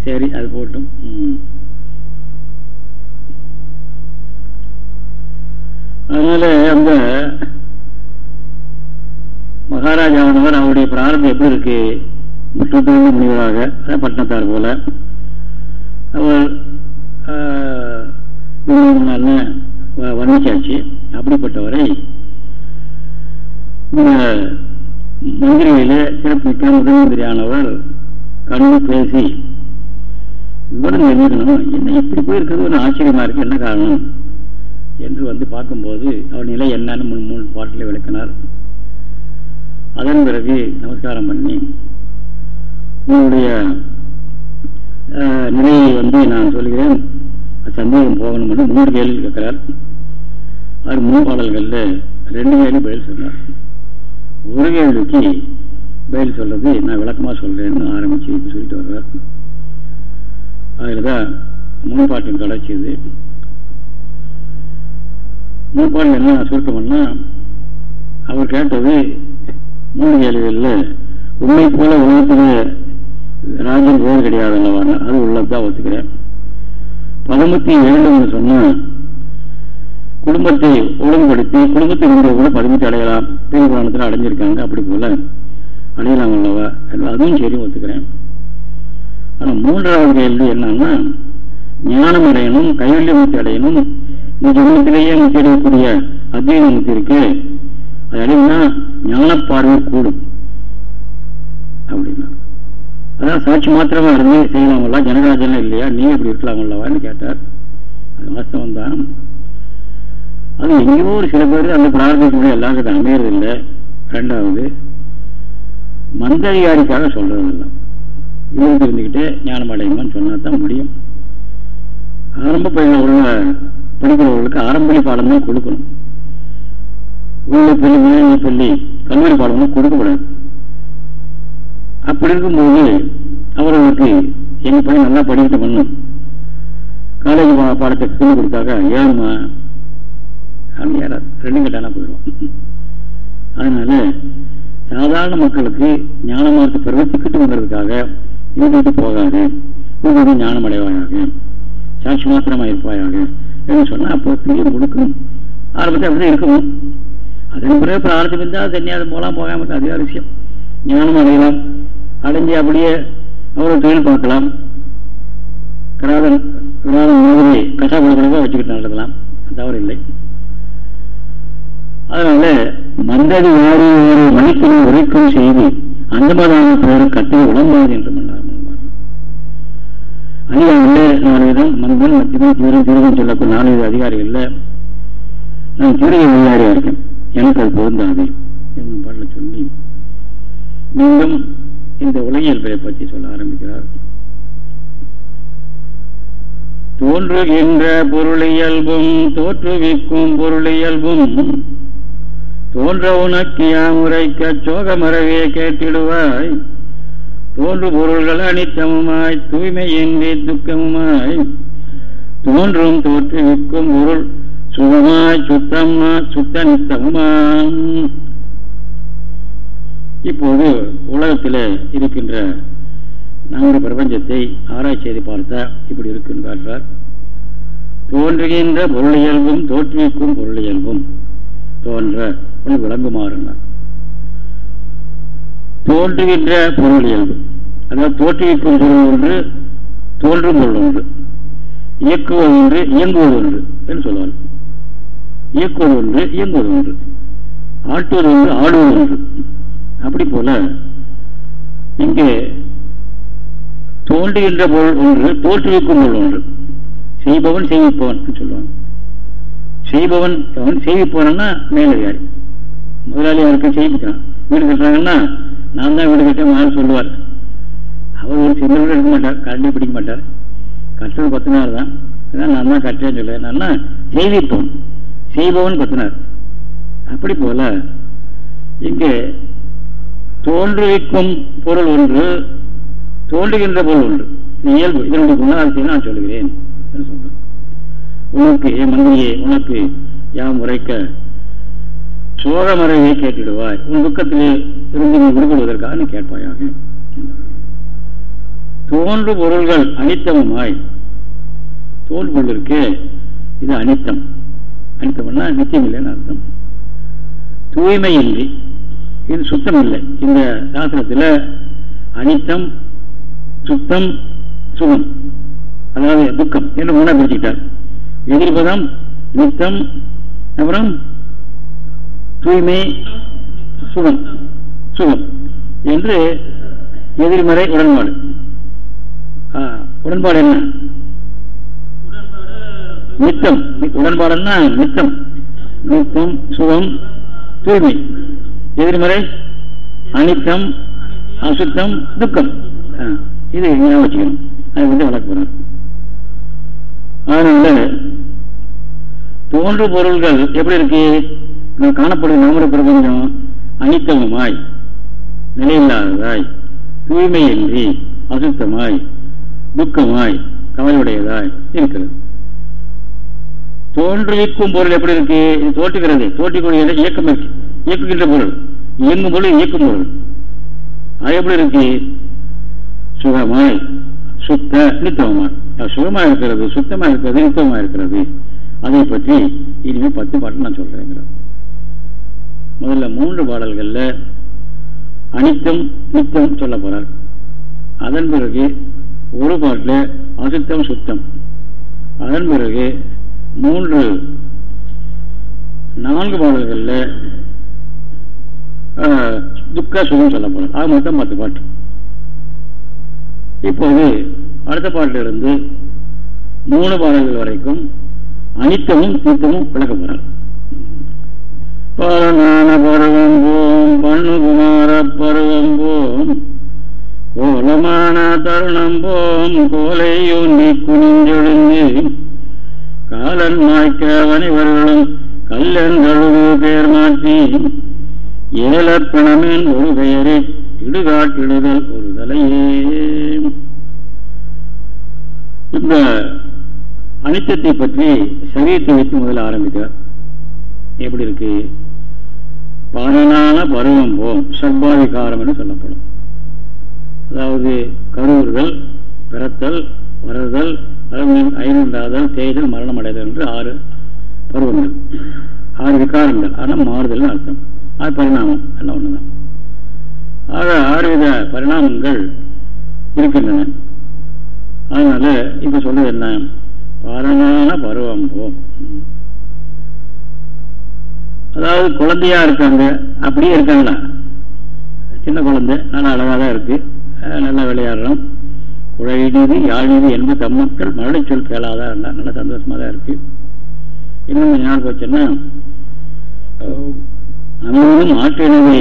சரி அது போட்டும். அதனால அந்த மகாராஜாவானவர் அவருடைய பிராரம்பம் எப்படி இருக்கு? முற்றத்தோடு முனிவராக பட்டணத்தார் போல. அவர் வர்ணிச்சாச்சு. அப்படிப்பட்டவரை இந்த மந்திரிகளில சிறப்புமிக்க முதல் மந்திரியானவர் கண்டு பேசி விவரம் தெரிஞ்சுக்கணும் என்ன இப்படி போயிருக்கிறது? ஒரு ஆச்சரியமா இருக்கு. என்ன காரணம்? என்று வந்து பார்க்கும்போது அவர் நிலை என்னன்னு மூணு மூணு பாட்டில் விளக்கினார். அதன் பிறகு நமஸ்காரம் பண்ணி உன்னுடைய நிலையை வந்து நான் சொல்கிறேன். சந்தேகம் போகணும்னு மூணு கேள்வி கேட்கிறார். அவர் மூணு பாடல்களில் ரெண்டு கேள்வி பதில் சொன்னார் ஒரு கேள்விக்கு பதில் சொல்றது நான் விளக்கமாக சொல்றேன்னு ஆரம்பிச்சு இப்போ சொல்லிட்டு வர்றார். அதில் தான் முன்பாட்டின் தொடர்ச்சியது முன்பாட்டில் என்ன சுருக்கம்னா அவர் கேட்டது மூணு கேள்விகளில் உண்மை போல உலகத்துக்கு ராஜன் வேறு கிடையாது அல்லவான அது உள்ளதான் ஒத்துக்கிறேன். பதமத்தி வேண்டும் சொன்னா குடும்பத்தை ஒழுங்குபடுத்தி குடும்பத்தை இருந்தவங்க கூட பதமத்தி அடையலாம். பெரிய புராணத்தில் அடைஞ்சிருக்காங்க அப்படி போல அடையலாம் அல்லவா? அதுவும் சரி ஒத்துக்கிறேன். ஆனா மூன்றாவது கேள்வி என்னன்னா ஞானம் அடையணும் கைவல்ய முத்தி அடையணும். இந்த ஜென்மத்திலேயே முத்தி அடையக்கூடிய அத்வைத முத்தி இருக்கு. அது அடையினா ஞான பார்வை கூடும். அப்படின்னா. அதான் சாட்சி மாத்திரமா இருந்து செய்யலாமல்ல? ஜனராஜன் இல்லையா? நீ இப்படி இருக்கலாமல்லவான்னு கேட்டார். அது வாஸ்தவம் தான். அது எங்கேயோ ஒரு சில பேர் அந்த பிரார்த்தனை எல்லாருக்கும் அமையறது இல்லை ரெண்டாவது மந்ததிகாரிக்காக சொல்றதெல்லாம் இவருக்கு இருந்துக்கிட்டே ஞானம் அடையுமான்னு சொன்னா தான் முடியும். ஆரம்ப பள்ளியில் உள்ள படிக்கிறவர்களுக்கு ஆரம்பி பாடம் தான் கொடுக்கணும். சொல்லி கல்லூரி பாடம் கொடுக்கக்கூடாது அப்படி இருக்கும்போது அவர்களுக்கு எங்க பையன் நல்லா படிக்கிட்டு பண்ணும் காலேஜ் பாடத்தை சொல்லி கொடுத்தாக்க ஏழுமா அப்படின்னு ஏறாது ரெண்டும் கட்டானா போயிடும் அதனால சாதாரண மக்களுக்கு ஞானமார்த்த பிரவர்த்திக்கிட்டு வந்ததுக்காக இவங்களுக்கு போகாது. இவங்களுக்கு ஞானம் அடைவாயாக சாட்சி மாத்திரமா இருப்பாயாக. என்று சொன்னா அப்போ பிரிய கொடுக்கணும். ஆரம்பத்தை அப்படியே இருக்கணும். அதன் பிறகு பிரார்த்தம் இருந்தால் சன்னியாசம் போகலாம் போகாம அதிக விஷயம். ஞானம் அடையலாம். அடைஞ்சு அப்படியே அவர்கள் தொழில் பார்க்கலாம். கிராதன் கிராதன் மாதிரி கஷா குழந்தை வச்சுக்கிட்டு நடத்தலாம் தவறு இல்லை. அதனால மந்தது வாரி ஒரு மணிக்கினை உரைக்கும் செய்தி அந்த மாதிரியான பெயர் கத்தை உடம்பாது என்று மன்னார் அதிகாரிகள் நாலு விதம் மந்தன் மத்தியமே தீவிரம் தீவிரம் சொல்லக்கூடிய நாலு வித அதிகாரிகள்ல நான் தீவிர உள்ளாரியா இருக்கேன். எனக்கு அது பொருந்தாது என்று பாடல சொல்லி மீண்டும் இந்த உலகியல் பெயர் பற்றி சொல்ல ஆரம்பிக்கிறார். தோன்றுகின்ற பொருளியல்பும் தோற்றுவிக்கும் பொருளியல்பும் தோன்ற உனக்கு யாமுரைக்க சோகமரவே கேட்டிடுவாய். தோன்று பொருள்கள் அனித்தமுமாய் தூய்மையின்றி துக்கமுமாய். தோன்றும் தோற்றுவிக்கும் பொருள் சுகமாய் சுத்தமா சுத்த நித்தமுமாய் இப்போது உலகத்தில் இருக்கின்ற நம்முடைய பிரபஞ்சத்தை ஆராய்ச்சி செய்து பார்த்தா இப்படி இருக்குன்றார் காட்டுறார் தோன்றுகின்ற பொருளியல்பும் தோற்றுவிக்கும் பொருளியல்பும் தோன்ற விளங்குமாறுனார் தோன்றுகின்ற பொருள் இயல்பு அதாவது தோற்றுவிக்கும் பொருள் ஒன்று தோன்றும் பொருள் ஒன்று இயக்குவது ஒன்று இயங்குவது ஒன்று என்று சொல்லுவார் இயக்குவது ஒன்று இயங்குவது ஒன்று. ஆட்டுவது ஒன்று ஆடுவது ஒன்று. அப்படி போல இங்கே தோன்றுகின்ற பொருள் ஒன்று தோற்றுவிக்கும் பொருள் ஒன்று. செய்பவன் செய்விப்பவன் சொல்லுவான் செய்பவன் அவன் செய்விப்பவன்னா மேலதிகாரி. முதலாளி அவருக்கு செய்விக்கிறான். வீடு கட்டுறாங்கன்னா நான் தான் வீடு கட்டேன் மாதிரி சொல்லுவார். அவர் ஒரு சின்ன வீடு எடுக்க மாட்டார் கரண்டி பிடிக்க மாட்டார். கட்டுறது பத்து நாள் தான். நான் தான் கட்டுறேன்னு சொல்லுவேன். நான் செய்விப்பவன். செய்பவன் பத்தினார். அப்படி போல இங்கே தோன்றுவிக்கும் பொருள் ஒன்று தோன்றுகின்ற பொருள் ஒன்று. இயல்பு. இதனுடைய குணாதிசயம் நான் சொல்கிறேன் என்று சொல்றேன் உனக்கு ஏ மந்திரியே உனக்கு யாம் உரைக்க மறைவை கேட்டுவிடுவாய் உன் துக்கத்திலே இருந்து நீ விடுபடுவதற்காக நீ கேட்பாயாக. தோன்று பொருள்கள் அனித்தமுமாய். தோல் இருக்கு இது அனித்தம். அனித்தம்னா நித்தியம் இல்லைன்னு அர்த்தம். தூய்மை இல்லை இது சுத்தம் இல்லை இந்த சாஸ்திரத்தில் அனித்தம் சுத்தம் சுகம். அதாவது துக்கம். என்று மூணா பிரிச்சுக்கிட்டார். எதிர்பதம் நித்தம் அப்புறம் தூய்மை சுகம். சுகம். என்று எதிர்மறை உடன்பாடு. உடன்பாடு என்ன? நித்தம். உடன்பாடுன்னா நித்தம். நித்தம் சுகம் தூய்மை. எதிர்மறை அனித்தம் அசுத்தம் துக்கம். இது ஞாபகம் வச்சுக்கணும். வந்து வளர்க்க அதனால தோன்று பொருள்கள் எப்படி இருக்கு? காணப்படும் நாமர பிரபஞ்சம் அனித்தமுமாய் நிலையில்லாததாய் தூய்மையின்றி அசுத்தமாய் துக்கமாய் கவலையுடையதாய் இருக்கிறது. தோன்றுவிக்கும் பொருள் எப்படி இருக்கு? இது தோற்றுகிறது. தோற்றிக்கூடிய இயக்கம் இருக்கு. இயக்குகின்ற பொருள். இயங்கும் பொருள் இயக்கும் பொருள். அது எப்படி இருக்கு? சுகமாய் சுத்த நித்தவமாய். சுகமா இருக்கிறது சுத்தமா இருக்கிறது நித்தமா இருக்கிறது. அதை பற்றி இனிமேல் பத்து பாட்டு நான் சொல்றேன் முதல்ல மூன்று பாடல்கள்ல அனித்தம் நித்தம் சொல்ல போறார். அதன் பிறகு ஒரு பாட்டில் அசுத்தம் சுத்தம். அதன் பிறகு மூன்று நான்கு பாடல்கள்ல துக்க சுகம் சொல்ல போறோம் ஆக மட்டும் பத்து பாட்டு. இப்போது அடுத்த பாட்டில இருந்து மூணு பாடல்கள் வரைக்கும் அனித்தமும் தீர்த்தமும் விளக்க போறார். பருவம் போம் பண்ணுகுமார பருவம் போம் கோலமான தருணம் போம் கோலை யோன்னி குனிஞ்செழுந்து காலன் மாய்க்க அனைவர்களும் கல்லென்றழுது பெயர் மாற்றி ஏலப்பணமேன் ஒரு பெயரை இடுகாட்டிடுதல் ஒரு தலையே. இந்த அனித்தத்தை பற்றி சரீரத்தை வைத்து முதல்ல ஆரம்பிக்கிறார் எப்படி இருக்கு? பணனான பருவம் போம் சர்வாதிகாரம் என்று சொல்லப்படும். அதாவது கருவுறுதல் பிறத்தல் வளர்தல் ஐநூறாதல் தேய்தல் மரணம் அடைதல் என்று ஆறு பருவங்கள். ஆறு விகாரங்கள். ஆனால் மாறுதல் அர்த்தம். அது பரிணாமம். எல்லாம் ஒண்ணுதான். ஆக ஆறுவித பரிணாமங்கள் இருக்கின்றன. அதனால இப்ப சொல்றது என்ன? பரமான பருவம் போம் அதாவது குழந்தையா இருக்காங்க. அப்படியே இருக்காங்களா? சின்ன குழந்தை. நல்லா அழகாக தான் இருக்கு நல்லா விளையாடுறோம். குழைநீதி யாழ்நீதி என்பது தம்மக்கள் மறுபடி சொல் கேளாதா இருந்தா நல்ல சந்தோஷமா தான் இருக்கு. இன்னும் ஞாபகம் போச்சுன்னா அமைவதும் ஆற்றினவே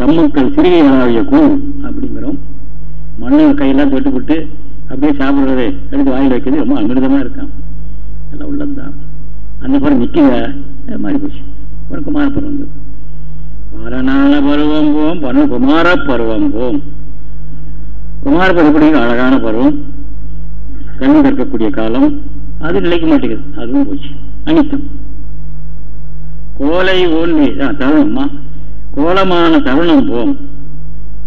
தம்மக்கள் சிறுகை வளாவிய கூழ் அப்படிங்கிறோம். மண்ணில் கையெல்லாம் தொட்டுப்பட்டு அப்படியே சாப்பிடுறது எடுத்து வாயில் வைக்கிறது ரொம்ப அமிர்தமா இருக்கான் எல்லாம் உள்ளதுதான். அந்த படம் நிற்கித மாறி போச்சு. ஒரு குமார பருவம் பரநாள பருவம் போம் பண்ணு குமார பருவம் போம். குமார பருவம் அழகான பருவம். கண்ணு கற்கக்கூடிய காலம். அது நிலைக்க மாட்டேங்குது. அதுவும் போச்சு. அனித்தம். கோலை ஊன்றி தருணம்மா. கோலமான தருணம் போம்.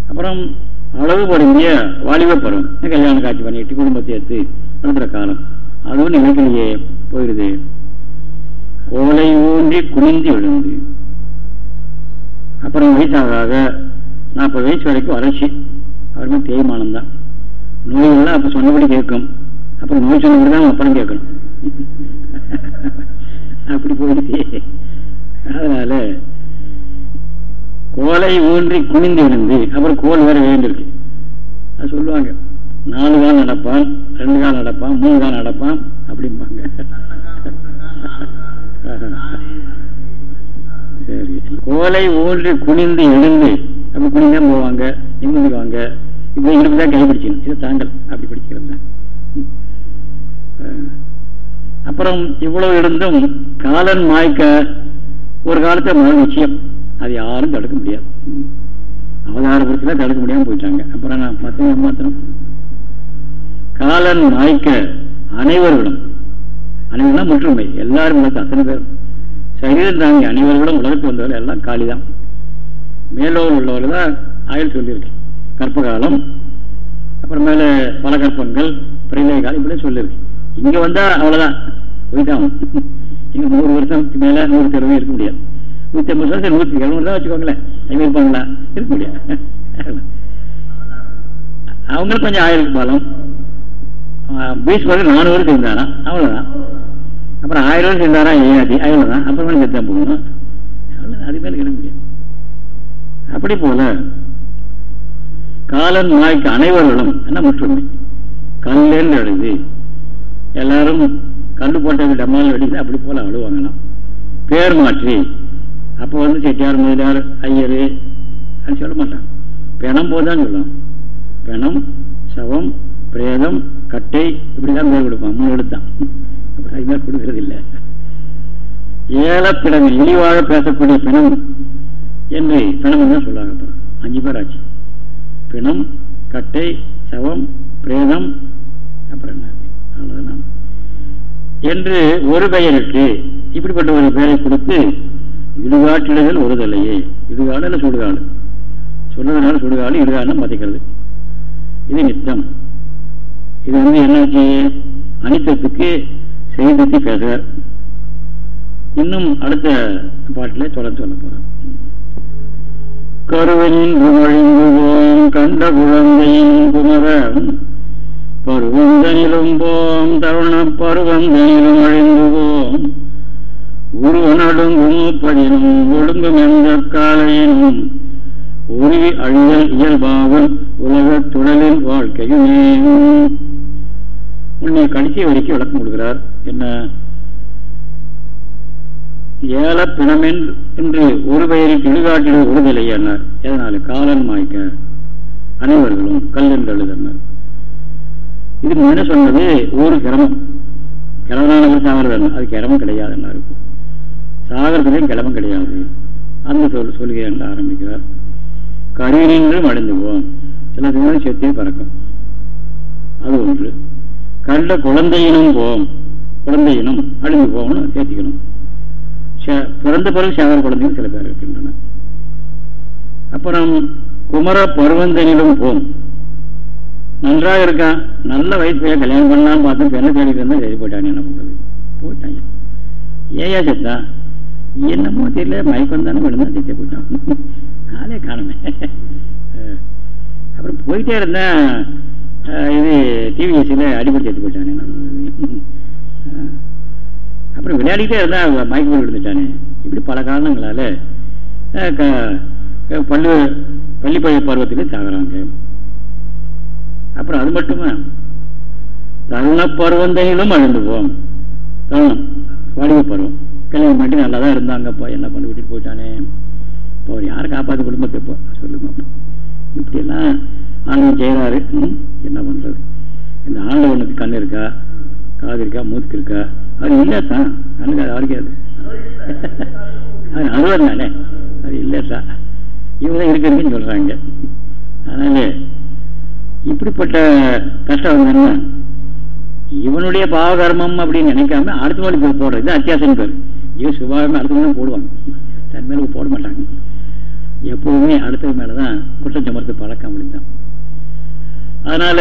அப்புறம் அளவு படுங்கிய வாலிப பருவம். கல்யாணம் காட்சி பண்ணிட்டு குடும்பத்தை எடுத்து அனுப்புற காலம். அதுவும் நிலைக்கலையே போயிடுது கோலை ஊன்றி குனிந்து விழுந்து அப்புறம் வயசாக நாற்பது வயசு வரைக்கும் வறட்சி அவருமே தேய்மானம் தான். நோய்கள்லாம் அப்ப சொன்னபடி கேட்கும். அப்புறம் நோய் சொன்னபடி தான் அப்புறம் கேட்கணும். <laughs> அப்படி போயிடுச்சு. அதனால கோலை ஊன்றி குனிந்து விழுந்து அப்புறம் கோல் வேற வேண்டியிருக்கு அது சொல்லுவாங்க. நாலு கால் நடப்பான் ரெண்டு கால் நடப்பான் மூணு கால் நடப்பான் அப்படிம்பாங்க. <laughs> சரி. கோலை ஊன்றி குனிந்து எழுந்து அப்படி குனிந்தான் போவாங்க நிமிந்துக்குவாங்க இப்படி தான் கைப்பிடிச்சிக்கணும் இது தாங்கள் அப்படி பிடிக்கிறது தான். அப்புறம் இவ்வளவு இருந்தும் காலன் மாய்க்க ஒரு காலத்தை மழை நிச்சயம். அது யாரும் தடுக்க முடியாது. அவதார தடுக்க முடியாம போயிட்டாங்க. அப்புறம் நான் பத்து மாத்திரம் காலன் மாய்க்க அனைவர்களும் அனைவரும் முற்றுமை எல்லாரும் அத்தனை பேரும். சரீரம் தாங்கி அனைவர்களும் உலகத்துக்கு வந்தவர்கள் எல்லாம் காலிதான் மேலோர் உள்ளவர்கள் தான் ஆயுள் சொல்லியிருக்கேன் கற்பகாலம் அப்புறமேல மேல பல கற்பங்கள் பிரளய காலம் இப்படி சொல்லிருக்கு. இங்க வந்தா அவ்வளவுதான். போய்தான் இங்க நூறு வருஷத்துக்கு மேல நூறு தெருவு இருக்க முடியாது. நூத்தி ஐம்பது வருஷம் நூத்தி எழுநூறு தான் வச்சுக்கோங்களேன். ஐம்பது இருப்பாங்களா? இருக்க முடியாது. அவங்களுக்கு கொஞ்சம் ஆயிரம் பாலம். பீஸ்வரர் நானூறு இருந்தாரா அவ்வளவுதான். அப்புறம் ஆயிரம் ரூபாய் இருந்தாரா ஏழாதி அவ்வளவுதான். அப்புறம் செத்தான் போகணும் அவ்வளவுதான். அது மேல இருக்க முடியாது. அப்படி போல காலன் நாய்க்கு அனைவர்களும் என்ன முற்றுமை கல்லுன்னு எழுது எல்லாரும் கண்டு போட்டது டம்மால் வெடிச்சு அப்படி போல அழுவாங்களாம். பேர் மாற்றி. அப்போ வந்து செட்டியார் முதலியார் ஐயர் சொல்ல மாட்டான். பிணம் போதான் சொல்லலாம் பிணம் சவம் பிரேதம் கட்டை இப்படிதான் பேர் கொடுப்பான். மூணு எடுத்தான் அது மாதிரி கொடுக்கறது இல்லை ஏழப்பிடம் இழிவாக பேசக்கூடிய பிணம் என்று பிணம் தான் சொல்லுவாங்க அப்புறம். அஞ்சு பேர் ஆச்சு. பிணம் கட்டை சவம் பிரேதம் அப்புறம் என்ன? அவ்வளவுதான். என்று ஒரு பெயருக்கு இப்படிப்பட்ட ஒரு பெயரை கொடுத்து இடுகாட்டிடுதல் ஒரு தலையே. இடுகாடு அல்ல சுடுகாடு. சொல்றதுனால சுடுகாடு இடுகாடு மதிக்கிறது இது நித்தம். இது வந்து என்னாச்சு அனித்தத்துக்கு செய்தி பேசுகிறார் இன்னும் அடுத்த பாட்டில தொடர்ந்து சொல்ல போறார் கருவனின் ஒழிந்துவோம் கண்ட குழந்தையின் குமர பருவந்தனிலும் போம் தருண பருவந்தனிலும் அழிந்துவோம். உருவ நடுங்கும் பதினும் ஒழுங்கும் எந்த காலையினும் உருவி அழிதல் இயல்பாகும் உலக துடலில் வாழ்க்கையுமே. உன்னை கடைசி வரைக்கும் விளக்கம் கொடுக்கிறார். என்ன? ஏல பிணமென் என்று ஒரு பெயரில் இடுகாட்டிட விடுதலை என்னார் எதனால? காலன் மாய்க்க. அனைவர்களும் கல்லில் அழுதனர். இது என்ன சொன்னது ஒரு கிரமம். கிழவனானவர் சாகிறது அது கிரமம் கிடையாது என்ன இருக்கும் கிழமம் கிடையாது. அந்த சொல் சொல்கை என்று ஆரம்பிக்கிறார். கருவினின்றும் அடைந்துவோம் சில தினம் செத்தே பறக்கும். அது ஒன்று. கண்ட குழந்தையினும் போம். குழந்தையினும் அழிந்து போகணும் சேர்த்திக்கணும். பிறந்த பிறகு சேகர குழந்தைகள் சில பேர் இருக்கின்றன அப்புறம் குமர பருவந்தனிலும் போம். நன்றாக இருக்கான் நல்ல வயசு கல்யாணம் பண்ணலாம் பார்த்து பெண்ணை தேடிட்டு இருந்தா சரி போயிட்டான் என்ன பண்றது? போயிட்டாங்க. ஏயா செத்தா என்னமோ தெரியல மயக்கம் தானே விழுந்தா திட்ட போயிட்டான். ஆளே காணுமே. அப்புறம் போயிட்டே இருந்தேன் இது டிவிஎஸ்சியில் அடிப்படை சேர்த்து போயிட்டானே. அப்புறம் விளையாடிக்கிட்டே இருந்தா மயக்கம் போட்டு விழுந்துட்டானே இப்படி பல காரணங்களால பள்ளி பள்ளி பருவத்திலே சாகுறாங்க. அப்புறம் அது மட்டுமா? தருண பருவந்தையிலும் அழுந்துவோம். தருணம் வாலிப பருவம். கல்யாணம் பண்ணி நல்லா தான் இருந்தாங்கப்பா என்ன பண்ணி விட்டுட்டு போயிட்டானே. இப்போ அவர் யாரை காப்பாற்ற குடும்பத்தை இப்போ சொல்லுங்க. இப்படியெல்லாம் ஆண்டவன் செய்கிறாரு என்ன பண்ணுறது இந்த ஆண்டவனுக்கு கண் இருக்கா? காது இருக்கா மூத்துக்கு இருக்கா அது இல்லை தான் கண்ணுக்கு அது அவருக்கே அது அறுவர் தானே. அது இல்லை சார் இவங்க இருக்குன்னு சொல்றாங்க. அதனால இப்படிப்பட்ட கஷ்டம் வந்ததுன்னா இவனுடைய பாவகர்மம் அப்படின்னு நினைக்காம அடுத்த மொழி போடுறது. இது அத்தியாசம் பேர். இவன் சுபாவமே அடுத்த மொழி போடுவாங்க. தன் மேலே போட மாட்டாங்க. எப்பவுமே அடுத்தது மேலதான் குற்றம் சமர்த்து பழக்கம் அப்படித்தான் அதனால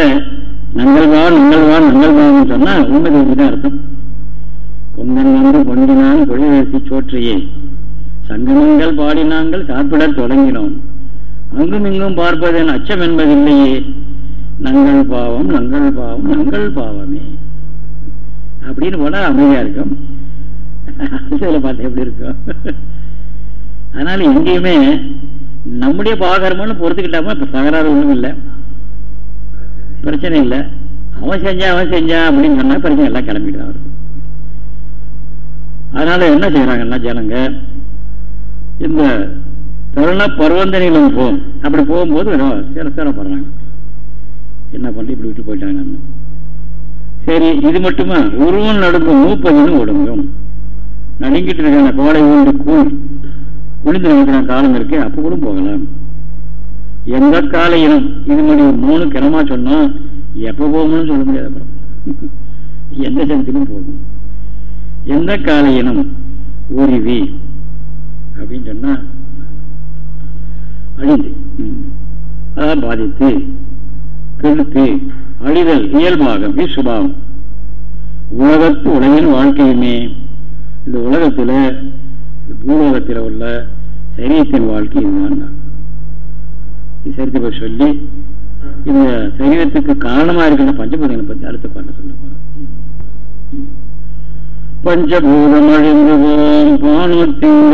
நங்கள்வான் நங்கள்வான் நங்கள்வான் சொன்னா உண்மை தெரிஞ்சுதான் அர்த்தம் கொங்கன் வந்து கொண்டினான் தொழிலரசி சோற்றையே. சங்கமங்கள் பாடினாங்கள் சாப்பிட தொடங்கினோம். அங்கும் இங்கும் பார்ப்பதன் அச்சம் என்பதில்லையே. நங்கள் பாவம் நங்கள் பாவம் நங்கள் பாவமே. அப்படின்னு போனா அமைதியா இருக்கும். சில பார்த்து எப்படி இருக்கும்? அதனால எங்கேயுமே நம்முடைய பாகரம்னு பொறுத்துக்கிட்டாம இப்ப தகராறு ஒண்ணும் இல்லை பிரச்சனை இல்லை. அவன் செஞ்சான் அவன் செஞ்சான் அப்படின்னு சொன்னா பிரச்சனை எல்லாம் கிளம்பிட்டு தான் அதனால என்ன செய்யறாங்கன்னா ஜனங்க இந்த தருண பருவந்தனைகளும் போகும் அப்படி போகும்போது சில சிரமப்படுறாங்க என்ன பண்ணி இப்படி விட்டு போயிட்டாங்க சரி இது மட்டுமா? உருவம் நடுங்கும் மூப்பதினும் ஒடுங்கும். நடுங்கிட்டு இருக்கான கோடை ஊண்டு கூழ். குளிந்து நடக்கிற காலம் இருக்கு அப்போ கூட போகலாம். எந்த காலையிலும் இது மாதிரி மூணு கிணமா சொன்னா எப்ப போகணும்னு சொல்ல முடியாது அப்புறம். எந்த சனத்திலும் போகும். எந்த காலையினும் உருவி அப்படின்னு சொன்னா அழிந்து. அதான் பாதித்து கெடுத்து அழிதல் இயல்பாக சுபாவம். உலகத்து உலகின் வாழ்க்கையுமே இந்த உலகத்துல பூலோகத்தில் உள்ள சரீரத்தின் வாழ்க்கை இதுதான் சரித்திர சொல்லி இந்த சரீரத்துக்கு காரணமா இருக்கின்ற பஞ்சபூதங்களை பத்தி அடுத்த பாட்டு சொல்ல பஞ்சபூதம் அழிந்து போம் பானத்தின்